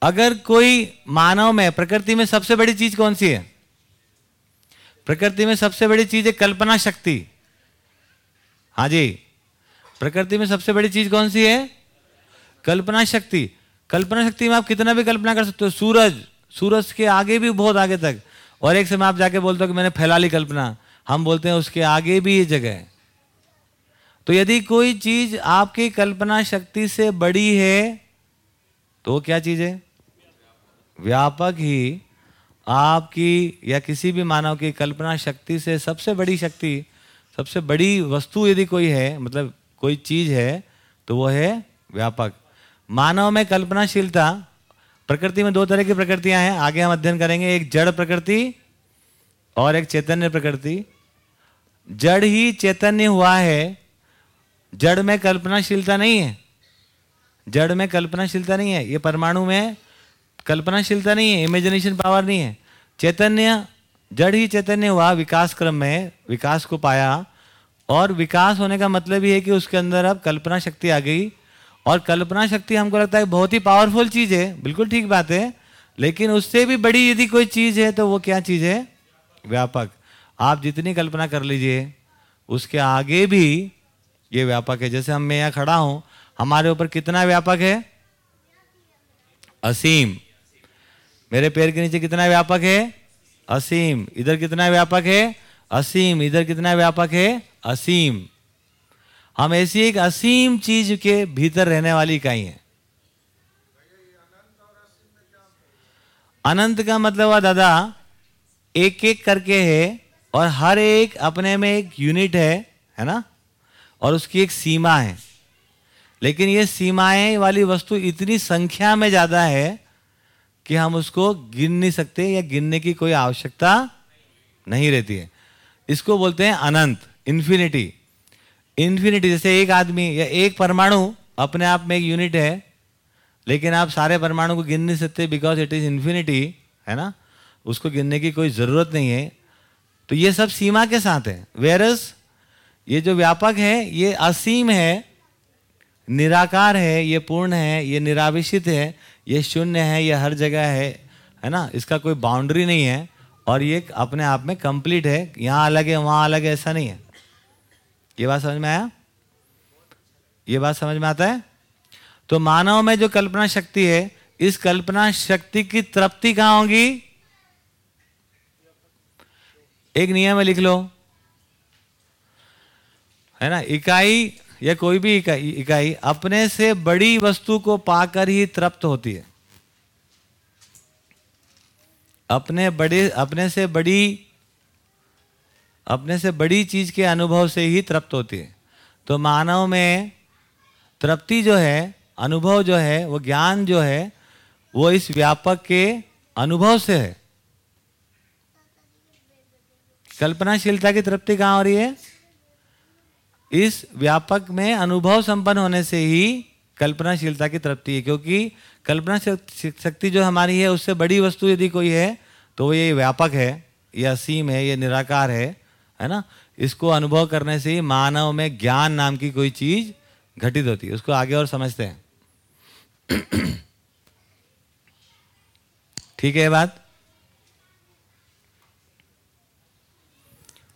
अगर कोई मानव में, प्रकृति में सबसे बड़ी चीज़ कौन सी है? प्रकृति में सबसे बड़ी चीज़ है कल्पना शक्ति। हाँ जी, प्रकृति में सबसे बड़ी चीज़ कौन सी है? कल्पना शक्ति। कल्पना शक्ति में आप कितना भी कल्पना कर सकते हो। सूरज सूरज के आगे भी बहुत आगे तक। और एक समय आप जाके बोलते हो कि मैंने फैला ली कल्पना। हम बोलते हैं उसके आगे भी ये जगह है। तो यदि कोई चीज़ आपकी कल्पना शक्ति से बड़ी है तो क्या चीज़ है? व्यापक ही आपकी या किसी भी मानव की कल्पना शक्ति से सबसे बड़ी शक्ति, सबसे बड़ी वस्तु यदि कोई है मतलब कोई चीज़ है तो वो है व्यापक। मानव में कल्पनाशीलता प्रकृति में दो तरह की प्रकृतियाँ हैं। आगे हम अध्ययन करेंगे, एक जड़ प्रकृति और एक चैतन्य प्रकृति। जड़ ही चैतन्य हुआ है, जड़ में कल्पनाशीलता नहीं है। जड़ में कल्पनाशीलता नहीं है, ये परमाणु में कल्पनाशीलता नहीं है इमेजिनेशन पावर नहीं है। चैतन्य, जड़ ही चैतन्य हुआ, विकास क्रम में, विकास को पाया। और विकास होने का मतलब ये है कि उसके अंदर अब कल्पना शक्ति आ गई। और कल्पना शक्ति हमको लगता है बहुत ही पावरफुल चीज़ है। बिल्कुल ठीक बात है। लेकिन उससे भी बड़ी यदि कोई चीज़ है तो वो क्या चीज़ है? व्यापक। आप जितनी कल्पना कर लीजिए, उसके आगे भी ये व्यापक है। जैसे हम मैं यहाँ खड़ा हूँ, हमारे ऊपर कितना व्यापक है? असीम। मेरे पैर के नीचे कितना व्यापक है? असीम। इधर कितना व्यापक है? असीम। इधर कितना व्यापक है? असीम। हम ऐसी एक असीम चीज़ के भीतर रहने वाली इकाई है। अनंत का मतलब हुआ, दादा एक एक करके है और हर एक अपने में एक यूनिट है है ना? और उसकी एक सीमा है। लेकिन ये सीमाएँ वाली वस्तु इतनी संख्या में ज़्यादा है कि हम उसको गिन नहीं सकते या गिनने की कोई आवश्यकता नहीं रहती है। इसको बोलते हैं अनंत इन्फिनिटी इन्फिनिटी जैसे एक आदमी या एक परमाणु अपने आप में एक यूनिट है, लेकिन आप सारे परमाणु को गिन नहीं सकते बिकॉज़ इट इज़ इन्फिनिटी है ना? उसको गिनने की कोई ज़रूरत नहीं है। तो ये सब सीमा के साथ है। वेरस ये जो व्यापक है, ये असीम है, निराकार है, ये पूर्ण है, ये निराविशित है, ये शून्य है, ये हर जगह है है ना? इसका कोई बाउंड्री नहीं है और ये अपने आप में कंप्लीट है। यहाँ अलग है, वहाँ अलग है, ऐसा नहीं है। ये बात समझ में आया? ये बात समझ में आता है? तो मानव में जो कल्पना शक्ति है, इस कल्पना शक्ति की तृप्ति कहाँ होगी? एक नियम है लिख लो। है ना? इकाई या कोई भी इकाई इकाई अपने से बड़ी वस्तु को पाकर ही तृप्त होती है। अपने बड़े, अपने से बड़ी अपने से बड़ी चीज़ के अनुभव से ही तृप्त होती है। तो मानव में तृप्ति जो है, अनुभव जो है, वो ज्ञान जो है, वो इस व्यापक के अनुभव से है। कल्पनाशीलता की तृप्ति कहाँ हो रही है? इस व्यापक में अनुभव संपन्न होने से ही कल्पनाशीलता की तृप्ति है, क्योंकि कल्पना शक्ति जो हमारी है, उससे बड़ी वस्तु यदि कोई है तो ये व्यापक है, ये असीम है, ये निराकार है। है ना? इसको अनुभव करने से मानव में ज्ञान नाम की कोई चीज़ घटित होती है। उसको आगे और समझते हैं। <clears throat> ठीक है बात?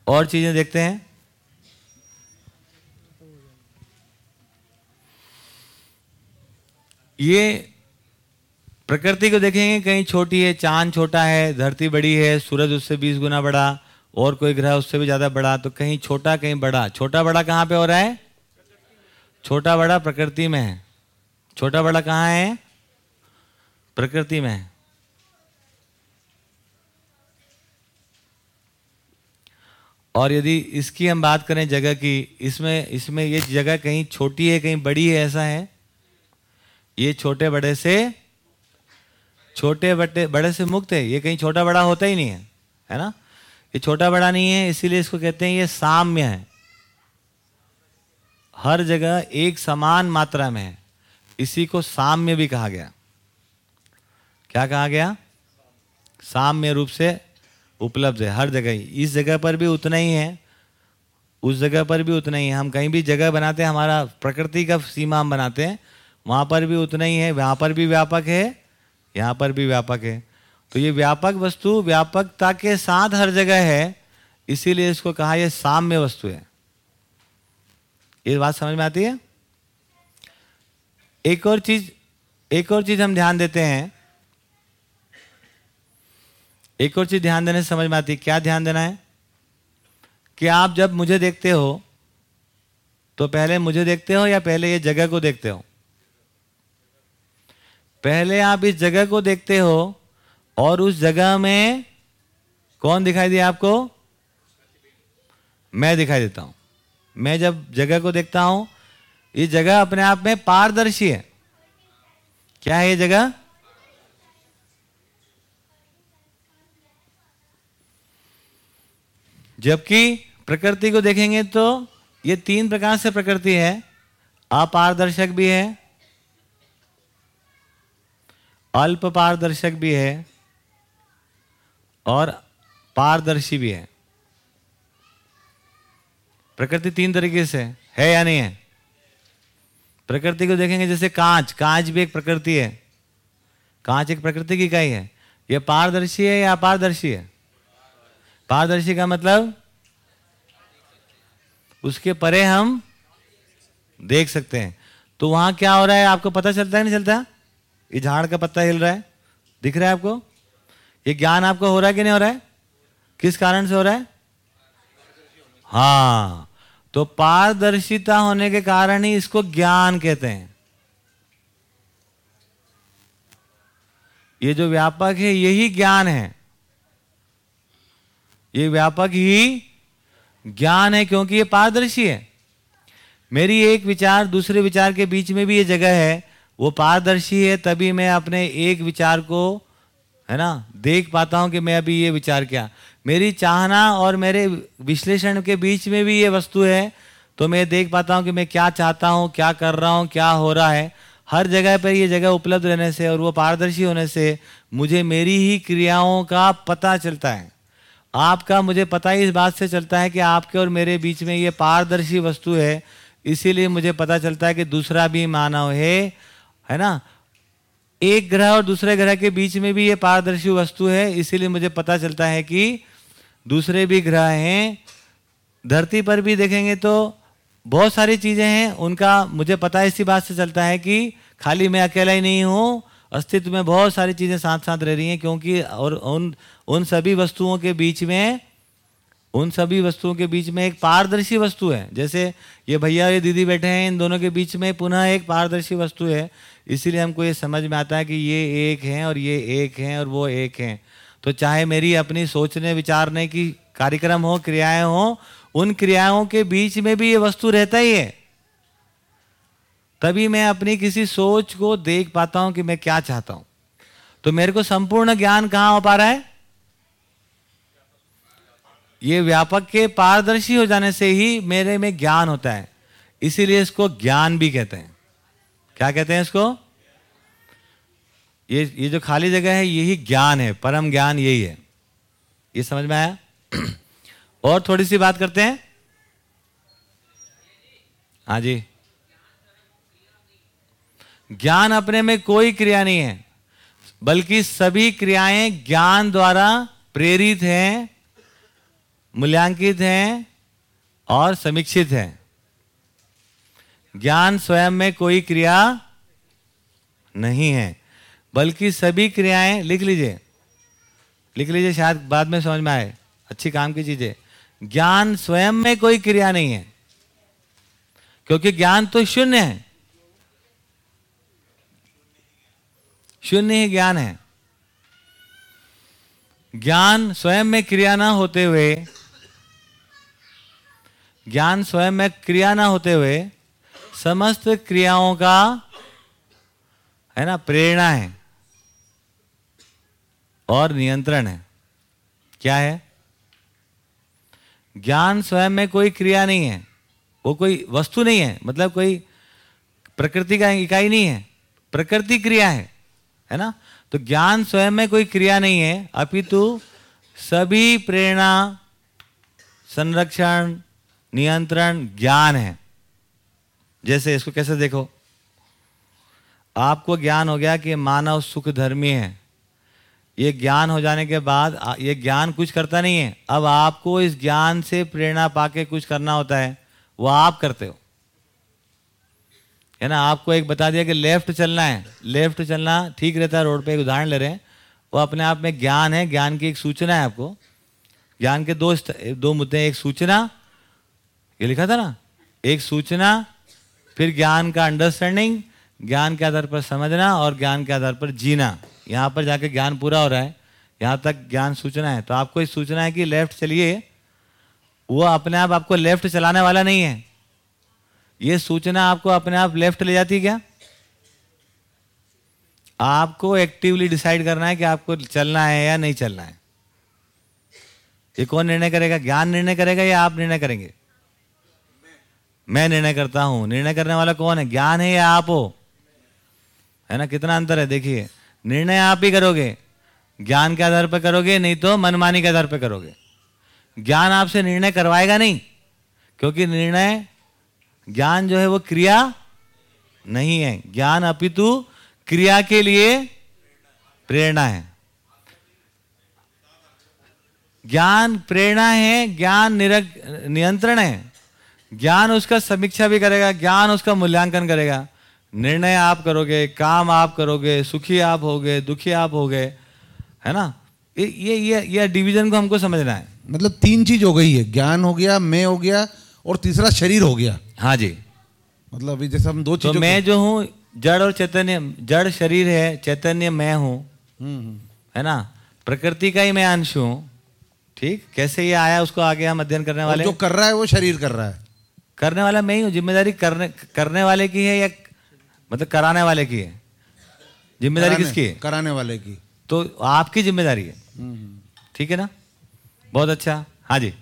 और चीज़ें देखते हैं। ये प्रकृति को देखेंगे, कहीं छोटी है, चाँद छोटा है, धरती बड़ी है, सूरज उससे बीस गुना बड़ा और कोई ग्रह उससे भी ज़्यादा बड़ा तो कहीं छोटा, कहीं बड़ा। छोटा बड़ा कहाँ पे हो रहा है? छोटा बड़ा प्रकृति में है। छोटा बड़ा कहाँ है? प्रकृति में है। और यदि इसकी हम बात करें जगह की, इसमें इसमें ये जगह कहीं छोटी है, कहीं बड़ी है, ऐसा है? ये छोटे बड़े से, छोटे बड़े बड़े से मुक्त है। ये कहीं छोटा बड़ा होता ही नहीं है है ना? ये छोटा बड़ा नहीं है, इसीलिए इसको कहते हैं ये साम्य है। हर जगह एक समान मात्रा में है। इसी को साम्य भी कहा गया। क्या कहा गया? साम्य रूप से उपलब्ध है। हर जगह इस जगह पर भी उतना ही है। उस जगह पर भी उतना ही है। हम कहीं भी जगह बनाते हैं, हमारा प्रकृति का सीमा हम बनाते हैं, वहाँ पर भी उतना ही है। वहाँ पर भी व्यापक है, यहाँ पर भी व्यापक है। तो ये व्यापक वस्तु, व्यापकता के साथ हर जगह है, इसीलिए इसको कहा यह साम्य वस्तु है। ये बात समझ में आती है? एक और चीज़, एक और चीज़ हम ध्यान देते हैं। एक और चीज़ ध्यान देने से समझ में आती है, क्या ध्यान देना है? कि आप जब मुझे देखते हो तो पहले मुझे देखते हो या पहले ये जगह को देखते हो? पहले आप इस जगह को देखते हो और उस जगह में कौन दिखाई दिया आपको? मैं दिखाई देता हूँ। मैं जब जगह को देखता हूँ, ये जगह अपने आप में पारदर्शी है। क्या है ये जगह? जबकि प्रकृति को देखेंगे तो ये तीन प्रकार से प्रकृति है। अपारदर्शक भी है, अल्प पारदर्शक भी है और पारदर्शी भी है। प्रकृति तीन तरीके से है या नहीं है? प्रकृति को देखेंगे जैसे कांच। कांच भी एक प्रकृति है। कांच एक प्रकृति की इकाई है। यह पारदर्शी है या अपारदर्शी है? पारदर्शी का मतलब उसके परे हम देख सकते हैं। तो वहाँ क्या हो रहा है? आपको पता चलता है, नहीं चलता? ये झाड़ का पत्ता हिल रहा है। दिख रहा है आपको? ये ज्ञान आपको हो रहा है कि नहीं हो रहा है? किस कारण से हो रहा है? हाँ तो पारदर्शिता होने के कारण ही इसको ज्ञान कहते हैं। ये जो व्यापक है, यही ज्ञान है। ये व्यापक ही ज्ञान है क्योंकि ये पारदर्शी है। मेरी एक विचार दूसरे विचार के बीच में भी ये जगह है, वो पारदर्शी है, तभी मैं अपने एक विचार को है ना? देख पाता हूँ कि मैं अभी ये विचार क्या। मेरी चाहना और मेरे विश्लेषण के बीच में भी ये वस्तु है तो मैं देख पाता हूँ कि मैं क्या चाहता हूँ, क्या कर रहा हूँ, क्या हो रहा है। हर जगह पर ये जगह उपलब्ध रहने से और वो पारदर्शी होने से मुझे मेरी ही क्रियाओं का पता चलता है। आपका मुझे पता ही इस बात से चलता है कि आपके और मेरे बीच में ये पारदर्शी वस्तु है, इसीलिए मुझे पता चलता है कि दूसरा भी मानव है है ना? एक ग्रह और दूसरे ग्रह के बीच में भी ये पारदर्शी वस्तु है, इसीलिए मुझे पता चलता है कि दूसरे भी ग्रह हैं। धरती पर भी देखेंगे तो बहुत सारी चीज़ें हैं, उनका मुझे पता इसी बात से चलता है कि खाली मैं अकेला ही नहीं हूँ, अस्तित्व में बहुत सारी चीज़ें साथ साथ रह रही हैं, क्योंकि और उन उन सभी वस्तुओं के बीच में, उन सभी वस्तुओं के बीच में एक पारदर्शी वस्तु है। जैसे ये भैया ये दीदी बैठे हैं, इन दोनों के बीच में पुनः एक पारदर्शी वस्तु है। इसीलिए हमको ये समझ में आता है कि ये एक हैं और ये एक हैं और वो एक हैं। तो चाहे मेरी अपनी सोचने, विचारने की कार्यक्रम हो, क्रियाएँ हो, उन क्रियाओं के बीच में भी ये वस्तु रहता ही है। तभी मैं अपनी किसी सोच को देख पाता हूँ कि मैं क्या चाहता हूँ। तो मेरे को संपूर्ण ज्ञान कहाँ हो पा रहा है? ये व्यापक के पारदर्शी हो जाने से ही मेरे में ज्ञान होता है। इसीलिए इसको ज्ञान भी कहते हैं। क्या कहते हैं इसको? ये ये जो खाली जगह है, यही ज्ञान है, परम ज्ञान यही है। ये समझ में आया? <clears throat> और थोड़ी सी बात करते हैं। हाँ जी। ज्ञान अपने में कोई क्रिया नहीं है, बल्कि सभी क्रियाएँ ज्ञान द्वारा प्रेरित हैं, मूल्यांकित हैं और समीक्षित हैं। ज्ञान स्वयं में कोई क्रिया नहीं है, बल्कि सभी क्रियाएँ लिख लीजिए। लिख लीजिए, शायद बाद में समझ में आए। अच्छी काम की चीज़ें। ज्ञान स्वयं में कोई क्रिया नहीं है, क्योंकि ज्ञान तो शून्य है। शून्य ही ज्ञान है। ज्ञान स्वयं में क्रिया ना होते हुए, ज्ञान स्वयं में क्रिया ना होते हुए समस्त क्रियाओं का, है ना, प्रेरणा है और नियंत्रण है। क्या है? ज्ञान स्वयं में कोई क्रिया नहीं है। वो कोई वस्तु नहीं है। मतलब कोई प्रकृति का इकाई नहीं है। प्रकृति क्रिया है है ना? तो ज्ञान स्वयं में कोई क्रिया नहीं है। अपितु सभी प्रेरणा, संरक्षण, नियंत्रण, ज्ञान है। जैसे इसको कैसे देखो? आपको ज्ञान हो गया कि मानव सुख धर्मी है। ये ज्ञान हो जाने के बाद ये ज्ञान कुछ करता नहीं है। अब आपको इस ज्ञान से प्रेरणा पाके कुछ करना होता है, वो आप करते हो। है ना? आपको एक बता दिया कि लेफ़्ट चलना है। लेफ़्ट चलना ठीक रहता है, रोड पे एक उदाहरण ले रहे हैं। वो अपने आप में ज्ञान है, ज्ञान की एक सूचना है आपको। ज्ञान के दो दो मुद्दे एक सूचना, ये लिखा था ना? एक सूचना फिर ज्ञान का अंडरस्टैंडिंग ज्ञान के आधार पर समझना और ज्ञान के आधार पर जीना। यहाँ पर जाके ज्ञान पूरा हो रहा है। यहाँ तक ज्ञान सूचना है। तो आपको सूचना है कि लेफ़्ट चलिए, वो अपने आप आपको लेफ़्ट चलाने वाला नहीं है। ये सूचना आपको अपने आप लेफ़्ट ले जाती है क्या? आपको एक्टिवली डिसाइड करना है कि आपको चलना है या नहीं चलना है। ये कौन निर्णय करेगा? ज्ञान निर्णय करेगा या आप निर्णय करेंगे? मैं निर्णय करता हूँ। निर्णय करने वाला कौन है? ज्ञान है या आप हो? है ना? कितना अंतर है? देखिए, निर्णय आप ही करोगे। ज्ञान के आधार पर करोगे, नहीं तो मनमानी के आधार पर करोगे। ज्ञान आपसे निर्णय करवाएगा नहीं, क्योंकि निर्णय, ज्ञान जो है वो क्रिया नहीं है। ज्ञान अपितु क्रिया के लिए प्रेरणा है। ज्ञान प्रेरणा है, ज्ञान निरक नियंत्रण है। ज्ञान उसका समीक्षा भी करेगा ज्ञान उसका मूल्यांकन करेगा। निर्णय आप करोगे काम आप करोगे सुखी आप होगे दुखी आप होगे है ना? ये ये ये डिवीज़न को हमको समझना है। मतलब तीन चीज़ हो गई है ज्ञान हो गया मैं हो गया और तीसरा शरीर हो गया। हाँ जी। मतलब अभी जैसे हम दो तो मैं जो हूँ जड़ और चैतन्य जड़ शरीर है चैतन्य मैं हूँ। हम्म, है ना? प्रकृति का ही मैं अंश हूँ। ठीक? कैसे ये आया उसको आगे हम अध्ययन करने वाले जो कर रहा है वो शरीर कर रहा है। करने वाला मैं ही हूँ ज़िम्मेदारी करने करने वाले की है या मतलब कराने वाले की है? ज़िम्मेदारी किसकी है? कराने वाले की। तो आपकी ज़िम्मेदारी है। ठीक है ना? बहुत अच्छा। हाँ जी।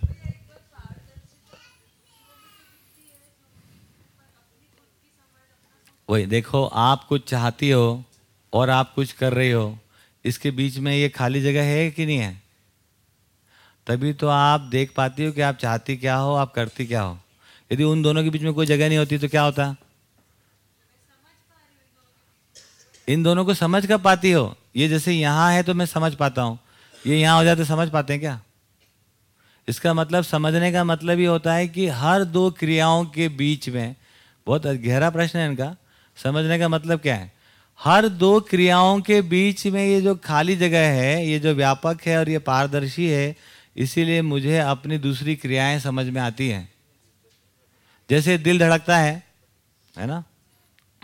वही देखो आप कुछ चाहती हो और आप कुछ कर रही हो इसके बीच में ये खाली जगह है कि नहीं है? तभी तो आप देख पाती हो कि आप चाहती क्या हो आप करती क्या हो। यदि उन दोनों के बीच में कोई जगह नहीं होती तो क्या होता? इन दोनों को समझ कर पाती हो? ये जैसे यहाँ है तो मैं समझ पाता हूँ। ये यहाँ हो जाए तो समझ पाते हैं क्या? इसका मतलब समझने का मतलब ये होता है कि हर दो क्रियाओं के बीच में, बहुत गहरा प्रश्न है इनका, समझने का मतलब क्या है? हर दो क्रियाओं के बीच में ये जो खाली जगह है, ये जो व्यापक है और ये पारदर्शी है, इसीलिए मुझे अपनी दूसरी क्रियाएँ समझ में आती हैं। जैसे दिल धड़कता है है ना?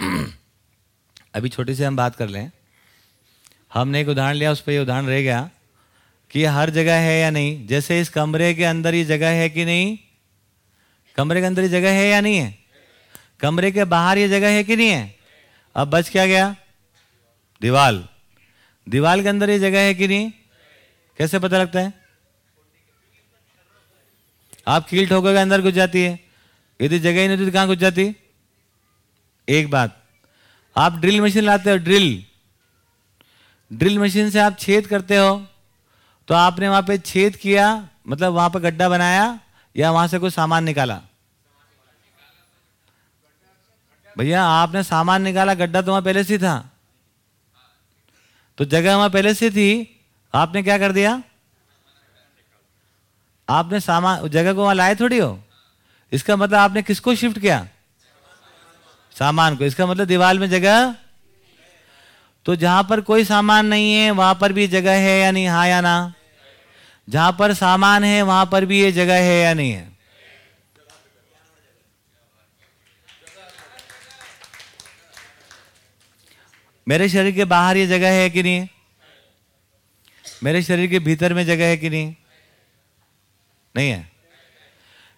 <clears throat> अभी छोटी सी हम बात कर लें। हमने एक उदाहरण लिया, उस पर ये उदाहरण रह गया कि हर जगह है या नहीं? जैसे इस कमरे के अंदर ये जगह है कि नहीं? कमरे के अंदर ये जगह है या नहीं है? कमरे के बाहर ये जगह है कि नहीं है? अब बच क्या गया? दीवाल। दीवाल के अंदर ये जगह है कि नहीं? कैसे पता लगता है? आप कील ठोकोगे, अंदर घुस जाती है। यदि जगह ही नहीं होती तो कहाँ घुस जाती? एक बात, आप ड्रिल मशीन लाते हो, ड्रिल। ड्रिल मशीन से आप छेद करते हो तो आपने वहाँ पे छेद किया मतलब वहाँ पर गड्ढा बनाया, या वहाँ से कोई सामान निकाला? भैया, आपने सामान निकाला, गड्ढा तो वहाँ पहले से था। तो जगह वहाँ पहले से थी, आपने क्या कर दिया? आपने सामान, जगह को वहाँ लाए थोड़ी हो? इसका मतलब आपने किसको शिफ्ट किया? सामान को। इसका मतलब दीवार में जगह? तो जहाँ पर कोई सामान नहीं है, वहाँ पर भी जगह है या नहीं? हाँ या ना? जहाँ पर सामान है, वहाँ पर भी ये जगह है या नहीं है? मेरे शरीर के बाहर ये जगह है कि नहीं? मेरे शरीर के भीतर में जगह है कि नहीं? नहीं है।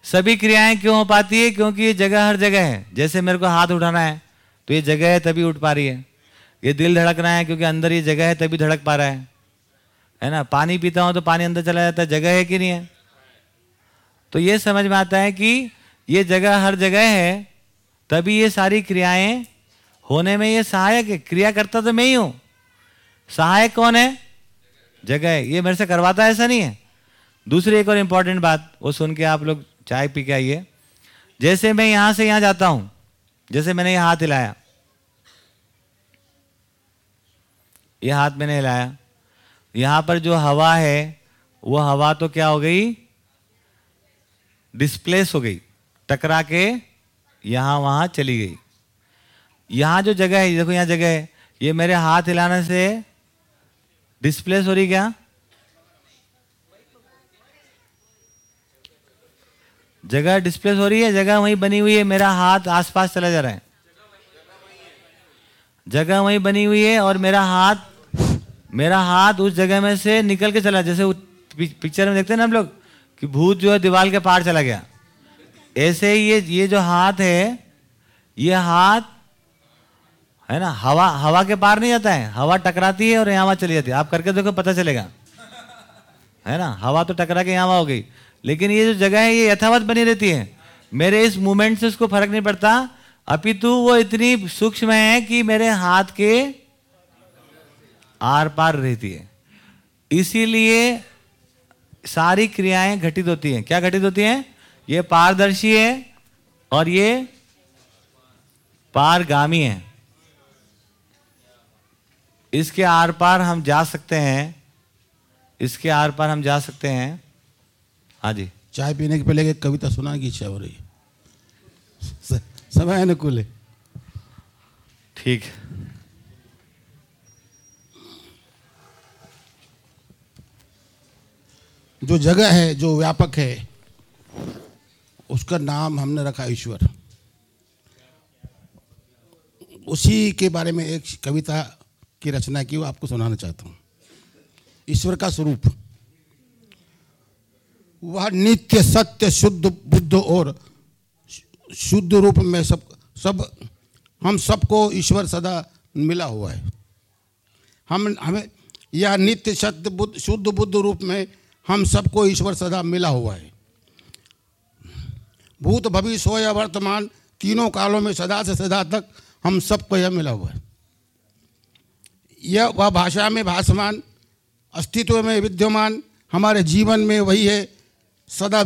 सभी क्रियाएँ क्यों हो पाती है? क्योंकि ये जगह हर जगह है। जैसे मेरे को हाथ उठाना है तो ये जगह है तभी उठ पा रही है। ये दिल धड़कना है क्योंकि अंदर ये जगह है तभी धड़क पा रहा है। है ना? पानी पीता हूँ तो पानी अंदर चला जाता है, जगह है कि नहीं है? तो ये समझ में आता है कि ये जगह हर जगह है, तभी ये सारी क्रियाएँ होने में ये सहायक है। क्रिया करता तो मैं ही हूँ। सहायक कौन है? जगह है। ये मेरे से करवाता ऐसा नहीं है। दूसरी एक और इंपॉर्टेंट बात, वो सुन के आप लोग चाय पी के आइए। जैसे मैं यहाँ से यहाँ जाता हूँ, जैसे मैंने ये हाथ हिलाया। ये हाथ मैंने हिलाया। यहाँ पर जो हवा है, वो हवा तो क्या हो गई? डिस्प्लेस हो गई। टकरा के यहाँ वहाँ चली गई। यहाँ जो जगह है, देखो यहाँ जगह है। ये मेरे हाथ हिलाने से डिस्प्लेस हो रही क्या? जगह डिस्प्लेस हो रही है, जगह वहीं बनी हुई है, मेरा हाथ आसपास चला जा रहा है। जगह वहीं बनी हुई है और मेरा हाथ मेरा हाथ उस जगह में से निकल के चला, जैसे पिक्चर में देखते हैं ना हम लोग, कि भूत जो है दीवार के पार चला गया। ऐसे ही ये ये जो हाथ है, ये हाथ, है ना, हवा हवा के पार नहीं जाता है, हवा टकराती है और यहाँ चली जाती है। आप करके देखो, पता चलेगा। है ना, हवा तो टकरा के यहाँ हो गई। लेकिन ये जो जगह है, ये यथावत बनी रहती है। मेरे इस मूवमेंट से उसको फ़र्क नहीं पड़ता। अपितु वो इतनी सूक्ष्म है कि मेरे हाथ के आर पार रहती है। इसीलिए सारी क्रियाएँ घटित होती हैं। क्या घटित होती हैं? ये पारदर्शी है और ये पारगामी है। इसके आर पार हम जा सकते हैं। इसके आर पार हम जा सकते हैं। हाँ जी। चाय पीने के पहले एक कविता सुना की इच्छा हो रही है। समय अनुकूल है ठीक। जो जगह है जो व्यापक है उसका नाम हमने रखा ईश्वर। उसी के बारे में एक कविता की रचना की वो आपको सुनाना चाहता हूँ। ईश्वर का स्वरूप। वह नित्य, सत्य, शुद्ध, बुद्ध और शुद्ध रूप में सब सब, हम सबको ईश्वर सदा मिला हुआ है। हम, हमें यह नित्य, सत्य, बुद्ध, शुद्ध, बुद्ध रूप में हम सबको ईश्वर सदा मिला हुआ है। भूत, भविष्य हो या वर्तमान, तीनों कालों में सदा से सदा तक हम सबको यह मिला हुआ है। यह, वह भाषा में भाषमान अस्तित्व में विद्यमान, हमारे जीवन में वही है। सदा